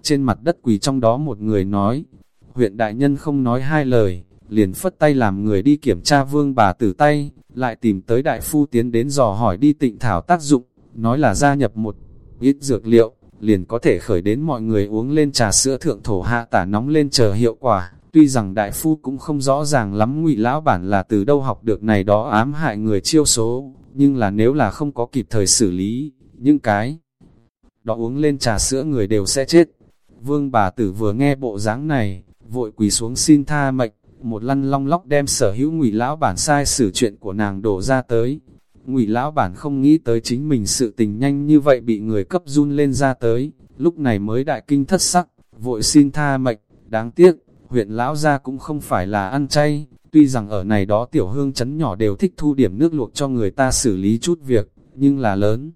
trên mặt đất quỳ trong đó một người nói, huyện đại nhân không nói hai lời, liền phất tay làm người đi kiểm tra vương bà tử tay, lại tìm tới đại phu tiến đến dò hỏi đi tịnh thảo tác dụng, nói là gia nhập một ít dược liệu, liền có thể khởi đến mọi người uống lên trà sữa thượng thổ hạ tả nóng lên chờ hiệu quả. Tuy rằng đại phu cũng không rõ ràng lắm ngụy lão bản là từ đâu học được này đó ám hại người chiêu số, nhưng là nếu là không có kịp thời xử lý, những cái đó uống lên trà sữa người đều sẽ chết. Vương bà tử vừa nghe bộ dáng này, vội quỳ xuống xin tha mệnh, một lăn long lóc đem sở hữu ngụy lão bản sai xử chuyện của nàng đổ ra tới. Ngụy lão bản không nghĩ tới chính mình sự tình nhanh như vậy bị người cấp run lên ra tới, lúc này mới đại kinh thất sắc, vội xin tha mệnh, đáng tiếc, huyện lão gia cũng không phải là ăn chay, tuy rằng ở này đó tiểu hương chấn nhỏ đều thích thu điểm nước luộc cho người ta xử lý chút việc, nhưng là lớn.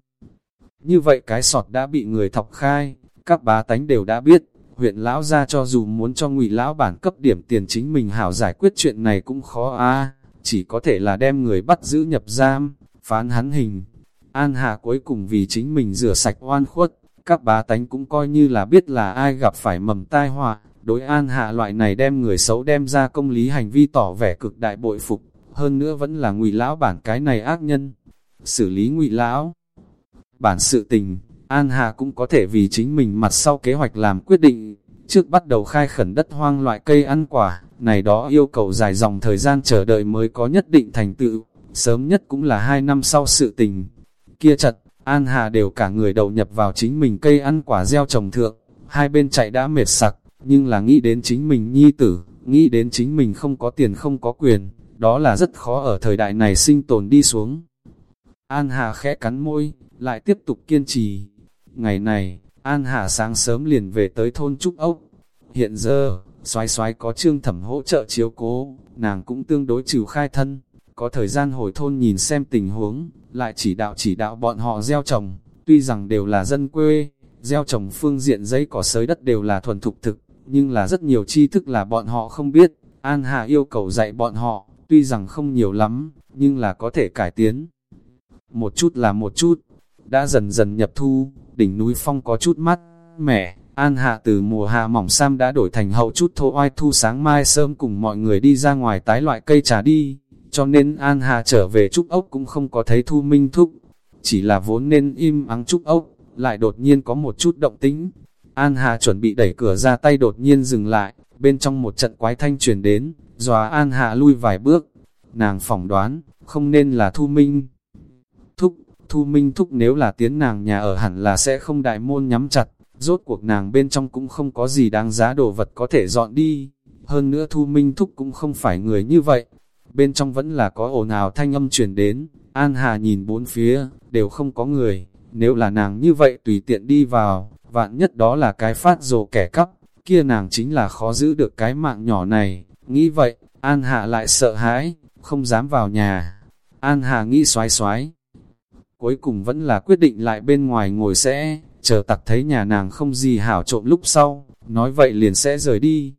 Như vậy cái sọt đã bị người thọc khai, các bá tánh đều đã biết, huyện lão gia cho dù muốn cho ngụy lão bản cấp điểm tiền chính mình hảo giải quyết chuyện này cũng khó a chỉ có thể là đem người bắt giữ nhập giam, phán hắn hình. An Hà cuối cùng vì chính mình rửa sạch oan khuất, các bá tánh cũng coi như là biết là ai gặp phải mầm tai họa. Đối An Hạ loại này đem người xấu đem ra công lý hành vi tỏ vẻ cực đại bội phục, hơn nữa vẫn là ngụy lão bản cái này ác nhân. Xử lý ngụy lão bản sự tình, An Hà cũng có thể vì chính mình mặt sau kế hoạch làm quyết định, trước bắt đầu khai khẩn đất hoang loại cây ăn quả, này đó yêu cầu dài dòng thời gian chờ đợi mới có nhất định thành tựu, sớm nhất cũng là hai năm sau sự tình. Kia chật, An Hà đều cả người đầu nhập vào chính mình cây ăn quả gieo trồng thượng, hai bên chạy đã mệt sặc, nhưng là nghĩ đến chính mình nhi tử, nghĩ đến chính mình không có tiền không có quyền, đó là rất khó ở thời đại này sinh tồn đi xuống. An Hà khẽ cắn môi, lại tiếp tục kiên trì. Ngày này, An Hà sáng sớm liền về tới thôn Trúc Ốc. Hiện giờ, xoái xoái có trương thẩm hỗ trợ chiếu cố, nàng cũng tương đối trừ khai thân, có thời gian hồi thôn nhìn xem tình huống, lại chỉ đạo chỉ đạo bọn họ gieo trồng, tuy rằng đều là dân quê, gieo trồng phương diện giấy cỏ sới đất đều là thuần thục thực, nhưng là rất nhiều tri thức là bọn họ không biết, An Hà yêu cầu dạy bọn họ, tuy rằng không nhiều lắm, nhưng là có thể cải tiến. Một chút là một chút, đã dần dần nhập thu, đỉnh núi phong có chút mắt, mẻ, An Hạ từ mùa hạ mỏng sam đã đổi thành hậu chút thô oai thu sáng mai sớm cùng mọi người đi ra ngoài tái loại cây trà đi, cho nên An Hạ trở về Trúc Ốc cũng không có thấy Thu Minh Thúc, chỉ là vốn nên im ắng Trúc Ốc, lại đột nhiên có một chút động tĩnh. An Hạ chuẩn bị đẩy cửa ra tay đột nhiên dừng lại, bên trong một trận quái thanh truyền đến, dòa An Hạ lui vài bước, nàng phỏng đoán, không nên là Thu Minh. Thúc, Thu Minh Thúc nếu là tiến nàng nhà ở hẳn là sẽ không đại môn nhắm chặt, rốt cuộc nàng bên trong cũng không có gì đáng giá đồ vật có thể dọn đi. Hơn nữa Thu Minh Thúc cũng không phải người như vậy. Bên trong vẫn là có ồn ào thanh âm truyền đến, An Hà nhìn bốn phía, đều không có người. Nếu là nàng như vậy tùy tiện đi vào, vạn nhất đó là cái phát rồ kẻ cắp, kia nàng chính là khó giữ được cái mạng nhỏ này. Nghĩ vậy, An hạ lại sợ hãi, không dám vào nhà. An Hà nghĩ xoái xoái. Cuối cùng vẫn là quyết định lại bên ngoài ngồi sẽ, chờ tặc thấy nhà nàng không gì hảo trộm lúc sau, nói vậy liền sẽ rời đi.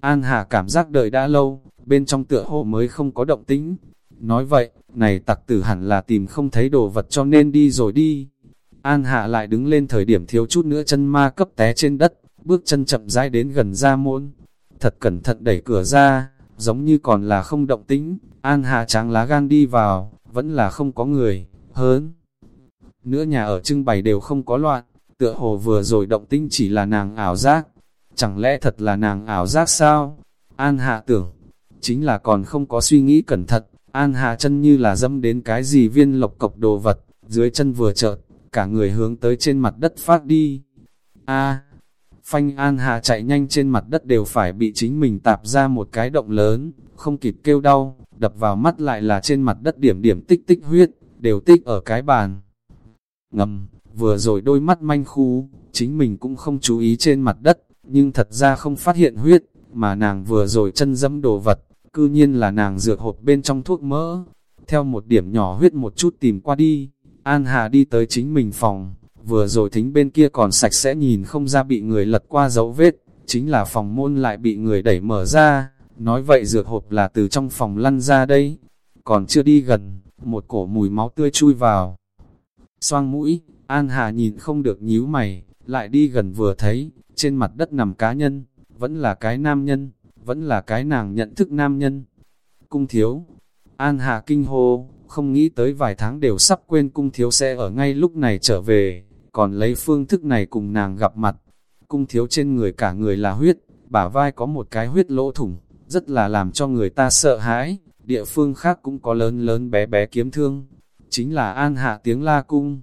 An Hà cảm giác đợi đã lâu, bên trong tựa hồ mới không có động tĩnh. Nói vậy, này tặc tử hẳn là tìm không thấy đồ vật cho nên đi rồi đi. An Hạ lại đứng lên thời điểm thiếu chút nữa chân ma cấp té trên đất, bước chân chậm rãi đến gần ra môn. Thật cẩn thận đẩy cửa ra, giống như còn là không động tĩnh. An Hạ tráng lá gan đi vào, vẫn là không có người, hớn. Nữa nhà ở trưng bày đều không có loạn, tựa hồ vừa rồi động tinh chỉ là nàng ảo giác. Chẳng lẽ thật là nàng ảo giác sao? An hạ tưởng, chính là còn không có suy nghĩ cẩn thận, An hạ chân như là dâm đến cái gì viên lộc cộc đồ vật, dưới chân vừa chợt, cả người hướng tới trên mặt đất phát đi. A, phanh An hạ chạy nhanh trên mặt đất đều phải bị chính mình tạp ra một cái động lớn, không kịp kêu đau, đập vào mắt lại là trên mặt đất điểm điểm tích tích huyết, đều tích ở cái bàn. Ngầm, vừa rồi đôi mắt manh khu, chính mình cũng không chú ý trên mặt đất, nhưng thật ra không phát hiện huyết, mà nàng vừa rồi chân dẫm đồ vật, cư nhiên là nàng dược hộp bên trong thuốc mỡ. Theo một điểm nhỏ huyết một chút tìm qua đi, An Hà đi tới chính mình phòng, vừa rồi thính bên kia còn sạch sẽ nhìn không ra bị người lật qua dấu vết, chính là phòng môn lại bị người đẩy mở ra, nói vậy dược hộp là từ trong phòng lăn ra đây, còn chưa đi gần, một cổ mùi máu tươi chui vào. Xoang mũi, An Hà nhìn không được nhíu mày, lại đi gần vừa thấy, trên mặt đất nằm cá nhân, vẫn là cái nam nhân, vẫn là cái nàng nhận thức nam nhân. Cung thiếu, An Hà kinh hô, không nghĩ tới vài tháng đều sắp quên cung thiếu sẽ ở ngay lúc này trở về, còn lấy phương thức này cùng nàng gặp mặt. Cung thiếu trên người cả người là huyết, bả vai có một cái huyết lỗ thủng, rất là làm cho người ta sợ hãi, địa phương khác cũng có lớn lớn bé bé kiếm thương. Chính là An Hạ tiếng la cung,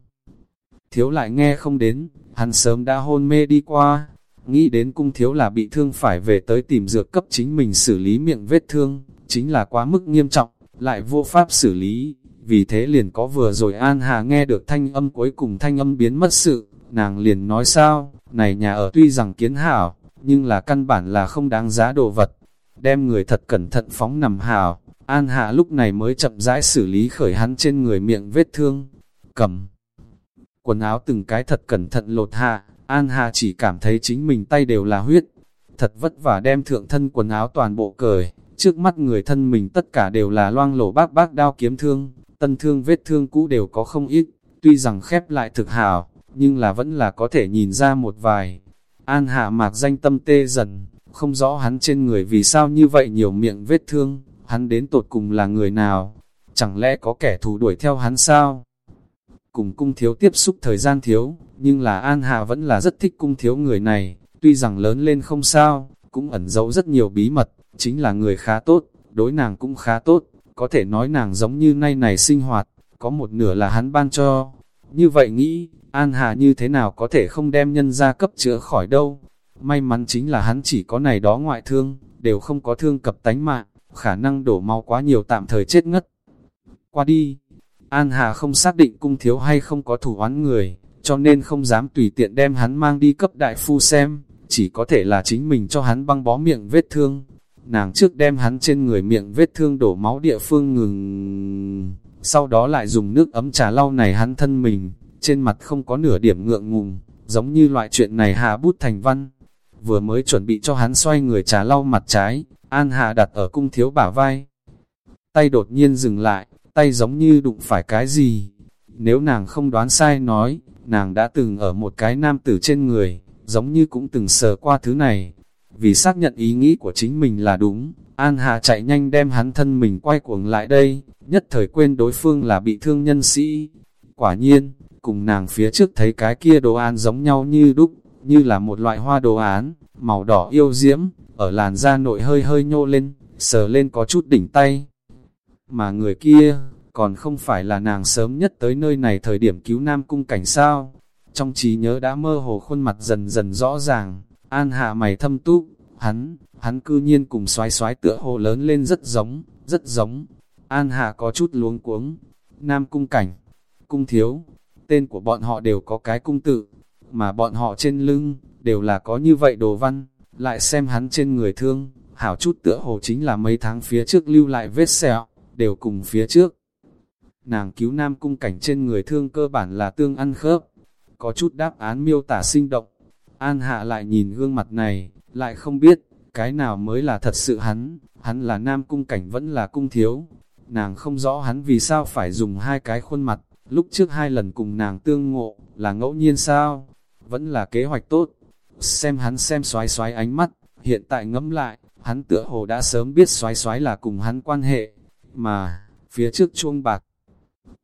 thiếu lại nghe không đến, hắn sớm đã hôn mê đi qua, nghĩ đến cung thiếu là bị thương phải về tới tìm dược cấp chính mình xử lý miệng vết thương, chính là quá mức nghiêm trọng, lại vô pháp xử lý, vì thế liền có vừa rồi An Hà nghe được thanh âm cuối cùng thanh âm biến mất sự, nàng liền nói sao, này nhà ở tuy rằng kiến hảo, nhưng là căn bản là không đáng giá đồ vật, đem người thật cẩn thận phóng nằm hảo, An hà lúc này mới chậm rãi xử lý khởi hắn trên người miệng vết thương, cầm quần áo từng cái thật cẩn thận lột hạ, An hà chỉ cảm thấy chính mình tay đều là huyết, thật vất vả đem thượng thân quần áo toàn bộ cởi, trước mắt người thân mình tất cả đều là loang lổ bác bác đao kiếm thương, tân thương vết thương cũ đều có không ít, tuy rằng khép lại thực hảo, nhưng là vẫn là có thể nhìn ra một vài. An hạ mạc danh tâm tê dần, không rõ hắn trên người vì sao như vậy nhiều miệng vết thương, hắn đến tột cùng là người nào, chẳng lẽ có kẻ thù đuổi theo hắn sao? Cùng cung thiếu tiếp xúc thời gian thiếu, nhưng là An Hạ vẫn là rất thích cung thiếu người này, tuy rằng lớn lên không sao, cũng ẩn giấu rất nhiều bí mật, chính là người khá tốt, đối nàng cũng khá tốt, có thể nói nàng giống như nay này sinh hoạt, có một nửa là hắn ban cho. Như vậy nghĩ, An Hà như thế nào có thể không đem nhân ra cấp chữa khỏi đâu. May mắn chính là hắn chỉ có này đó ngoại thương, đều không có thương cập tánh mạng, khả năng đổ máu quá nhiều tạm thời chết ngất. Qua đi, An Hà không xác định cung thiếu hay không có thủ oán người, cho nên không dám tùy tiện đem hắn mang đi cấp đại phu xem, chỉ có thể là chính mình cho hắn băng bó miệng vết thương. Nàng trước đem hắn trên người miệng vết thương đổ máu địa phương ngừng, sau đó lại dùng nước ấm trà lau này hắn thân mình, trên mặt không có nửa điểm ngượng ngùng, giống như loại chuyện này hạ bút thành văn. Vừa mới chuẩn bị cho hắn xoay người trà lau mặt trái, An Hạ đặt ở cung thiếu bả vai. Tay đột nhiên dừng lại, tay giống như đụng phải cái gì. Nếu nàng không đoán sai nói, nàng đã từng ở một cái nam tử trên người, giống như cũng từng sờ qua thứ này. Vì xác nhận ý nghĩ của chính mình là đúng, An Hạ chạy nhanh đem hắn thân mình quay cuồng lại đây, nhất thời quên đối phương là bị thương nhân sĩ. Quả nhiên, cùng nàng phía trước thấy cái kia đồ án giống nhau như đúc, như là một loại hoa đồ án, màu đỏ yêu diễm, ở làn da nội hơi hơi nhô lên, sờ lên có chút đỉnh tay. Mà người kia, còn không phải là nàng sớm nhất tới nơi này thời điểm cứu nam cung cảnh sao. Trong trí nhớ đã mơ hồ khuôn mặt dần dần rõ ràng, an hạ mày thâm túc, hắn, hắn cư nhiên cùng xoái xoái tựa hồ lớn lên rất giống, rất giống. An hạ có chút luống cuống, nam cung cảnh, cung thiếu, tên của bọn họ đều có cái cung tự, mà bọn họ trên lưng, đều là có như vậy đồ văn, lại xem hắn trên người thương, hảo chút tựa hồ chính là mấy tháng phía trước lưu lại vết sẹo, đều cùng phía trước. Nàng cứu nam cung cảnh trên người thương cơ bản là tương ăn khớp, có chút đáp án miêu tả sinh động. An hạ lại nhìn gương mặt này, lại không biết, cái nào mới là thật sự hắn, hắn là nam cung cảnh vẫn là cung thiếu. Nàng không rõ hắn vì sao phải dùng hai cái khuôn mặt, lúc trước hai lần cùng nàng tương ngộ, là ngẫu nhiên sao? Vẫn là kế hoạch tốt. Xem hắn xem xoái xoái ánh mắt, hiện tại ngẫm lại, hắn tựa hồ đã sớm biết xoái xoái là cùng hắn quan hệ, mà, phía trước chuông bạc.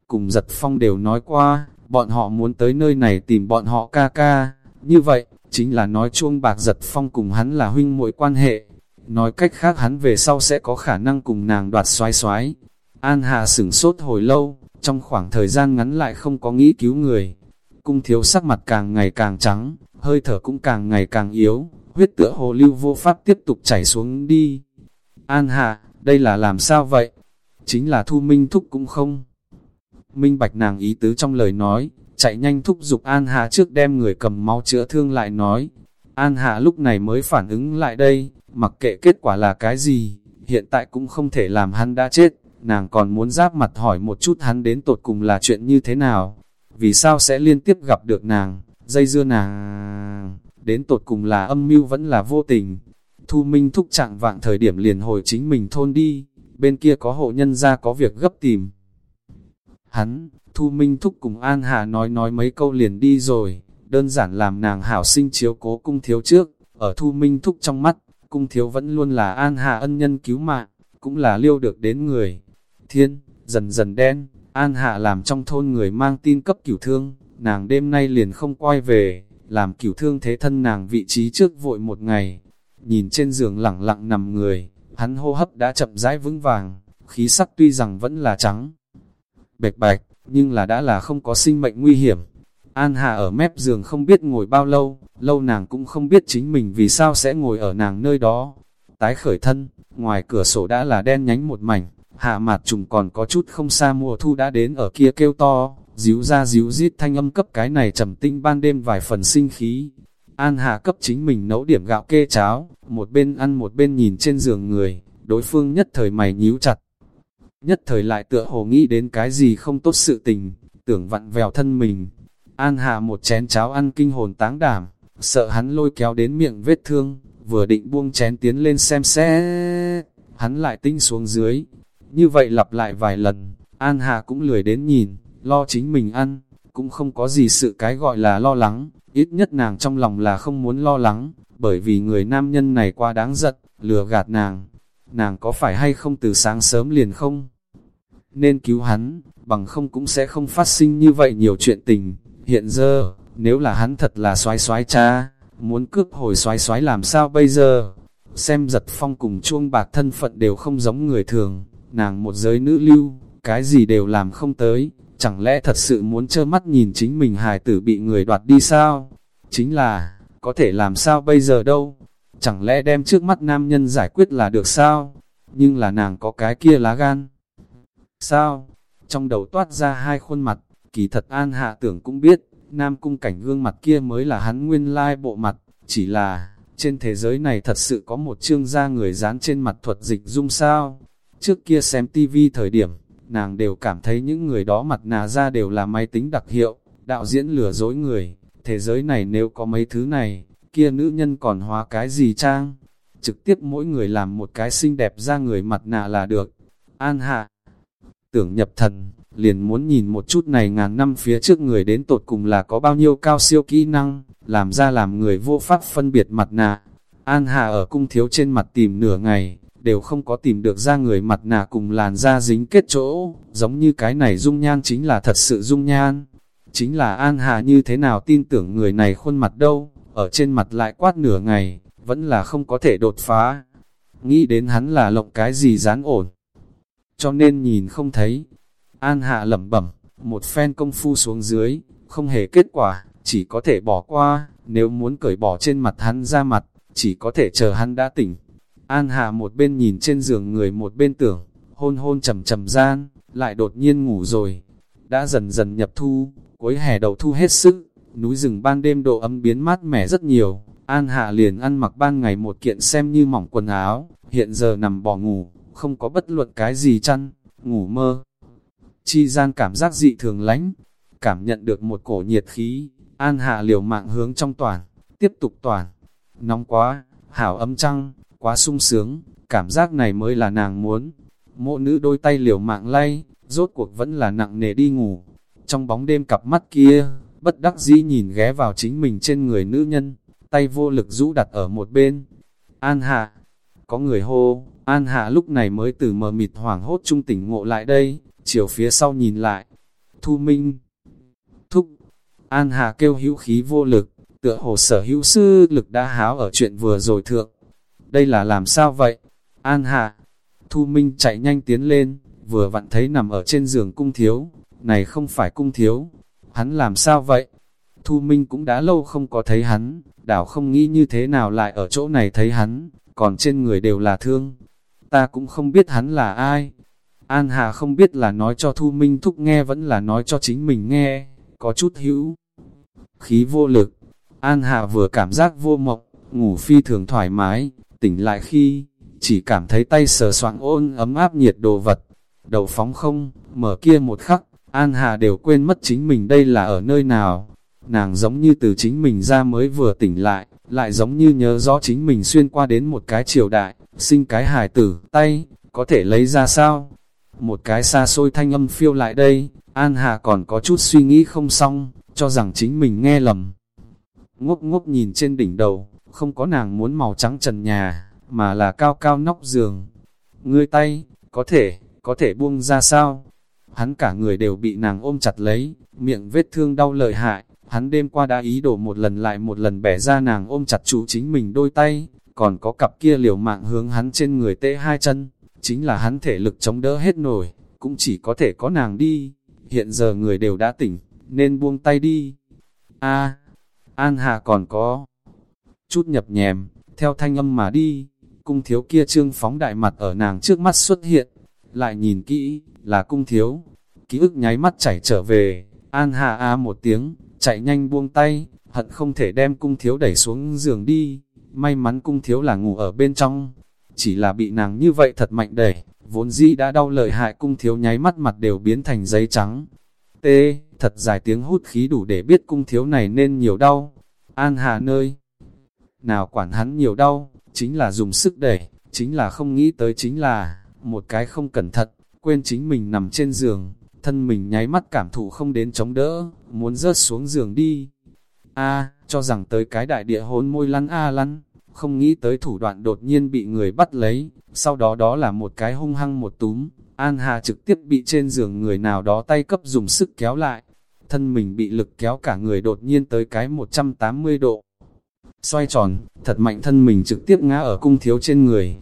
Cùng giật phong đều nói qua, bọn họ muốn tới nơi này tìm bọn họ ca ca, như vậy, chính là nói chuông bạc giật phong cùng hắn là huynh muội quan hệ. Nói cách khác hắn về sau sẽ có khả năng cùng nàng đoạt xoái xoái. An Hà sửng sốt hồi lâu, trong khoảng thời gian ngắn lại không có nghĩ cứu người. Cung thiếu sắc mặt càng ngày càng trắng, hơi thở cũng càng ngày càng yếu, huyết tựa hồ lưu vô pháp tiếp tục chảy xuống đi. An hạ, đây là làm sao vậy? Chính là thu minh thúc cũng không. Minh bạch nàng ý tứ trong lời nói, chạy nhanh thúc giục An hạ trước đem người cầm máu chữa thương lại nói. An hạ lúc này mới phản ứng lại đây, mặc kệ kết quả là cái gì, hiện tại cũng không thể làm hắn đã chết, nàng còn muốn giáp mặt hỏi một chút hắn đến tột cùng là chuyện như thế nào, vì sao sẽ liên tiếp gặp được nàng, dây dưa nàng, đến tột cùng là âm mưu vẫn là vô tình. Thu Minh thúc trạng vạng thời điểm liền hồi chính mình thôn đi, bên kia có hộ nhân ra có việc gấp tìm. Hắn, Thu Minh thúc cùng An Hà nói nói mấy câu liền đi rồi, đơn giản làm nàng hảo sinh chiếu cố cung thiếu trước, ở Thu Minh thúc trong mắt, cung thiếu vẫn luôn là An Hà ân nhân cứu mạng, cũng là liêu được đến người. Thiên, dần dần đen, An Hạ làm trong thôn người mang tin cấp cửu thương, nàng đêm nay liền không quay về, làm cửu thương thế thân nàng vị trí trước vội một ngày. Nhìn trên giường lẳng lặng nằm người, hắn hô hấp đã chậm rãi vững vàng, khí sắc tuy rằng vẫn là trắng. Bạch bạch, nhưng là đã là không có sinh mệnh nguy hiểm. An Hạ ở mép giường không biết ngồi bao lâu, lâu nàng cũng không biết chính mình vì sao sẽ ngồi ở nàng nơi đó. Tái khởi thân, ngoài cửa sổ đã là đen nhánh một mảnh, Hạ mạt trùng còn có chút không xa mùa thu đã đến ở kia kêu to, díu ra díu rít thanh âm cấp cái này trầm tinh ban đêm vài phần sinh khí. An Hạ cấp chính mình nấu điểm gạo kê cháo, một bên ăn một bên nhìn trên giường người, đối phương nhất thời mày nhíu chặt. Nhất thời lại tựa hồ nghĩ đến cái gì không tốt sự tình, tưởng vặn vèo thân mình. An Hạ một chén cháo ăn kinh hồn táng đảm, sợ hắn lôi kéo đến miệng vết thương, vừa định buông chén tiến lên xem xét, hắn lại tinh xuống dưới. Như vậy lặp lại vài lần, An Hạ cũng lười đến nhìn, lo chính mình ăn, cũng không có gì sự cái gọi là lo lắng, ít nhất nàng trong lòng là không muốn lo lắng, bởi vì người nam nhân này quá đáng giận, lừa gạt nàng. Nàng có phải hay không từ sáng sớm liền không? Nên cứu hắn, bằng không cũng sẽ không phát sinh như vậy nhiều chuyện tình. Hiện giờ, nếu là hắn thật là xoái xoái cha, muốn cướp hồi xoái xoái làm sao bây giờ? Xem giật phong cùng chuông bạc thân phận đều không giống người thường, nàng một giới nữ lưu, cái gì đều làm không tới, chẳng lẽ thật sự muốn trơ mắt nhìn chính mình hài tử bị người đoạt đi sao? Chính là, có thể làm sao bây giờ đâu? Chẳng lẽ đem trước mắt nam nhân giải quyết là được sao? Nhưng là nàng có cái kia lá gan. Sao? Trong đầu toát ra hai khuôn mặt, kỳ thật an hạ tưởng cũng biết, nam cung cảnh gương mặt kia mới là hắn nguyên lai bộ mặt, chỉ là, trên thế giới này thật sự có một chương gia người dán trên mặt thuật dịch dung sao. Trước kia xem tivi thời điểm, nàng đều cảm thấy những người đó mặt nà ra đều là máy tính đặc hiệu, đạo diễn lừa dối người. Thế giới này nếu có mấy thứ này, kia nữ nhân còn hóa cái gì trang? Trực tiếp mỗi người làm một cái xinh đẹp ra người mặt nạ là được. An hạ, tưởng nhập thần, liền muốn nhìn một chút này ngàn năm phía trước người đến tột cùng là có bao nhiêu cao siêu kỹ năng, làm ra làm người vô pháp phân biệt mặt nạ. An hạ ở cung thiếu trên mặt tìm nửa ngày, đều không có tìm được ra người mặt nạ cùng làn da dính kết chỗ, giống như cái này dung nhan chính là thật sự dung nhan. Chính là An Hà như thế nào tin tưởng người này khuôn mặt đâu, ở trên mặt lại quát nửa ngày, vẫn là không có thể đột phá. Nghĩ đến hắn là lộng cái gì dán ổn, cho nên nhìn không thấy. An Hạ lẩm bẩm, một phen công phu xuống dưới, không hề kết quả, chỉ có thể bỏ qua, nếu muốn cởi bỏ trên mặt hắn ra mặt, chỉ có thể chờ hắn đã tỉnh. An Hạ một bên nhìn trên giường người một bên tưởng, hôn hôn trầm trầm gian, lại đột nhiên ngủ rồi. Đã dần dần nhập thu, cuối hè đầu thu hết sức, núi rừng ban đêm độ ấm biến mát mẻ rất nhiều. An Hạ liền ăn mặc ban ngày một kiện xem như mỏng quần áo, hiện giờ nằm bò ngủ, không có bất luận cái gì chăn, ngủ mơ. Chi gian cảm giác dị thường lánh, cảm nhận được một cổ nhiệt khí, An Hạ liều mạng hướng trong toàn, tiếp tục toàn. Nóng quá, hảo ấm trăng, quá sung sướng, cảm giác này mới là nàng muốn. Mộ nữ đôi tay liều mạng lay, rốt cuộc vẫn là nặng nề đi ngủ. Trong bóng đêm cặp mắt kia, bất đắc dĩ nhìn ghé vào chính mình trên người nữ nhân, tay vô lực rũ đặt ở một bên. An Hạ, có người hô, An Hạ lúc này mới từ mờ mịt hoảng hốt trung tỉnh ngộ lại đây, chiều phía sau nhìn lại. Thu Minh, Thúc, An Hạ kêu hữu khí vô lực, tựa hồ sở hữu sư lực đã háo ở chuyện vừa rồi thượng. Đây là làm sao vậy? An Hạ, Thu Minh chạy nhanh tiến lên, vừa vặn thấy nằm ở trên giường cung thiếu, này không phải cung thiếu, hắn làm sao vậy? Thu Minh cũng đã lâu không có thấy hắn, đảo không nghĩ như thế nào lại ở chỗ này thấy hắn, còn trên người đều là thương. Ta cũng không biết hắn là ai. An Hà không biết là nói cho Thu Minh Thúc nghe vẫn là nói cho chính mình nghe, có chút hữu. Khí vô lực, An Hà vừa cảm giác vô mộng, ngủ phi thường thoải mái, tỉnh lại khi, chỉ cảm thấy tay sờ soạn ôn ấm áp nhiệt đồ vật. Đầu phóng không, mở kia một khắc, An Hà đều quên mất chính mình đây là ở nơi nào. Nàng giống như từ chính mình ra mới vừa tỉnh lại, lại giống như nhớ rõ chính mình xuyên qua đến một cái triều đại, sinh cái hài tử, tay, có thể lấy ra sao? Một cái xa xôi thanh âm phiêu lại đây, An Hà còn có chút suy nghĩ không xong, cho rằng chính mình nghe lầm. Ngốc ngốc nhìn trên đỉnh đầu, không có nàng muốn màu trắng trần nhà, mà là cao cao nóc giường. Ngươi tay, có thể, có thể buông ra sao? Hắn cả người đều bị nàng ôm chặt lấy, miệng vết thương đau lợi hại, hắn đêm qua đã ý đồ một lần lại một lần bẻ ra nàng ôm chặt chủ chính mình đôi tay, còn có cặp kia liều mạng hướng hắn trên người tê hai chân, chính là hắn thể lực chống đỡ hết nổi, cũng chỉ có thể có nàng đi, hiện giờ người đều đã tỉnh, nên buông tay đi. A, An Hà còn có chút nhập nhèm, theo thanh âm mà đi, cung thiếu kia trương phóng đại mặt ở nàng trước mắt xuất hiện, lại nhìn kỹ, là cung thiếu. Ký ức nháy mắt chảy trở về, An Hà A một tiếng, chạy nhanh buông tay, hận không thể đem cung thiếu đẩy xuống giường đi. May mắn cung thiếu là ngủ ở bên trong, chỉ là bị nàng như vậy thật mạnh đẩy, vốn dĩ đã đau lợi hại cung thiếu nháy mắt mặt đều biến thành giấy trắng. T, thật dài tiếng hút khí đủ để biết cung thiếu này nên nhiều đau. An Hà nơi, nào quản hắn nhiều đau, chính là dùng sức đẩy, chính là không nghĩ tới chính là, một cái không cẩn thận, quên chính mình nằm trên giường, thân mình nháy mắt cảm thụ không đến chống đỡ, muốn rớt xuống giường đi. A, cho rằng tới cái đại địa hôn môi lăn a lăn, không nghĩ tới thủ đoạn đột nhiên bị người bắt lấy, sau đó đó là một cái hung hăng một túm, An Hà trực tiếp bị trên giường người nào đó tay cấp dùng sức kéo lại, thân mình bị lực kéo cả người đột nhiên tới cái 180 độ. Xoay tròn, thật mạnh thân mình trực tiếp ngã ở cung thiếu trên người.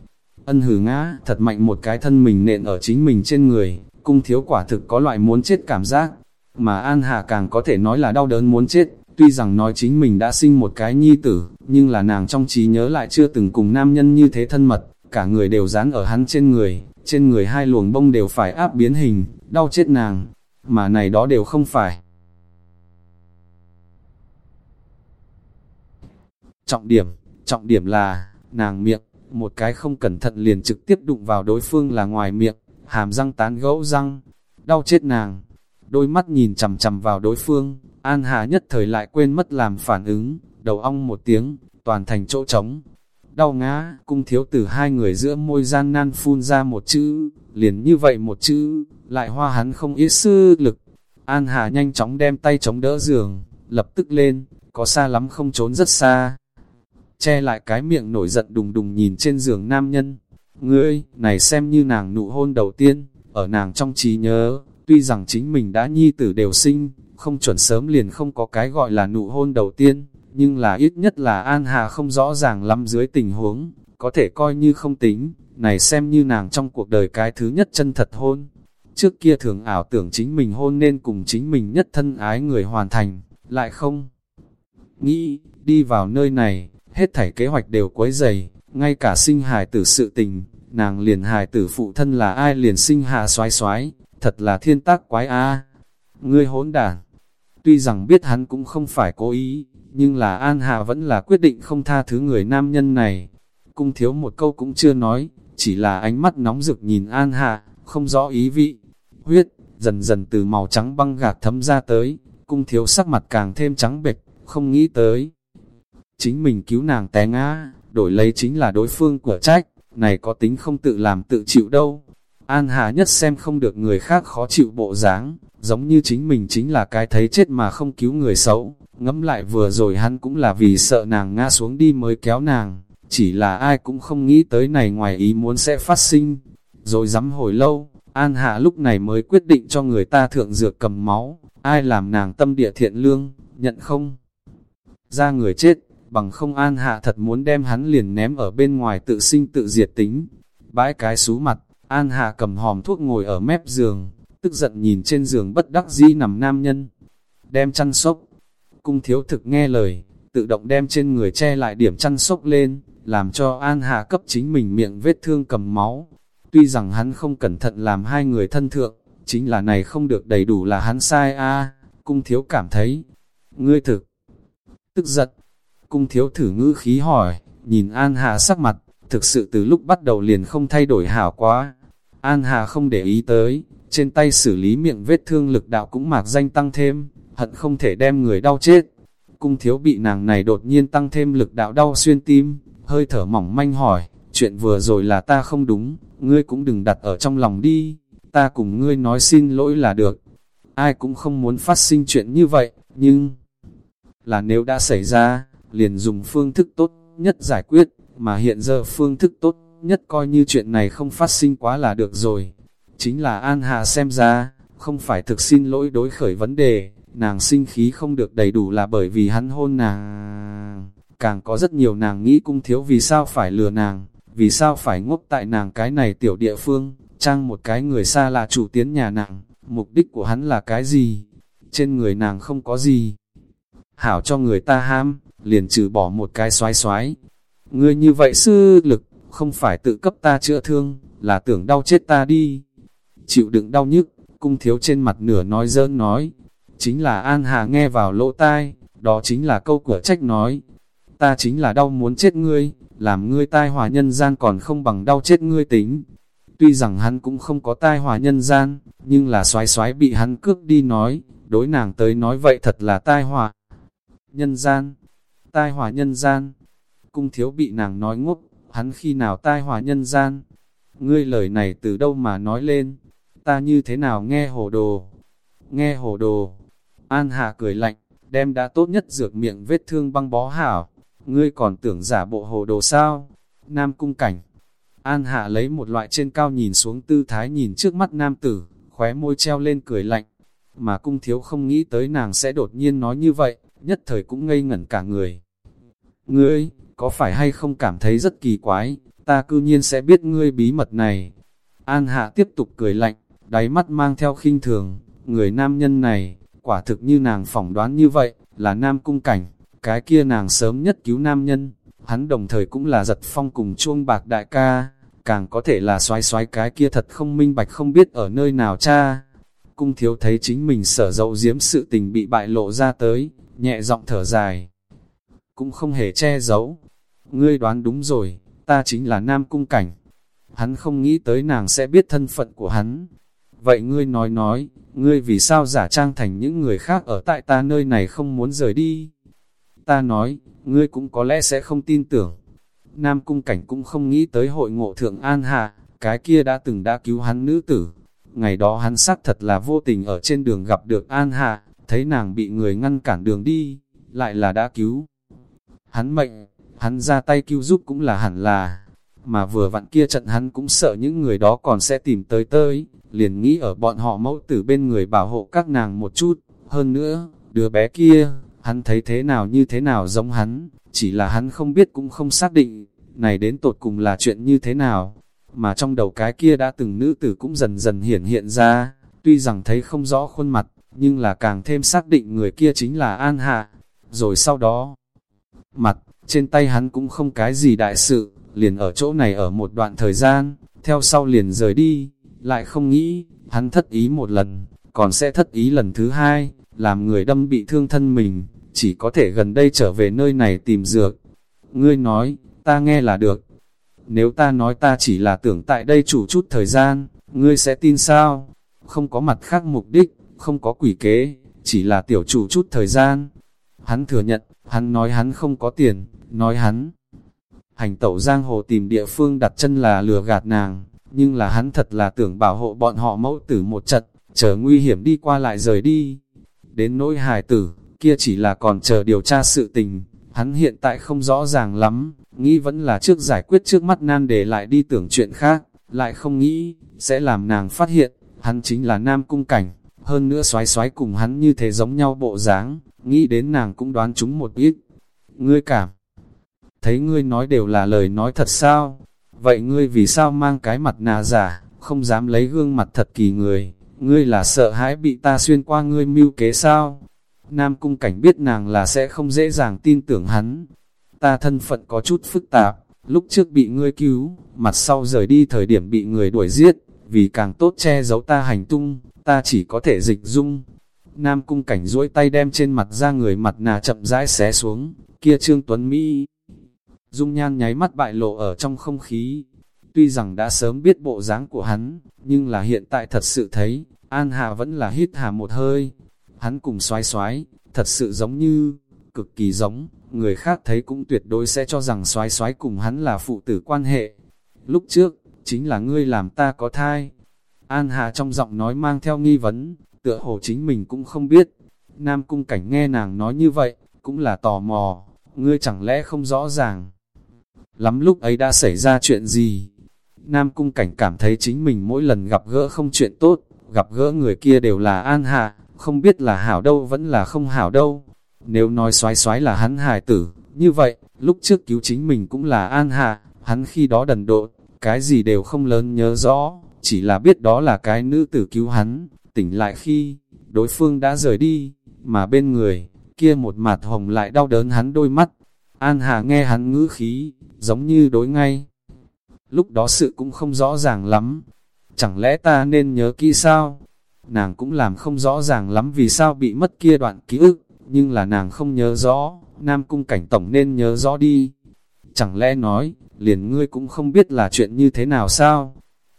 Ân hử ngã, thật mạnh một cái thân mình nện ở chính mình trên người, cung thiếu quả thực có loại muốn chết cảm giác. Mà An Hà càng có thể nói là đau đớn muốn chết, tuy rằng nói chính mình đã sinh một cái nhi tử, nhưng là nàng trong trí nhớ lại chưa từng cùng nam nhân như thế thân mật, cả người đều dán ở hắn trên người, trên người hai luồng bông đều phải áp biến hình, đau chết nàng, mà này đó đều không phải. Trọng điểm, trọng điểm là, nàng miệng, một cái không cẩn thận liền trực tiếp đụng vào đối phương là ngoài miệng, hàm răng tán gẫu răng, đau chết nàng. Đôi mắt nhìn chầm chầm vào đối phương, An Hà nhất thời lại quên mất làm phản ứng, đầu ong một tiếng, toàn thành chỗ trống. Đau ngã, cung thiếu tử hai người giữa môi gian nan phun ra một chữ, liền như vậy một chữ, lại hoa hắn không ít sư lực. An Hà nhanh chóng đem tay chống đỡ giường, lập tức lên, có xa lắm không trốn rất xa che lại cái miệng nổi giận đùng đùng nhìn trên giường nam nhân. Ngươi, này xem như nàng nụ hôn đầu tiên, ở nàng trong trí nhớ, tuy rằng chính mình đã nhi tử đều sinh, không chuẩn sớm liền không có cái gọi là nụ hôn đầu tiên, nhưng là ít nhất là An Hà không rõ ràng lắm dưới tình huống, có thể coi như không tính, này xem như nàng trong cuộc đời cái thứ nhất chân thật hôn. Trước kia thường ảo tưởng chính mình hôn nên cùng chính mình nhất thân ái người hoàn thành, lại không. Nghĩ, đi vào nơi này, hết thảy kế hoạch đều quấy dày, ngay cả sinh hài tử sự tình, nàng liền hài tử phụ thân là ai liền sinh hạ xoái xoái, thật là thiên tác quái a Ngươi hỗn đản, tuy rằng biết hắn cũng không phải cố ý, nhưng là An Hà vẫn là quyết định không tha thứ người nam nhân này. Cung thiếu một câu cũng chưa nói, chỉ là ánh mắt nóng rực nhìn An Hà, không rõ ý vị. Huyết, dần dần từ màu trắng băng gạt thấm ra tới, cung thiếu sắc mặt càng thêm trắng bệch, không nghĩ tới chính mình cứu nàng té ngã, đổi lấy chính là đối phương của trách, này có tính không tự làm tự chịu đâu. An Hà nhất xem không được người khác khó chịu bộ dáng, giống như chính mình chính là cái thấy chết mà không cứu người xấu. Ngẫm lại vừa rồi hắn cũng là vì sợ nàng ngã xuống đi mới kéo nàng, chỉ là ai cũng không nghĩ tới này ngoài ý muốn sẽ phát sinh. Rồi dám hồi lâu, An Hạ lúc này mới quyết định cho người ta thượng dược cầm máu, ai làm nàng tâm địa thiện lương, nhận không? Ra người chết, bằng không an hạ thật muốn đem hắn liền ném ở bên ngoài tự sinh tự diệt tính. Bãi cái xú mặt, an hạ cầm hòm thuốc ngồi ở mép giường, tức giận nhìn trên giường bất đắc dĩ nằm nam nhân. Đem chăn sốc, cung thiếu thực nghe lời, tự động đem trên người che lại điểm chăn sốc lên, làm cho an hạ cấp chính mình miệng vết thương cầm máu. Tuy rằng hắn không cẩn thận làm hai người thân thượng, chính là này không được đầy đủ là hắn sai a cung thiếu cảm thấy. Ngươi thực, tức giận, Cung thiếu thử ngữ khí hỏi, nhìn An Hà sắc mặt, thực sự từ lúc bắt đầu liền không thay đổi hảo quá. An Hà không để ý tới, trên tay xử lý miệng vết thương lực đạo cũng mạc danh tăng thêm, hận không thể đem người đau chết. Cung thiếu bị nàng này đột nhiên tăng thêm lực đạo đau xuyên tim, hơi thở mỏng manh hỏi, chuyện vừa rồi là ta không đúng, ngươi cũng đừng đặt ở trong lòng đi, ta cùng ngươi nói xin lỗi là được. Ai cũng không muốn phát sinh chuyện như vậy, nhưng là nếu đã xảy ra, liền dùng phương thức tốt nhất giải quyết, mà hiện giờ phương thức tốt nhất coi như chuyện này không phát sinh quá là được rồi. Chính là An Hà xem ra, không phải thực xin lỗi đối khởi vấn đề, nàng sinh khí không được đầy đủ là bởi vì hắn hôn nàng. Càng có rất nhiều nàng nghĩ cung thiếu vì sao phải lừa nàng, vì sao phải ngốc tại nàng cái này tiểu địa phương, trang một cái người xa là chủ tiến nhà nàng, mục đích của hắn là cái gì? Trên người nàng không có gì. Hảo cho người ta ham, liền trừ bỏ một cái xoái xoái. Ngươi như vậy sư lực, không phải tự cấp ta chữa thương, là tưởng đau chết ta đi. chịu đựng đau nhức, cung thiếu trên mặt nửa nói dỡn nói. Chính là An Hà nghe vào lỗ tai, đó chính là câu của trách nói. Ta chính là đau muốn chết ngươi, làm ngươi tai hòa nhân gian còn không bằng đau chết ngươi tính. Tuy rằng hắn cũng không có tai hòa nhân gian, nhưng là xoái xoái bị hắn cướp đi nói, đối nàng tới nói vậy thật là tai hòa. Nhân gian, tai hòa nhân gian, cung thiếu bị nàng nói ngốc, hắn khi nào tai hòa nhân gian. Ngươi lời này từ đâu mà nói lên, ta như thế nào nghe hồ đồ. Nghe hồ đồ, An Hạ cười lạnh, đem đã tốt nhất dược miệng vết thương băng bó hảo. Ngươi còn tưởng giả bộ hồ đồ sao? Nam cung cảnh. An Hạ lấy một loại trên cao nhìn xuống tư thái nhìn trước mắt nam tử, khóe môi treo lên cười lạnh. Mà cung thiếu không nghĩ tới nàng sẽ đột nhiên nói như vậy, nhất thời cũng ngây ngẩn cả người. Ngươi, có phải hay không cảm thấy rất kỳ quái, ta cư nhiên sẽ biết ngươi bí mật này. An Hạ tiếp tục cười lạnh, đáy mắt mang theo khinh thường, người nam nhân này, quả thực như nàng phỏng đoán như vậy, là nam cung cảnh, cái kia nàng sớm nhất cứu nam nhân, hắn đồng thời cũng là giật phong cùng chuông bạc đại ca, càng có thể là xoái xoái cái kia thật không minh bạch không biết ở nơi nào cha. Cung thiếu thấy chính mình sở dậu diếm sự tình bị bại lộ ra tới, nhẹ giọng thở dài. Cũng không hề che giấu. Ngươi đoán đúng rồi, ta chính là nam cung cảnh. Hắn không nghĩ tới nàng sẽ biết thân phận của hắn. Vậy ngươi nói nói, ngươi vì sao giả trang thành những người khác ở tại ta nơi này không muốn rời đi? Ta nói, ngươi cũng có lẽ sẽ không tin tưởng. Nam cung cảnh cũng không nghĩ tới hội ngộ thượng An Hạ, cái kia đã từng đã cứu hắn nữ tử. Ngày đó hắn xác thật là vô tình ở trên đường gặp được An Hạ, thấy nàng bị người ngăn cản đường đi, lại là đã cứu. Hắn mệnh, hắn ra tay cứu giúp cũng là hẳn là, mà vừa vặn kia trận hắn cũng sợ những người đó còn sẽ tìm tới tới, liền nghĩ ở bọn họ mẫu tử bên người bảo hộ các nàng một chút, hơn nữa, đứa bé kia, hắn thấy thế nào như thế nào giống hắn, chỉ là hắn không biết cũng không xác định, này đến tột cùng là chuyện như thế nào, mà trong đầu cái kia đã từng nữ tử cũng dần dần hiển hiện ra, tuy rằng thấy không rõ khuôn mặt, nhưng là càng thêm xác định người kia chính là An Hạ, rồi sau đó, mặt, trên tay hắn cũng không cái gì đại sự, liền ở chỗ này ở một đoạn thời gian, theo sau liền rời đi, lại không nghĩ, hắn thất ý một lần, còn sẽ thất ý lần thứ hai, làm người đâm bị thương thân mình, chỉ có thể gần đây trở về nơi này tìm dược. Ngươi nói, ta nghe là được. Nếu ta nói ta chỉ là tưởng tại đây chủ chút thời gian, ngươi sẽ tin sao? Không có mặt khác mục đích, không có quỷ kế, chỉ là tiểu chủ chút thời gian. Hắn thừa nhận, hắn nói hắn không có tiền, nói hắn. Hành tẩu giang hồ tìm địa phương đặt chân là lừa gạt nàng, nhưng là hắn thật là tưởng bảo hộ bọn họ mẫu tử một trận, chờ nguy hiểm đi qua lại rời đi. Đến nỗi hài tử, kia chỉ là còn chờ điều tra sự tình, hắn hiện tại không rõ ràng lắm, nghĩ vẫn là trước giải quyết trước mắt nan để lại đi tưởng chuyện khác, lại không nghĩ, sẽ làm nàng phát hiện, hắn chính là nam cung cảnh, hơn nữa xoái xoái cùng hắn như thế giống nhau bộ dáng, nghĩ đến nàng cũng đoán chúng một ít. Ngươi cảm, thấy ngươi nói đều là lời nói thật sao? Vậy ngươi vì sao mang cái mặt nà giả, không dám lấy gương mặt thật kỳ người, ngươi là sợ hãi bị ta xuyên qua ngươi mưu kế sao? Nam cung cảnh biết nàng là sẽ không dễ dàng tin tưởng hắn. Ta thân phận có chút phức tạp, lúc trước bị ngươi cứu, mặt sau rời đi thời điểm bị người đuổi giết, vì càng tốt che giấu ta hành tung, ta chỉ có thể dịch dung. Nam cung cảnh duỗi tay đem trên mặt ra người mặt nà chậm rãi xé xuống, kia Trương Tuấn Mỹ. Dung nhan nháy mắt bại lộ ở trong không khí. Tuy rằng đã sớm biết bộ dáng của hắn, nhưng là hiện tại thật sự thấy, An Hà vẫn là hít hà một hơi, hắn cùng xoái xoái, thật sự giống như, cực kỳ giống, người khác thấy cũng tuyệt đối sẽ cho rằng xoái xoái cùng hắn là phụ tử quan hệ. Lúc trước, chính là ngươi làm ta có thai. An Hà trong giọng nói mang theo nghi vấn, tựa hồ chính mình cũng không biết. Nam cung cảnh nghe nàng nói như vậy, cũng là tò mò, ngươi chẳng lẽ không rõ ràng. Lắm lúc ấy đã xảy ra chuyện gì? Nam cung cảnh cảm thấy chính mình mỗi lần gặp gỡ không chuyện tốt, gặp gỡ người kia đều là An Hạ, không biết là hảo đâu vẫn là không hảo đâu. Nếu nói xoái xoái là hắn hài tử, như vậy, lúc trước cứu chính mình cũng là an hạ, hắn khi đó đần độn, cái gì đều không lớn nhớ rõ, chỉ là biết đó là cái nữ tử cứu hắn, tỉnh lại khi, đối phương đã rời đi, mà bên người, kia một mặt hồng lại đau đớn hắn đôi mắt. An Hà nghe hắn ngữ khí, giống như đối ngay. Lúc đó sự cũng không rõ ràng lắm. chẳng lẽ ta nên nhớ kỹ sao? Nàng cũng làm không rõ ràng lắm vì sao bị mất kia đoạn ký ức, nhưng là nàng không nhớ rõ, Nam Cung Cảnh Tổng nên nhớ rõ đi. Chẳng lẽ nói, liền ngươi cũng không biết là chuyện như thế nào sao?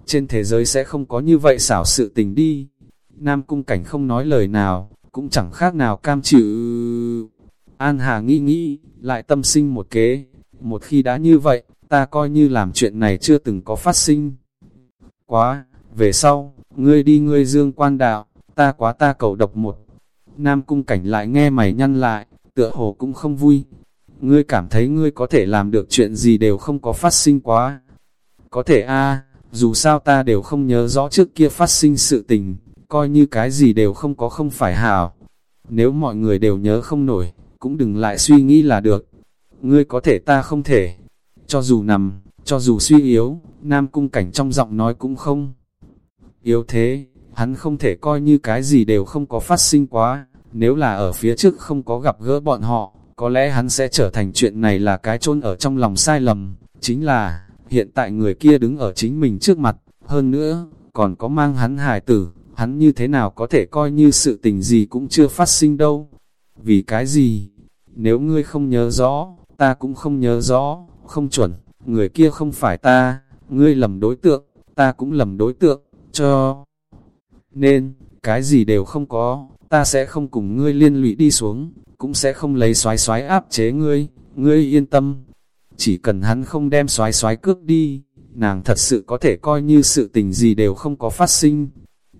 Trên thế giới sẽ không có như vậy xảo sự tình đi. Nam Cung Cảnh không nói lời nào, cũng chẳng khác nào cam chịu. An Hà nghĩ nghĩ, lại tâm sinh một kế. Một khi đã như vậy, ta coi như làm chuyện này chưa từng có phát sinh. Quá, về sau, ngươi đi ngươi dương quan đạo, ta quá ta cầu độc một. Nam cung cảnh lại nghe mày nhăn lại, tựa hồ cũng không vui. Ngươi cảm thấy ngươi có thể làm được chuyện gì đều không có phát sinh quá. Có thể a dù sao ta đều không nhớ rõ trước kia phát sinh sự tình, coi như cái gì đều không có không phải hảo. Nếu mọi người đều nhớ không nổi, cũng đừng lại suy nghĩ là được. Ngươi có thể ta không thể. Cho dù nằm, cho dù suy yếu, Nam Cung Cảnh trong giọng nói cũng không. Yếu thế, hắn không thể coi như cái gì đều không có phát sinh quá. Nếu là ở phía trước không có gặp gỡ bọn họ, có lẽ hắn sẽ trở thành chuyện này là cái chôn ở trong lòng sai lầm. Chính là, hiện tại người kia đứng ở chính mình trước mặt, hơn nữa, còn có mang hắn hài tử, hắn như thế nào có thể coi như sự tình gì cũng chưa phát sinh đâu. Vì cái gì? Nếu ngươi không nhớ rõ, ta cũng không nhớ rõ, không chuẩn, người kia không phải ta, ngươi lầm đối tượng, ta cũng lầm đối tượng, cho. Nên, cái gì đều không có, ta sẽ không cùng ngươi liên lụy đi xuống, cũng sẽ không lấy xoái xoái áp chế ngươi, ngươi yên tâm. Chỉ cần hắn không đem xoái xoái cướp đi, nàng thật sự có thể coi như sự tình gì đều không có phát sinh.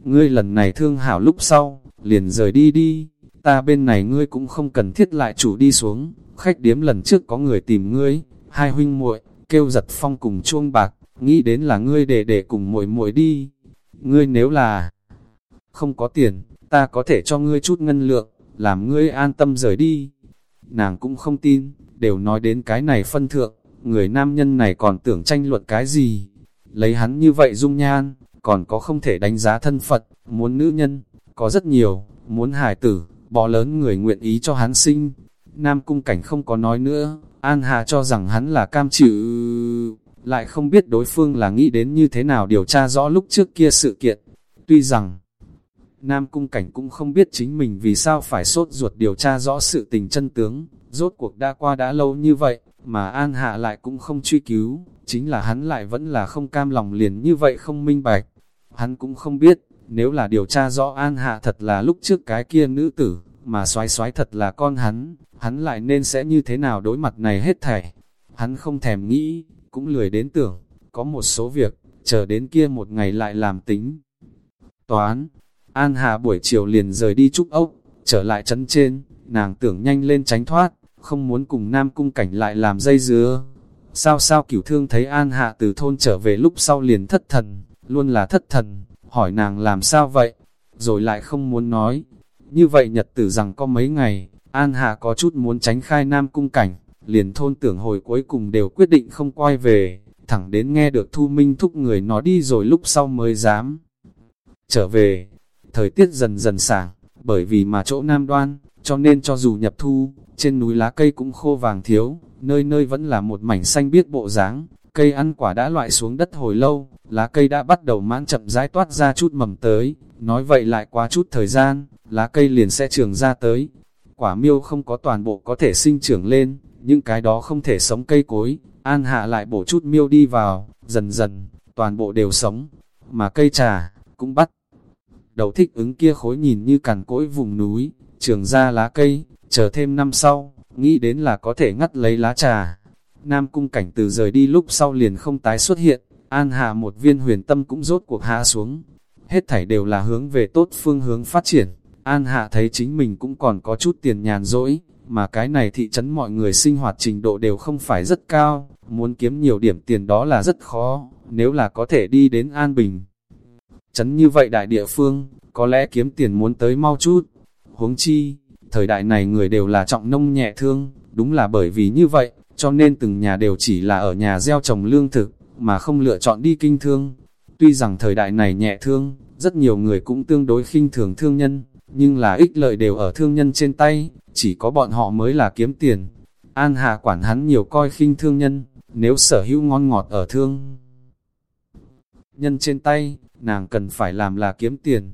Ngươi lần này thương hảo lúc sau, liền rời đi đi, ta bên này ngươi cũng không cần thiết lại chủ đi xuống, khách điếm lần trước có người tìm ngươi, hai huynh muội kêu giật phong cùng chuông bạc, nghĩ đến là ngươi để để cùng muội muội đi. Ngươi nếu là không có tiền, ta có thể cho ngươi chút ngân lượng, làm ngươi an tâm rời đi. Nàng cũng không tin, đều nói đến cái này phân thượng, người nam nhân này còn tưởng tranh luận cái gì. Lấy hắn như vậy dung nhan, còn có không thể đánh giá thân Phật, muốn nữ nhân, có rất nhiều, muốn hài tử, bò lớn người nguyện ý cho hắn sinh. Nam cung cảnh không có nói nữa, An Hà cho rằng hắn là cam chịu, lại không biết đối phương là nghĩ đến như thế nào điều tra rõ lúc trước kia sự kiện. Tuy rằng, Nam Cung Cảnh cũng không biết chính mình vì sao phải sốt ruột điều tra rõ sự tình chân tướng, rốt cuộc đã qua đã lâu như vậy, mà An Hạ lại cũng không truy cứu, chính là hắn lại vẫn là không cam lòng liền như vậy không minh bạch. Hắn cũng không biết, nếu là điều tra rõ An Hạ thật là lúc trước cái kia nữ tử, mà xoái xoái thật là con hắn, hắn lại nên sẽ như thế nào đối mặt này hết thảy. Hắn không thèm nghĩ, cũng lười đến tưởng, có một số việc, chờ đến kia một ngày lại làm tính. Toán, An hạ buổi chiều liền rời đi trúc ốc, trở lại chân trên, nàng tưởng nhanh lên tránh thoát, không muốn cùng Nam Cung Cảnh lại làm dây dứa. Sao sao cửu thương thấy An Hạ từ thôn trở về lúc sau liền thất thần, luôn là thất thần, hỏi nàng làm sao vậy, rồi lại không muốn nói. Như vậy nhật tử rằng có mấy ngày, An Hạ có chút muốn tránh khai Nam Cung Cảnh, liền thôn tưởng hồi cuối cùng đều quyết định không quay về, thẳng đến nghe được Thu Minh thúc người nó đi rồi lúc sau mới dám. Trở về, thời tiết dần dần sảng, bởi vì mà chỗ Nam Đoan, cho nên cho dù nhập thu, trên núi lá cây cũng khô vàng thiếu, nơi nơi vẫn là một mảnh xanh biếc bộ dáng cây ăn quả đã loại xuống đất hồi lâu, lá cây đã bắt đầu mãn chậm rãi toát ra chút mầm tới, nói vậy lại quá chút thời gian, lá cây liền sẽ trường ra tới. Quả miêu không có toàn bộ có thể sinh trưởng lên, những cái đó không thể sống cây cối, an hạ lại bổ chút miêu đi vào, dần dần, toàn bộ đều sống, mà cây trà, cũng bắt. Đầu thích ứng kia khối nhìn như cằn cỗi vùng núi, trường ra lá cây, chờ thêm năm sau, nghĩ đến là có thể ngắt lấy lá trà. Nam cung cảnh từ rời đi lúc sau liền không tái xuất hiện, an hạ một viên huyền tâm cũng rốt cuộc hạ xuống. Hết thảy đều là hướng về tốt phương hướng phát triển. An hạ thấy chính mình cũng còn có chút tiền nhàn rỗi, mà cái này thị trấn mọi người sinh hoạt trình độ đều không phải rất cao, muốn kiếm nhiều điểm tiền đó là rất khó, nếu là có thể đi đến An Bình. Trấn như vậy đại địa phương, có lẽ kiếm tiền muốn tới mau chút. Huống chi, thời đại này người đều là trọng nông nhẹ thương, đúng là bởi vì như vậy, cho nên từng nhà đều chỉ là ở nhà gieo trồng lương thực, mà không lựa chọn đi kinh thương. Tuy rằng thời đại này nhẹ thương, rất nhiều người cũng tương đối khinh thường thương nhân, nhưng là ích lợi đều ở thương nhân trên tay, chỉ có bọn họ mới là kiếm tiền. An Hà quản hắn nhiều coi khinh thương nhân, nếu sở hữu ngon ngọt ở thương nhân trên tay, nàng cần phải làm là kiếm tiền.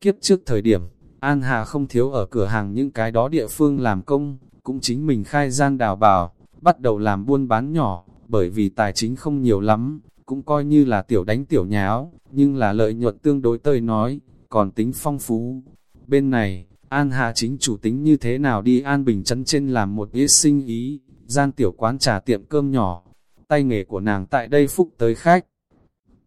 Kiếp trước thời điểm, An Hà không thiếu ở cửa hàng những cái đó địa phương làm công, cũng chính mình khai gian đào bảo, bắt đầu làm buôn bán nhỏ, bởi vì tài chính không nhiều lắm, cũng coi như là tiểu đánh tiểu nháo, nhưng là lợi nhuận tương đối tơi nói, còn tính phong phú. Bên này, An Hà chính chủ tính như thế nào đi An Bình Trấn trên làm một ít sinh ý, gian tiểu quán trà tiệm cơm nhỏ. Tay nghề của nàng tại đây phúc tới khách.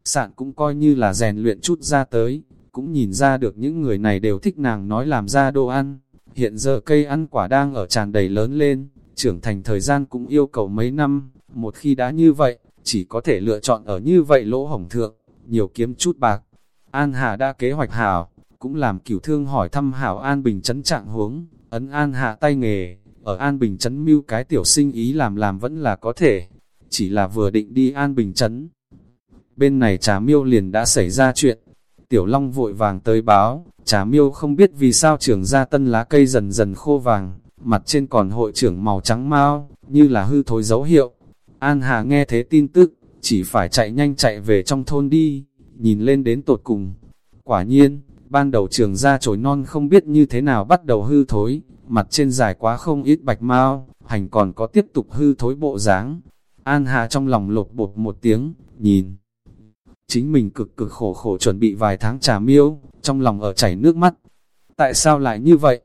Sạn cũng coi như là rèn luyện chút ra tới, cũng nhìn ra được những người này đều thích nàng nói làm ra đồ ăn. Hiện giờ cây ăn quả đang ở tràn đầy lớn lên, trưởng thành thời gian cũng yêu cầu mấy năm, một khi đã như vậy, chỉ có thể lựa chọn ở như vậy lỗ hổng thượng, nhiều kiếm chút bạc. An Hà đã kế hoạch hảo, cũng làm cửu thương hỏi thăm hảo An Bình Trấn trạng huống, ấn An Hạ tay nghề, ở An Bình Trấn mưu cái tiểu sinh ý làm làm vẫn là có thể, chỉ là vừa định đi An Bình Trấn. Bên này trà miêu liền đã xảy ra chuyện, Tiểu Long vội vàng tới báo, trà miêu không biết vì sao trưởng ra tân lá cây dần dần khô vàng, mặt trên còn hội trưởng màu trắng mau, như là hư thối dấu hiệu. An Hà nghe thế tin tức, chỉ phải chạy nhanh chạy về trong thôn đi, nhìn lên đến tột cùng. Quả nhiên, ban đầu trường ra chổi non không biết như thế nào bắt đầu hư thối, mặt trên dài quá không ít bạch mau, hành còn có tiếp tục hư thối bộ dáng. An Hà trong lòng lột bột một tiếng, nhìn. Chính mình cực cực khổ khổ chuẩn bị vài tháng trà miêu, trong lòng ở chảy nước mắt. Tại sao lại như vậy?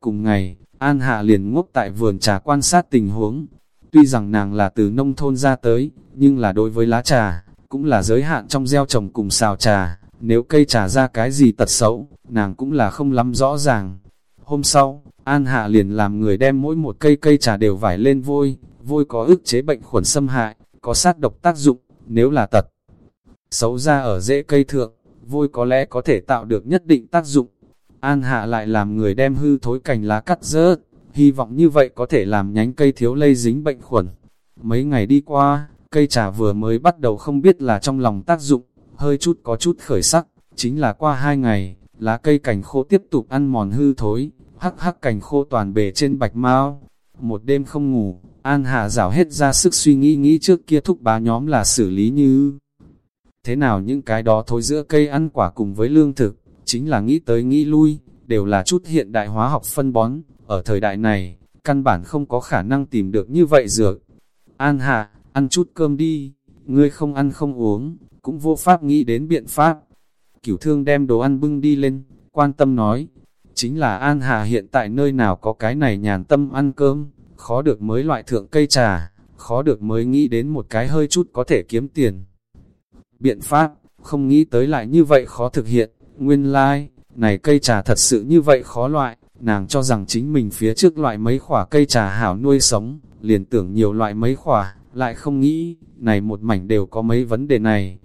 Cùng ngày, An Hạ liền ngốc tại vườn trà quan sát tình huống. Tuy rằng nàng là từ nông thôn ra tới, nhưng là đối với lá trà, cũng là giới hạn trong gieo trồng cùng xào trà. Nếu cây trà ra cái gì tật xấu, nàng cũng là không lắm rõ ràng. Hôm sau, An Hạ liền làm người đem mỗi một cây cây trà đều vải lên vôi. Vôi có ức chế bệnh khuẩn xâm hại, có sát độc tác dụng, nếu là tật. Xấu ra ở rễ cây thượng, vôi có lẽ có thể tạo được nhất định tác dụng. An Hạ lại làm người đem hư thối cành lá cắt rớt, hy vọng như vậy có thể làm nhánh cây thiếu lây dính bệnh khuẩn. Mấy ngày đi qua, cây trà vừa mới bắt đầu không biết là trong lòng tác dụng, hơi chút có chút khởi sắc, chính là qua hai ngày, lá cây cành khô tiếp tục ăn mòn hư thối, hắc hắc cành khô toàn bề trên bạch mau. Một đêm không ngủ, An Hạ rảo hết ra sức suy nghĩ nghĩ trước kia thúc bá nhóm là xử lý như thế nào những cái đó thối giữa cây ăn quả cùng với lương thực, chính là nghĩ tới nghĩ lui, đều là chút hiện đại hóa học phân bón, ở thời đại này, căn bản không có khả năng tìm được như vậy dược. An hạ, ăn chút cơm đi, ngươi không ăn không uống, cũng vô pháp nghĩ đến biện pháp. Cửu thương đem đồ ăn bưng đi lên, quan tâm nói, chính là An Hà hiện tại nơi nào có cái này nhàn tâm ăn cơm, khó được mới loại thượng cây trà, khó được mới nghĩ đến một cái hơi chút có thể kiếm tiền. Biện pháp, không nghĩ tới lại như vậy khó thực hiện, nguyên lai, like, này cây trà thật sự như vậy khó loại, nàng cho rằng chính mình phía trước loại mấy khỏa cây trà hảo nuôi sống, liền tưởng nhiều loại mấy khỏa, lại không nghĩ, này một mảnh đều có mấy vấn đề này.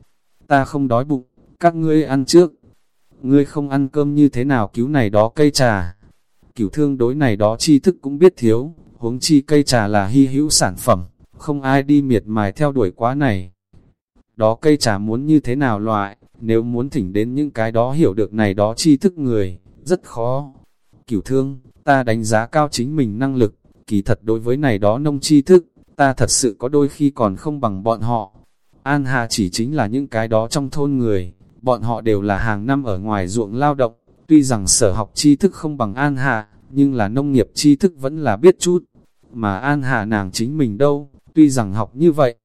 Ta không đói bụng, các ngươi ăn trước. Ngươi không ăn cơm như thế nào cứu này đó cây trà. Cửu thương đối này đó tri thức cũng biết thiếu, huống chi cây trà là hy hữu sản phẩm, không ai đi miệt mài theo đuổi quá này. Đó cây trà muốn như thế nào loại, nếu muốn thỉnh đến những cái đó hiểu được này đó tri thức người, rất khó. Cửu thương, ta đánh giá cao chính mình năng lực, kỳ thật đối với này đó nông tri thức, ta thật sự có đôi khi còn không bằng bọn họ. An Hà chỉ chính là những cái đó trong thôn người, bọn họ đều là hàng năm ở ngoài ruộng lao động, tuy rằng sở học tri thức không bằng An Hà, nhưng là nông nghiệp tri thức vẫn là biết chút. Mà An Hà nàng chính mình đâu, tuy rằng học như vậy,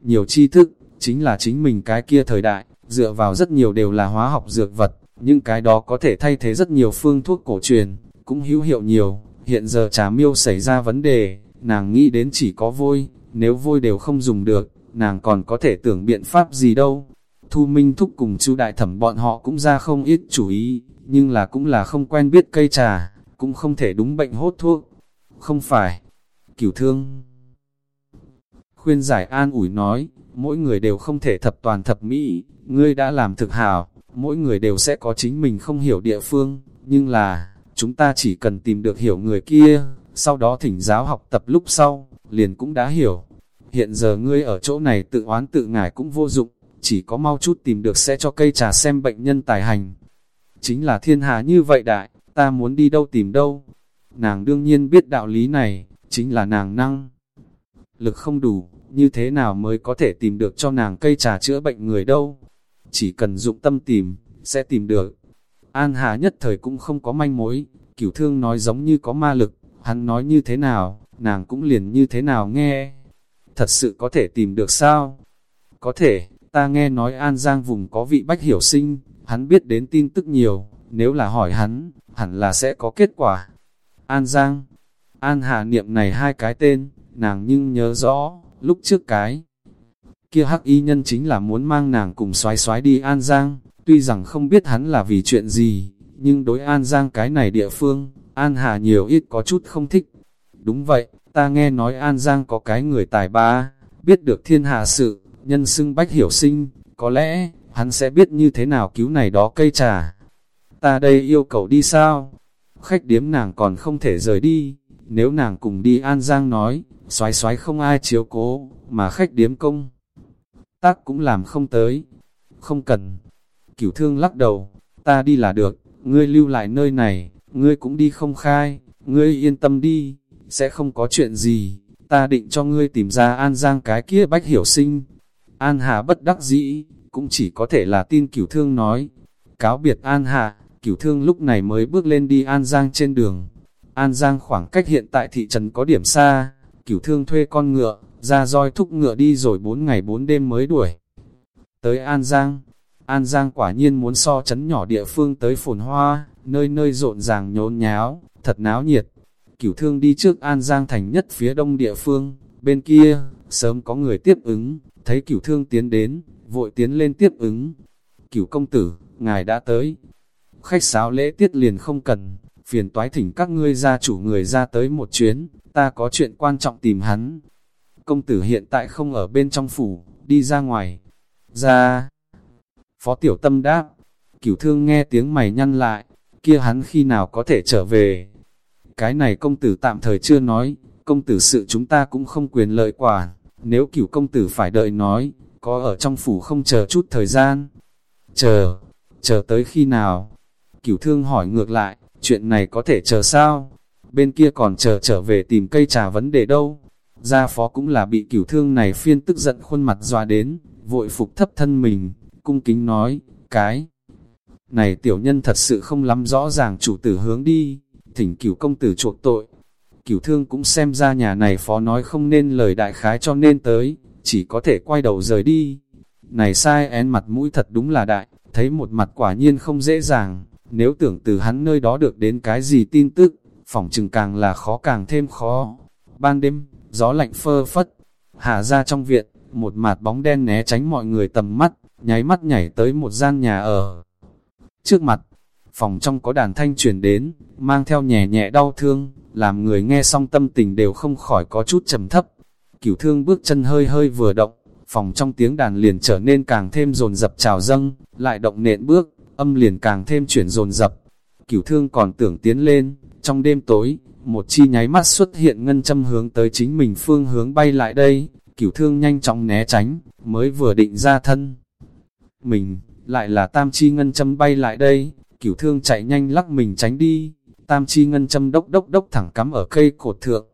nhiều tri thức, chính là chính mình cái kia thời đại, dựa vào rất nhiều đều là hóa học dược vật, nhưng cái đó có thể thay thế rất nhiều phương thuốc cổ truyền, cũng hữu hiệu nhiều. Hiện giờ trà miêu xảy ra vấn đề, nàng nghĩ đến chỉ có vôi, nếu vôi đều không dùng được, nàng còn có thể tưởng biện pháp gì đâu. Thu Minh Thúc cùng chú đại thẩm bọn họ cũng ra không ít chủ ý, nhưng là cũng là không quen biết cây trà, cũng không thể đúng bệnh hốt thuốc. Không phải, cửu thương. Khuyên giải an ủi nói, mỗi người đều không thể thập toàn thập mỹ, ngươi đã làm thực hảo, mỗi người đều sẽ có chính mình không hiểu địa phương, nhưng là, chúng ta chỉ cần tìm được hiểu người kia, sau đó thỉnh giáo học tập lúc sau, liền cũng đã hiểu. Hiện giờ ngươi ở chỗ này tự oán tự ngải cũng vô dụng, chỉ có mau chút tìm được sẽ cho cây trà xem bệnh nhân tài hành. Chính là thiên hà như vậy đại, ta muốn đi đâu tìm đâu. Nàng đương nhiên biết đạo lý này, chính là nàng năng. Lực không đủ, như thế nào mới có thể tìm được cho nàng cây trà chữa bệnh người đâu. chỉ cần dụng tâm tìm, sẽ tìm được. An Hà nhất thời cũng không có manh mối, cửu thương nói giống như có ma lực, hắn nói như thế nào, nàng cũng liền như thế nào nghe. Thật sự có thể tìm được sao? Có thể, ta nghe nói An Giang vùng có vị bách hiểu sinh, hắn biết đến tin tức nhiều, nếu là hỏi hắn, hẳn là sẽ có kết quả. An Giang, An Hà niệm này hai cái tên, nàng nhưng nhớ rõ, lúc trước cái. Kia hắc y nhân chính là muốn mang nàng cùng xoái xoái đi An Giang, tuy rằng không biết hắn là vì chuyện gì, nhưng đối An Giang cái này địa phương, An Hà nhiều ít có chút không thích. Đúng vậy, ta nghe nói An Giang có cái người tài ba, biết được thiên hạ sự, nhân xưng bách hiểu sinh, có lẽ, hắn sẽ biết như thế nào cứu này đó cây trà. Ta đây yêu cầu đi sao? Khách điếm nàng còn không thể rời đi, nếu nàng cùng đi An Giang nói, xoái xoái không ai chiếu cố, mà khách điếm công. Tác cũng làm không tới. Không cần. Cửu thương lắc đầu, ta đi là được, ngươi lưu lại nơi này, ngươi cũng đi không khai, ngươi yên tâm đi, sẽ không có chuyện gì, ta định cho ngươi tìm ra An Giang cái kia bách hiểu sinh. An Hà bất đắc dĩ, cũng chỉ có thể là tin cửu thương nói. Cáo biệt An Hà, cửu thương lúc này mới bước lên đi An Giang trên đường. An Giang khoảng cách hiện tại thị trấn có điểm xa, cửu thương thuê con ngựa, ra roi thúc ngựa đi rồi 4 ngày 4 đêm mới đuổi. Tới An Giang, An Giang quả nhiên muốn so chấn nhỏ địa phương tới phồn hoa, nơi nơi rộn ràng nhốn nháo, thật náo nhiệt. Cửu thương đi trước An Giang thành nhất phía đông địa phương, bên kia, sớm có người tiếp ứng, thấy cửu thương tiến đến, vội tiến lên tiếp ứng. Cửu công tử, ngài đã tới. Khách sáo lễ tiết liền không cần, phiền toái thỉnh các ngươi gia chủ người ra tới một chuyến, ta có chuyện quan trọng tìm hắn. Công tử hiện tại không ở bên trong phủ, đi ra ngoài. Ra. Phó tiểu tâm đáp, cửu thương nghe tiếng mày nhăn lại, kia hắn khi nào có thể trở về. Cái này công tử tạm thời chưa nói, công tử sự chúng ta cũng không quyền lợi quả. nếu cửu công tử phải đợi nói, có ở trong phủ không chờ chút thời gian. Chờ, chờ tới khi nào? Cửu thương hỏi ngược lại, chuyện này có thể chờ sao? Bên kia còn chờ trở về tìm cây trà vấn đề đâu? Gia phó cũng là bị cửu thương này phiên tức giận khuôn mặt dọa đến, vội phục thấp thân mình, cung kính nói, cái này tiểu nhân thật sự không lắm rõ ràng chủ tử hướng đi, thỉnh cửu công tử chuộc tội. Cửu thương cũng xem ra nhà này phó nói không nên lời đại khái cho nên tới, chỉ có thể quay đầu rời đi. Này sai én mặt mũi thật đúng là đại, thấy một mặt quả nhiên không dễ dàng, nếu tưởng từ hắn nơi đó được đến cái gì tin tức, phỏng chừng càng là khó càng thêm khó. Ban đêm, gió lạnh phơ phất, hạ ra trong viện, một mạt bóng đen né tránh mọi người tầm mắt, nháy mắt nhảy tới một gian nhà ở. Trước mặt, phòng trong có đàn thanh truyền đến, mang theo nhẹ nhẹ đau thương, làm người nghe xong tâm tình đều không khỏi có chút trầm thấp. Cửu thương bước chân hơi hơi vừa động, phòng trong tiếng đàn liền trở nên càng thêm rồn dập trào dâng, lại động nện bước, âm liền càng thêm chuyển dồn dập. Cửu thương còn tưởng tiến lên, trong đêm tối, một chi nháy mắt xuất hiện ngân châm hướng tới chính mình phương hướng bay lại đây, cửu thương nhanh chóng né tránh, mới vừa định ra thân. Mình, lại là tam chi ngân châm bay lại đây, cửu thương chạy nhanh lắc mình tránh đi, tam chi ngân châm đốc đốc đốc thẳng cắm ở cây cột thượng.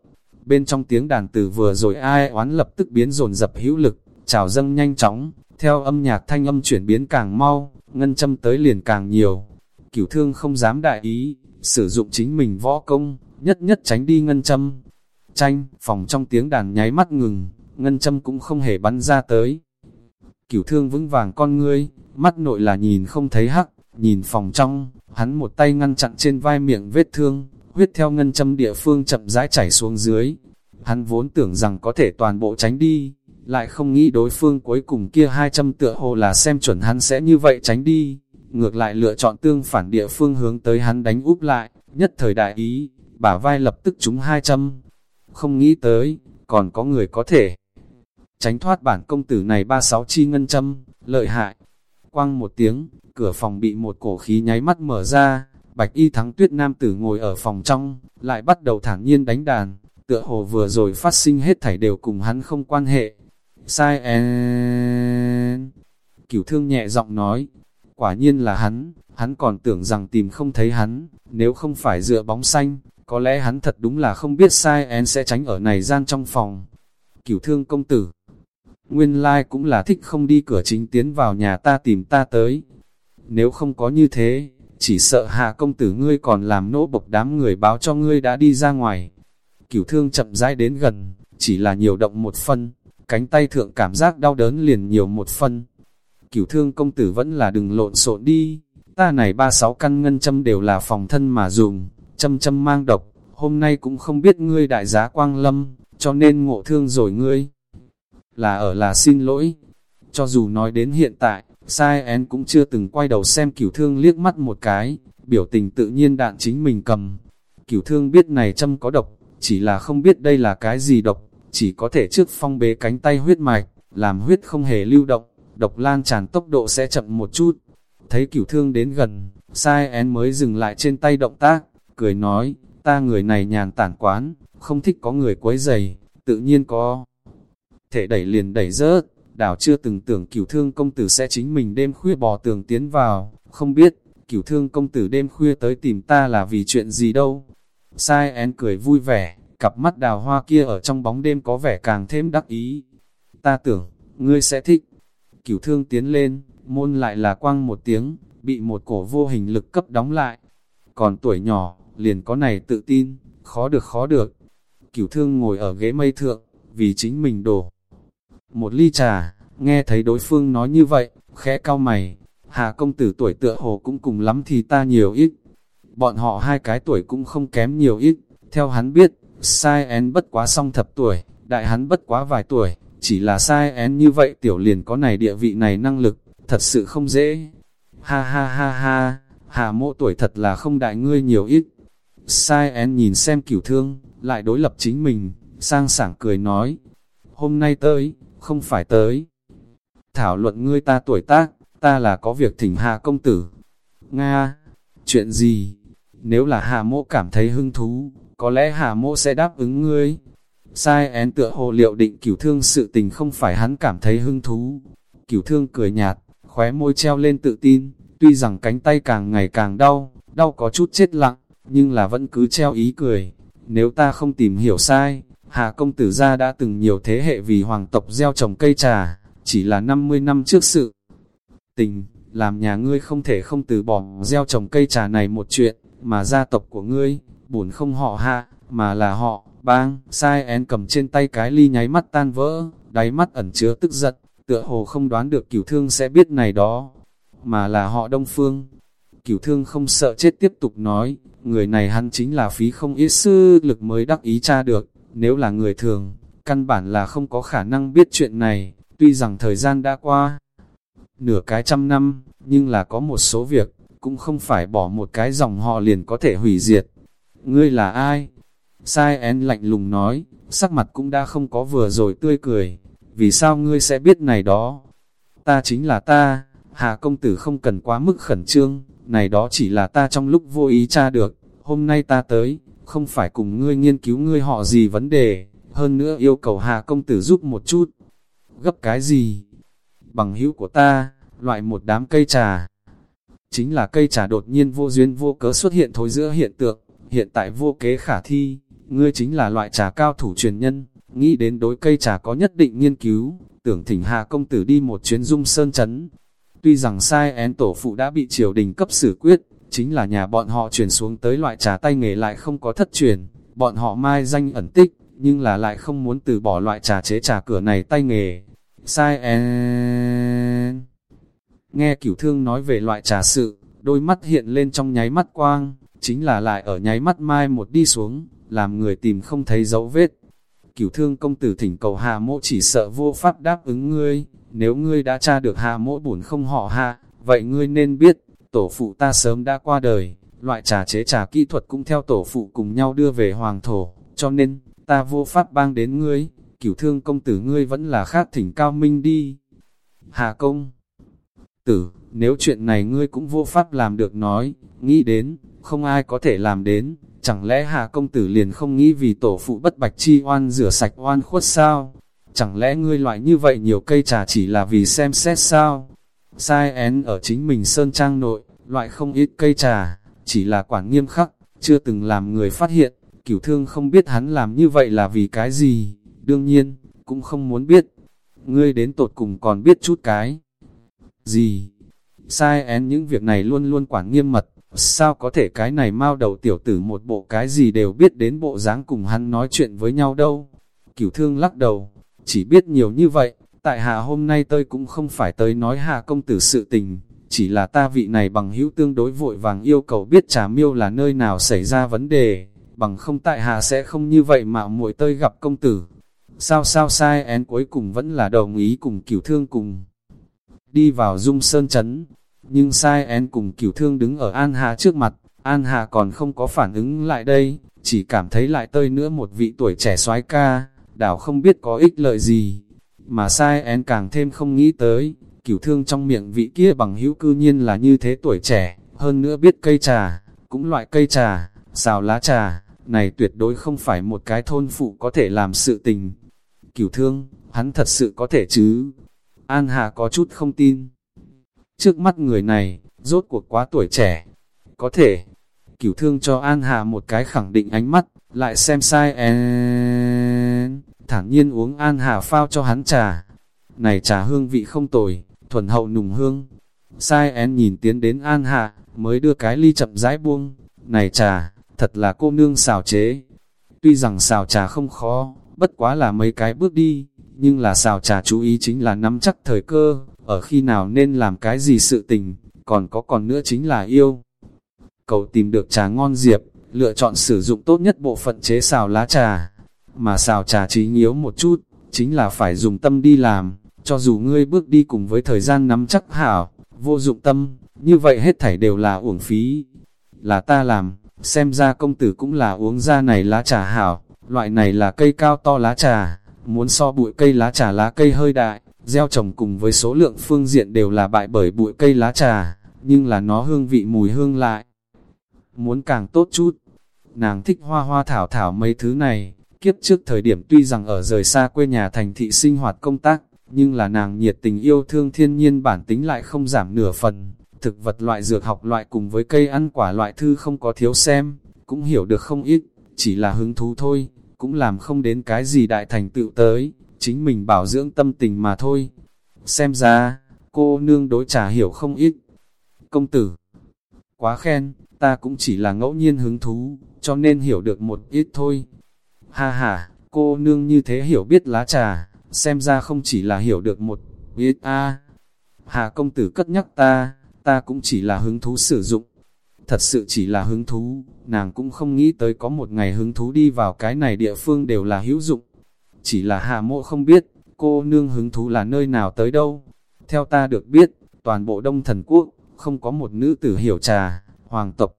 Bên trong tiếng đàn từ vừa rồi ai oán lập tức biến dồn dập hữu lực, trào dâng nhanh chóng, theo âm nhạc thanh âm chuyển biến càng mau, ngân châm tới liền càng nhiều. Cửu thương không dám đại ý, sử dụng chính mình võ công, nhất nhất tránh đi ngân châm. Tranh, phòng trong tiếng đàn nháy mắt ngừng, ngân châm cũng không hề bắn ra tới. Cửu thương vững vàng con ngươi, mắt nội là nhìn không thấy hắc, nhìn phòng trong, hắn một tay ngăn chặn trên vai miệng vết thương, huyết theo ngân châm địa phương chậm rãi chảy xuống dưới. Hắn vốn tưởng rằng có thể toàn bộ tránh đi, lại không nghĩ đối phương cuối cùng kia hai châm tựa hồ là xem chuẩn hắn sẽ như vậy tránh đi, ngược lại lựa chọn tương phản địa phương hướng tới hắn đánh úp lại, nhất thời đại ý, bả vai lập tức trúng hai châm. Không nghĩ tới, còn có người có thể tránh thoát bản công tử này ba sáu chi ngân châm, lợi hại. quang một tiếng, cửa phòng bị một cổ khí nháy mắt mở ra, bạch y thắng tuyết nam tử ngồi ở phòng trong, lại bắt đầu thản nhiên đánh đàn, tựa hồ vừa rồi phát sinh hết thảy đều cùng hắn không quan hệ. Sai en... Cửu thương nhẹ giọng nói, quả nhiên là hắn, hắn còn tưởng rằng tìm không thấy hắn, nếu không phải dựa bóng xanh, có lẽ hắn thật đúng là không biết sai en sẽ tránh ở này gian trong phòng. Cửu thương công tử, Nguyên lai like cũng là thích không đi cửa chính tiến vào nhà ta tìm ta tới. Nếu không có như thế, chỉ sợ hạ công tử ngươi còn làm nỗ bộc đám người báo cho ngươi đã đi ra ngoài. Cửu thương chậm rãi đến gần, chỉ là nhiều động một phân, cánh tay thượng cảm giác đau đớn liền nhiều một phân. Cửu thương công tử vẫn là đừng lộn xộn đi, ta này ba sáu căn ngân châm đều là phòng thân mà dùng, châm châm mang độc, hôm nay cũng không biết ngươi đại giá quang lâm, cho nên ngộ thương rồi ngươi. Là ở là xin lỗi, cho dù nói đến hiện tại, sai én cũng chưa từng quay đầu xem cửu thương liếc mắt một cái, biểu tình tự nhiên đạn chính mình cầm. Cửu thương biết này châm có độc, chỉ là không biết đây là cái gì độc, chỉ có thể trước phong bế cánh tay huyết mạch, làm huyết không hề lưu động, độc lan tràn tốc độ sẽ chậm một chút. Thấy cửu thương đến gần, sai én mới dừng lại trên tay động tác, cười nói, ta người này nhàn tản quán, không thích có người quấy giày, tự nhiên có. Thể đẩy liền đẩy rớt, đảo chưa từng tưởng cửu thương công tử sẽ chính mình đêm khuya bò tường tiến vào, không biết, cửu thương công tử đêm khuya tới tìm ta là vì chuyện gì đâu. Sai én cười vui vẻ, cặp mắt đào hoa kia ở trong bóng đêm có vẻ càng thêm đắc ý. Ta tưởng, ngươi sẽ thích. Cửu thương tiến lên, môn lại là quang một tiếng, bị một cổ vô hình lực cấp đóng lại. Còn tuổi nhỏ, liền có này tự tin, khó được khó được. Cửu thương ngồi ở ghế mây thượng, vì chính mình đổ. Một ly trà, nghe thấy đối phương nói như vậy, khẽ cao mày, Hà công tử tuổi tựa hồ cũng cùng lắm thì ta nhiều ít. Bọn họ hai cái tuổi cũng không kém nhiều ít, theo hắn biết, sai én bất quá song thập tuổi, đại hắn bất quá vài tuổi, chỉ là sai én như vậy tiểu liền có này địa vị này năng lực, thật sự không dễ. Ha ha ha ha, hà mộ tuổi thật là không đại ngươi nhiều ít. Sai én nhìn xem cửu thương, lại đối lập chính mình, sang sảng cười nói, hôm nay tới, không phải tới. Thảo luận ngươi ta tuổi tác, ta là có việc thỉnh hạ công tử. Nga, chuyện gì? Nếu là hạ mộ cảm thấy hứng thú, có lẽ hà mộ sẽ đáp ứng ngươi. Sai én tựa hồ liệu định cửu thương sự tình không phải hắn cảm thấy hứng thú. Cửu thương cười nhạt, khóe môi treo lên tự tin, tuy rằng cánh tay càng ngày càng đau, đau có chút chết lặng, nhưng là vẫn cứ treo ý cười. Nếu ta không tìm hiểu sai, Hà công tử gia đã từng nhiều thế hệ vì hoàng tộc gieo trồng cây trà, chỉ là 50 năm trước sự. Tình, làm nhà ngươi không thể không từ bỏ gieo trồng cây trà này một chuyện, mà gia tộc của ngươi, buồn không họ hạ, mà là họ, bang, sai én cầm trên tay cái ly nháy mắt tan vỡ, đáy mắt ẩn chứa tức giận, tựa hồ không đoán được cửu thương sẽ biết này đó, mà là họ đông phương. Cửu thương không sợ chết tiếp tục nói, người này hắn chính là phí không ít sư lực mới đắc ý tra được, nếu là người thường, căn bản là không có khả năng biết chuyện này, tuy rằng thời gian đã qua nửa cái trăm năm, nhưng là có một số việc, cũng không phải bỏ một cái dòng họ liền có thể hủy diệt. Ngươi là ai? Sai én lạnh lùng nói, sắc mặt cũng đã không có vừa rồi tươi cười, vì sao ngươi sẽ biết này đó? Ta chính là ta, Hà công tử không cần quá mức khẩn trương, này đó chỉ là ta trong lúc vô ý tra được, hôm nay ta tới, không phải cùng ngươi nghiên cứu ngươi họ gì vấn đề, hơn nữa yêu cầu Hà công tử giúp một chút. Gấp cái gì? Bằng hữu của ta, loại một đám cây trà. Chính là cây trà đột nhiên vô duyên vô cớ xuất hiện thối giữa hiện tượng, hiện tại vô kế khả thi, ngươi chính là loại trà cao thủ truyền nhân, nghĩ đến đối cây trà có nhất định nghiên cứu, tưởng thỉnh Hà công tử đi một chuyến dung sơn chấn. Tuy rằng sai én tổ phụ đã bị triều đình cấp xử quyết, chính là nhà bọn họ truyền xuống tới loại trà tay nghề lại không có thất truyền, bọn họ mai danh ẩn tích, nhưng là lại không muốn từ bỏ loại trà chế trà cửa này tay nghề. Sai en... Nghe cửu thương nói về loại trà sự, đôi mắt hiện lên trong nháy mắt quang, chính là lại ở nháy mắt mai một đi xuống, làm người tìm không thấy dấu vết. Cửu thương công tử thỉnh cầu hạ mộ chỉ sợ vô pháp đáp ứng ngươi, nếu ngươi đã tra được hạ mộ bổn không họ hạ, vậy ngươi nên biết, tổ phụ ta sớm đã qua đời, loại trà chế trà kỹ thuật cũng theo tổ phụ cùng nhau đưa về hoàng thổ, cho nên, ta vô pháp bang đến ngươi, cửu thương công tử ngươi vẫn là khác thỉnh cao minh đi. Hà công tử, nếu chuyện này ngươi cũng vô pháp làm được nói, nghĩ đến, không ai có thể làm đến, chẳng lẽ Hà công tử liền không nghĩ vì tổ phụ bất bạch chi oan rửa sạch oan khuất sao? Chẳng lẽ ngươi loại như vậy nhiều cây trà chỉ là vì xem xét sao? Sai én ở chính mình sơn trang nội, loại không ít cây trà, chỉ là quản nghiêm khắc, chưa từng làm người phát hiện, cửu thương không biết hắn làm như vậy là vì cái gì, đương nhiên, cũng không muốn biết. ngươi đến tột cùng còn biết chút cái. Gì? Sai én những việc này luôn luôn quản nghiêm mật, sao có thể cái này mau đầu tiểu tử một bộ cái gì đều biết đến bộ dáng cùng hắn nói chuyện với nhau đâu. Cửu thương lắc đầu, chỉ biết nhiều như vậy, tại hạ hôm nay tôi cũng không phải tới nói hạ công tử sự tình, chỉ là ta vị này bằng hữu tương đối vội vàng yêu cầu biết trà miêu là nơi nào xảy ra vấn đề, bằng không tại hạ sẽ không như vậy mà muội tơi gặp công tử. Sao sao sai én cuối cùng vẫn là đồng ý cùng cửu thương cùng đi vào dung sơn chấn, nhưng sai én cùng cửu thương đứng ở An Hà trước mặt, An Hà còn không có phản ứng lại đây, chỉ cảm thấy lại tơi nữa một vị tuổi trẻ soái ca, đảo không biết có ích lợi gì, mà sai én càng thêm không nghĩ tới, cửu thương trong miệng vị kia bằng hữu cư nhiên là như thế tuổi trẻ, hơn nữa biết cây trà, cũng loại cây trà, xào lá trà, này tuyệt đối không phải một cái thôn phụ có thể làm sự tình. Cửu thương, hắn thật sự có thể chứ? An Hà có chút không tin. Trước mắt người này, rốt cuộc quá tuổi trẻ. Có thể, cửu thương cho An Hà một cái khẳng định ánh mắt, lại xem sai en, thản nhiên uống An Hà phao cho hắn trà. Này trà hương vị không tồi, thuần hậu nùng hương. Sai en nhìn tiến đến An Hà, mới đưa cái ly chậm rãi buông. Này trà, thật là cô nương xào chế. Tuy rằng xào trà không khó, bất quá là mấy cái bước đi, nhưng là xào trà chú ý chính là nắm chắc thời cơ, ở khi nào nên làm cái gì sự tình, còn có còn nữa chính là yêu. Cầu tìm được trà ngon diệp, lựa chọn sử dụng tốt nhất bộ phận chế xào lá trà, mà xào trà trí yếu một chút, chính là phải dùng tâm đi làm, cho dù ngươi bước đi cùng với thời gian nắm chắc hảo, vô dụng tâm, như vậy hết thảy đều là uổng phí. Là ta làm, xem ra công tử cũng là uống ra này lá trà hảo, loại này là cây cao to lá trà, muốn so bụi cây lá trà lá cây hơi đại, gieo trồng cùng với số lượng phương diện đều là bại bởi bụi cây lá trà, nhưng là nó hương vị mùi hương lại. Muốn càng tốt chút, nàng thích hoa hoa thảo thảo mấy thứ này, kiếp trước thời điểm tuy rằng ở rời xa quê nhà thành thị sinh hoạt công tác, nhưng là nàng nhiệt tình yêu thương thiên nhiên bản tính lại không giảm nửa phần, thực vật loại dược học loại cùng với cây ăn quả loại thư không có thiếu xem, cũng hiểu được không ít, chỉ là hứng thú thôi, cũng làm không đến cái gì đại thành tựu tới, chính mình bảo dưỡng tâm tình mà thôi. Xem ra, cô nương đối trả hiểu không ít. Công tử, quá khen, ta cũng chỉ là ngẫu nhiên hứng thú, cho nên hiểu được một ít thôi. Ha ha, cô nương như thế hiểu biết lá trà, xem ra không chỉ là hiểu được một ít a. À. Hà công tử cất nhắc ta, ta cũng chỉ là hứng thú sử dụng. Thật sự chỉ là hứng thú, nàng cũng không nghĩ tới có một ngày hứng thú đi vào cái này địa phương đều là hữu dụng. Chỉ là hạ mộ không biết, cô nương hứng thú là nơi nào tới đâu. Theo ta được biết, toàn bộ đông thần quốc, không có một nữ tử hiểu trà, hoàng tộc.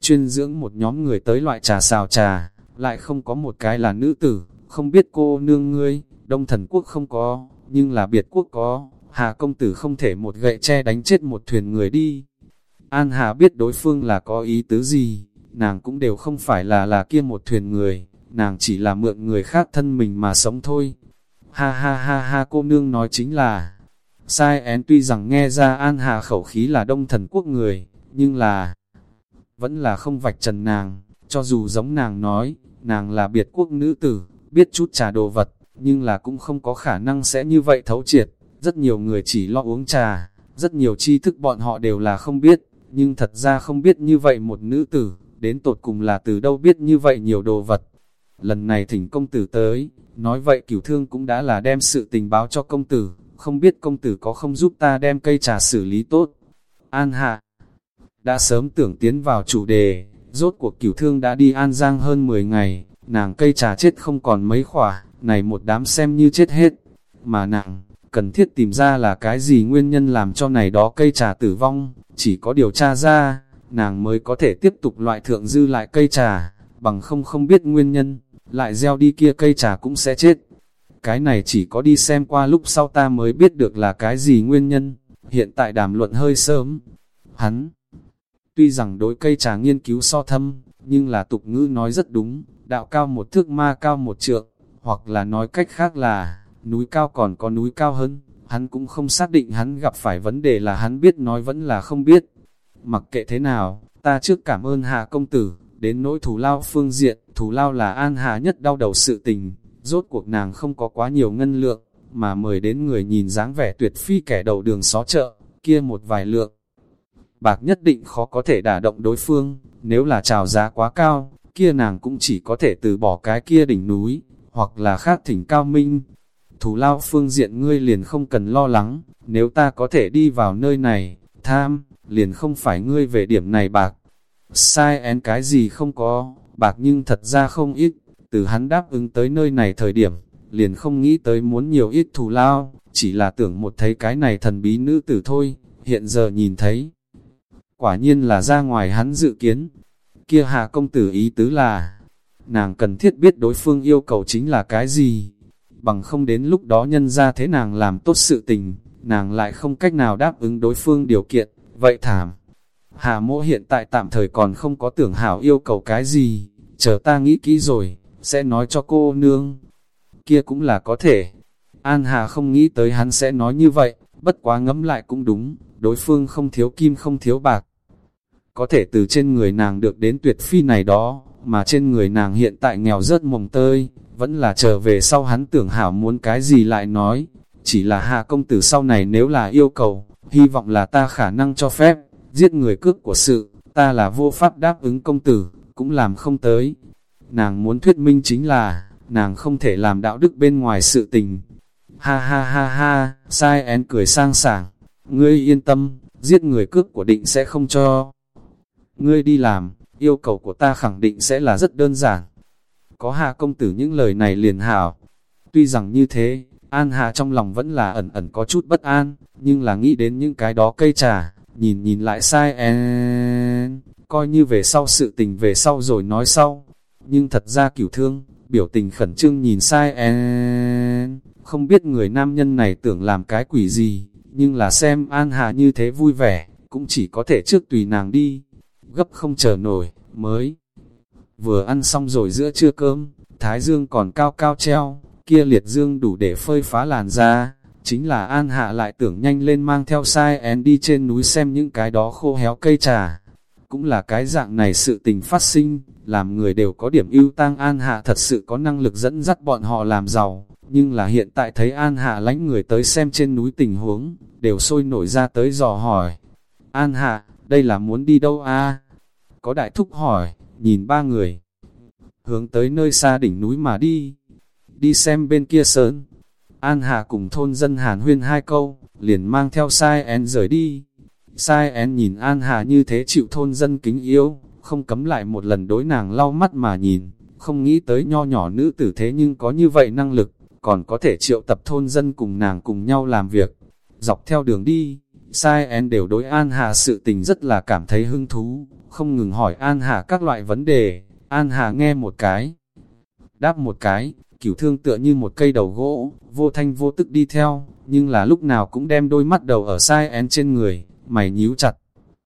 Chuyên dưỡng một nhóm người tới loại trà xào trà, lại không có một cái là nữ tử, không biết cô nương ngươi, đông thần quốc không có, nhưng là biệt quốc có, hà công tử không thể một gậy che đánh chết một thuyền người đi. An Hà biết đối phương là có ý tứ gì, nàng cũng đều không phải là là kia một thuyền người, nàng chỉ là mượn người khác thân mình mà sống thôi. Ha ha ha ha cô nương nói chính là, sai én tuy rằng nghe ra An Hà khẩu khí là đông thần quốc người, nhưng là, vẫn là không vạch trần nàng, cho dù giống nàng nói, nàng là biệt quốc nữ tử, biết chút trà đồ vật, nhưng là cũng không có khả năng sẽ như vậy thấu triệt, rất nhiều người chỉ lo uống trà, rất nhiều tri thức bọn họ đều là không biết, nhưng thật ra không biết như vậy một nữ tử, đến tột cùng là từ đâu biết như vậy nhiều đồ vật. Lần này thỉnh công tử tới, nói vậy cửu thương cũng đã là đem sự tình báo cho công tử, không biết công tử có không giúp ta đem cây trà xử lý tốt. An hạ, đã sớm tưởng tiến vào chủ đề, rốt cuộc cửu thương đã đi An Giang hơn 10 ngày, nàng cây trà chết không còn mấy khỏa, này một đám xem như chết hết, mà nàng, cần thiết tìm ra là cái gì nguyên nhân làm cho này đó cây trà tử vong, chỉ có điều tra ra, nàng mới có thể tiếp tục loại thượng dư lại cây trà, bằng không không biết nguyên nhân, lại gieo đi kia cây trà cũng sẽ chết. Cái này chỉ có đi xem qua lúc sau ta mới biết được là cái gì nguyên nhân, hiện tại đàm luận hơi sớm. Hắn, tuy rằng đối cây trà nghiên cứu so thâm, nhưng là tục ngữ nói rất đúng, đạo cao một thước ma cao một trượng, hoặc là nói cách khác là, núi cao còn có núi cao hơn, hắn cũng không xác định hắn gặp phải vấn đề là hắn biết nói vẫn là không biết. Mặc kệ thế nào, ta trước cảm ơn Hạ công tử, đến nỗi thù lao phương diện, thù lao là an hà nhất đau đầu sự tình, rốt cuộc nàng không có quá nhiều ngân lượng, mà mời đến người nhìn dáng vẻ tuyệt phi kẻ đầu đường xó chợ, kia một vài lượng. Bạc nhất định khó có thể đả động đối phương, nếu là chào giá quá cao, kia nàng cũng chỉ có thể từ bỏ cái kia đỉnh núi, hoặc là khác thỉnh cao minh. Thù lao phương diện ngươi liền không cần lo lắng, nếu ta có thể đi vào nơi này, tham, liền không phải ngươi về điểm này bạc. Sai én cái gì không có, bạc nhưng thật ra không ít, từ hắn đáp ứng tới nơi này thời điểm, liền không nghĩ tới muốn nhiều ít thù lao, chỉ là tưởng một thấy cái này thần bí nữ tử thôi, hiện giờ nhìn thấy. Quả nhiên là ra ngoài hắn dự kiến, kia hạ công tử ý tứ là, nàng cần thiết biết đối phương yêu cầu chính là cái gì, bằng không đến lúc đó nhân ra thế nàng làm tốt sự tình, nàng lại không cách nào đáp ứng đối phương điều kiện, vậy thảm. Hà mỗ hiện tại tạm thời còn không có tưởng hảo yêu cầu cái gì, chờ ta nghĩ kỹ rồi, sẽ nói cho cô nương. Kia cũng là có thể. An Hà không nghĩ tới hắn sẽ nói như vậy, bất quá ngẫm lại cũng đúng, đối phương không thiếu kim không thiếu bạc. Có thể từ trên người nàng được đến tuyệt phi này đó, mà trên người nàng hiện tại nghèo rớt mồng tơi, vẫn là trở về sau hắn tưởng hảo muốn cái gì lại nói. Chỉ là hạ công tử sau này nếu là yêu cầu, hy vọng là ta khả năng cho phép, giết người cước của sự, ta là vô pháp đáp ứng công tử, cũng làm không tới. Nàng muốn thuyết minh chính là, nàng không thể làm đạo đức bên ngoài sự tình. Ha ha ha ha, sai én cười sang sảng, ngươi yên tâm, giết người cước của định sẽ không cho. Ngươi đi làm, yêu cầu của ta khẳng định sẽ là rất đơn giản. Có hạ công tử những lời này liền hảo. Tuy rằng như thế, An Hà trong lòng vẫn là ẩn ẩn có chút bất an, nhưng là nghĩ đến những cái đó cây trà, nhìn nhìn lại sai en, coi như về sau sự tình về sau rồi nói sau. Nhưng thật ra cửu thương, biểu tình khẩn trương nhìn sai en, không biết người nam nhân này tưởng làm cái quỷ gì, nhưng là xem An Hà như thế vui vẻ, cũng chỉ có thể trước tùy nàng đi, gấp không chờ nổi, mới. Vừa ăn xong rồi giữa trưa cơm, Thái Dương còn cao cao treo, kia liệt dương đủ để phơi phá làn da, chính là An Hạ lại tưởng nhanh lên mang theo sai én đi trên núi xem những cái đó khô héo cây trà. Cũng là cái dạng này sự tình phát sinh, làm người đều có điểm ưu tang. An Hạ thật sự có năng lực dẫn dắt bọn họ làm giàu, nhưng là hiện tại thấy An Hạ lánh người tới xem trên núi tình huống, đều sôi nổi ra tới dò hỏi. An Hạ, đây là muốn đi đâu a? Có đại thúc hỏi, nhìn ba người, hướng tới nơi xa đỉnh núi mà đi, đi xem bên kia sớn, An Hà cùng thôn dân Hàn huyên hai câu, liền mang theo sai En rời đi. Sai En nhìn An Hà như thế chịu thôn dân kính yêu, không cấm lại một lần đối nàng lau mắt mà nhìn, không nghĩ tới nho nhỏ nữ tử thế nhưng có như vậy năng lực, còn có thể triệu tập thôn dân cùng nàng cùng nhau làm việc. Dọc theo đường đi, sai En đều đối An Hà sự tình rất là cảm thấy hứng thú, không ngừng hỏi An Hà các loại vấn đề, An Hà nghe một cái, đáp một cái, cửu thương tựa như một cây đầu gỗ, vô thanh vô tức đi theo, nhưng là lúc nào cũng đem đôi mắt đầu ở sai én trên người, mày nhíu chặt,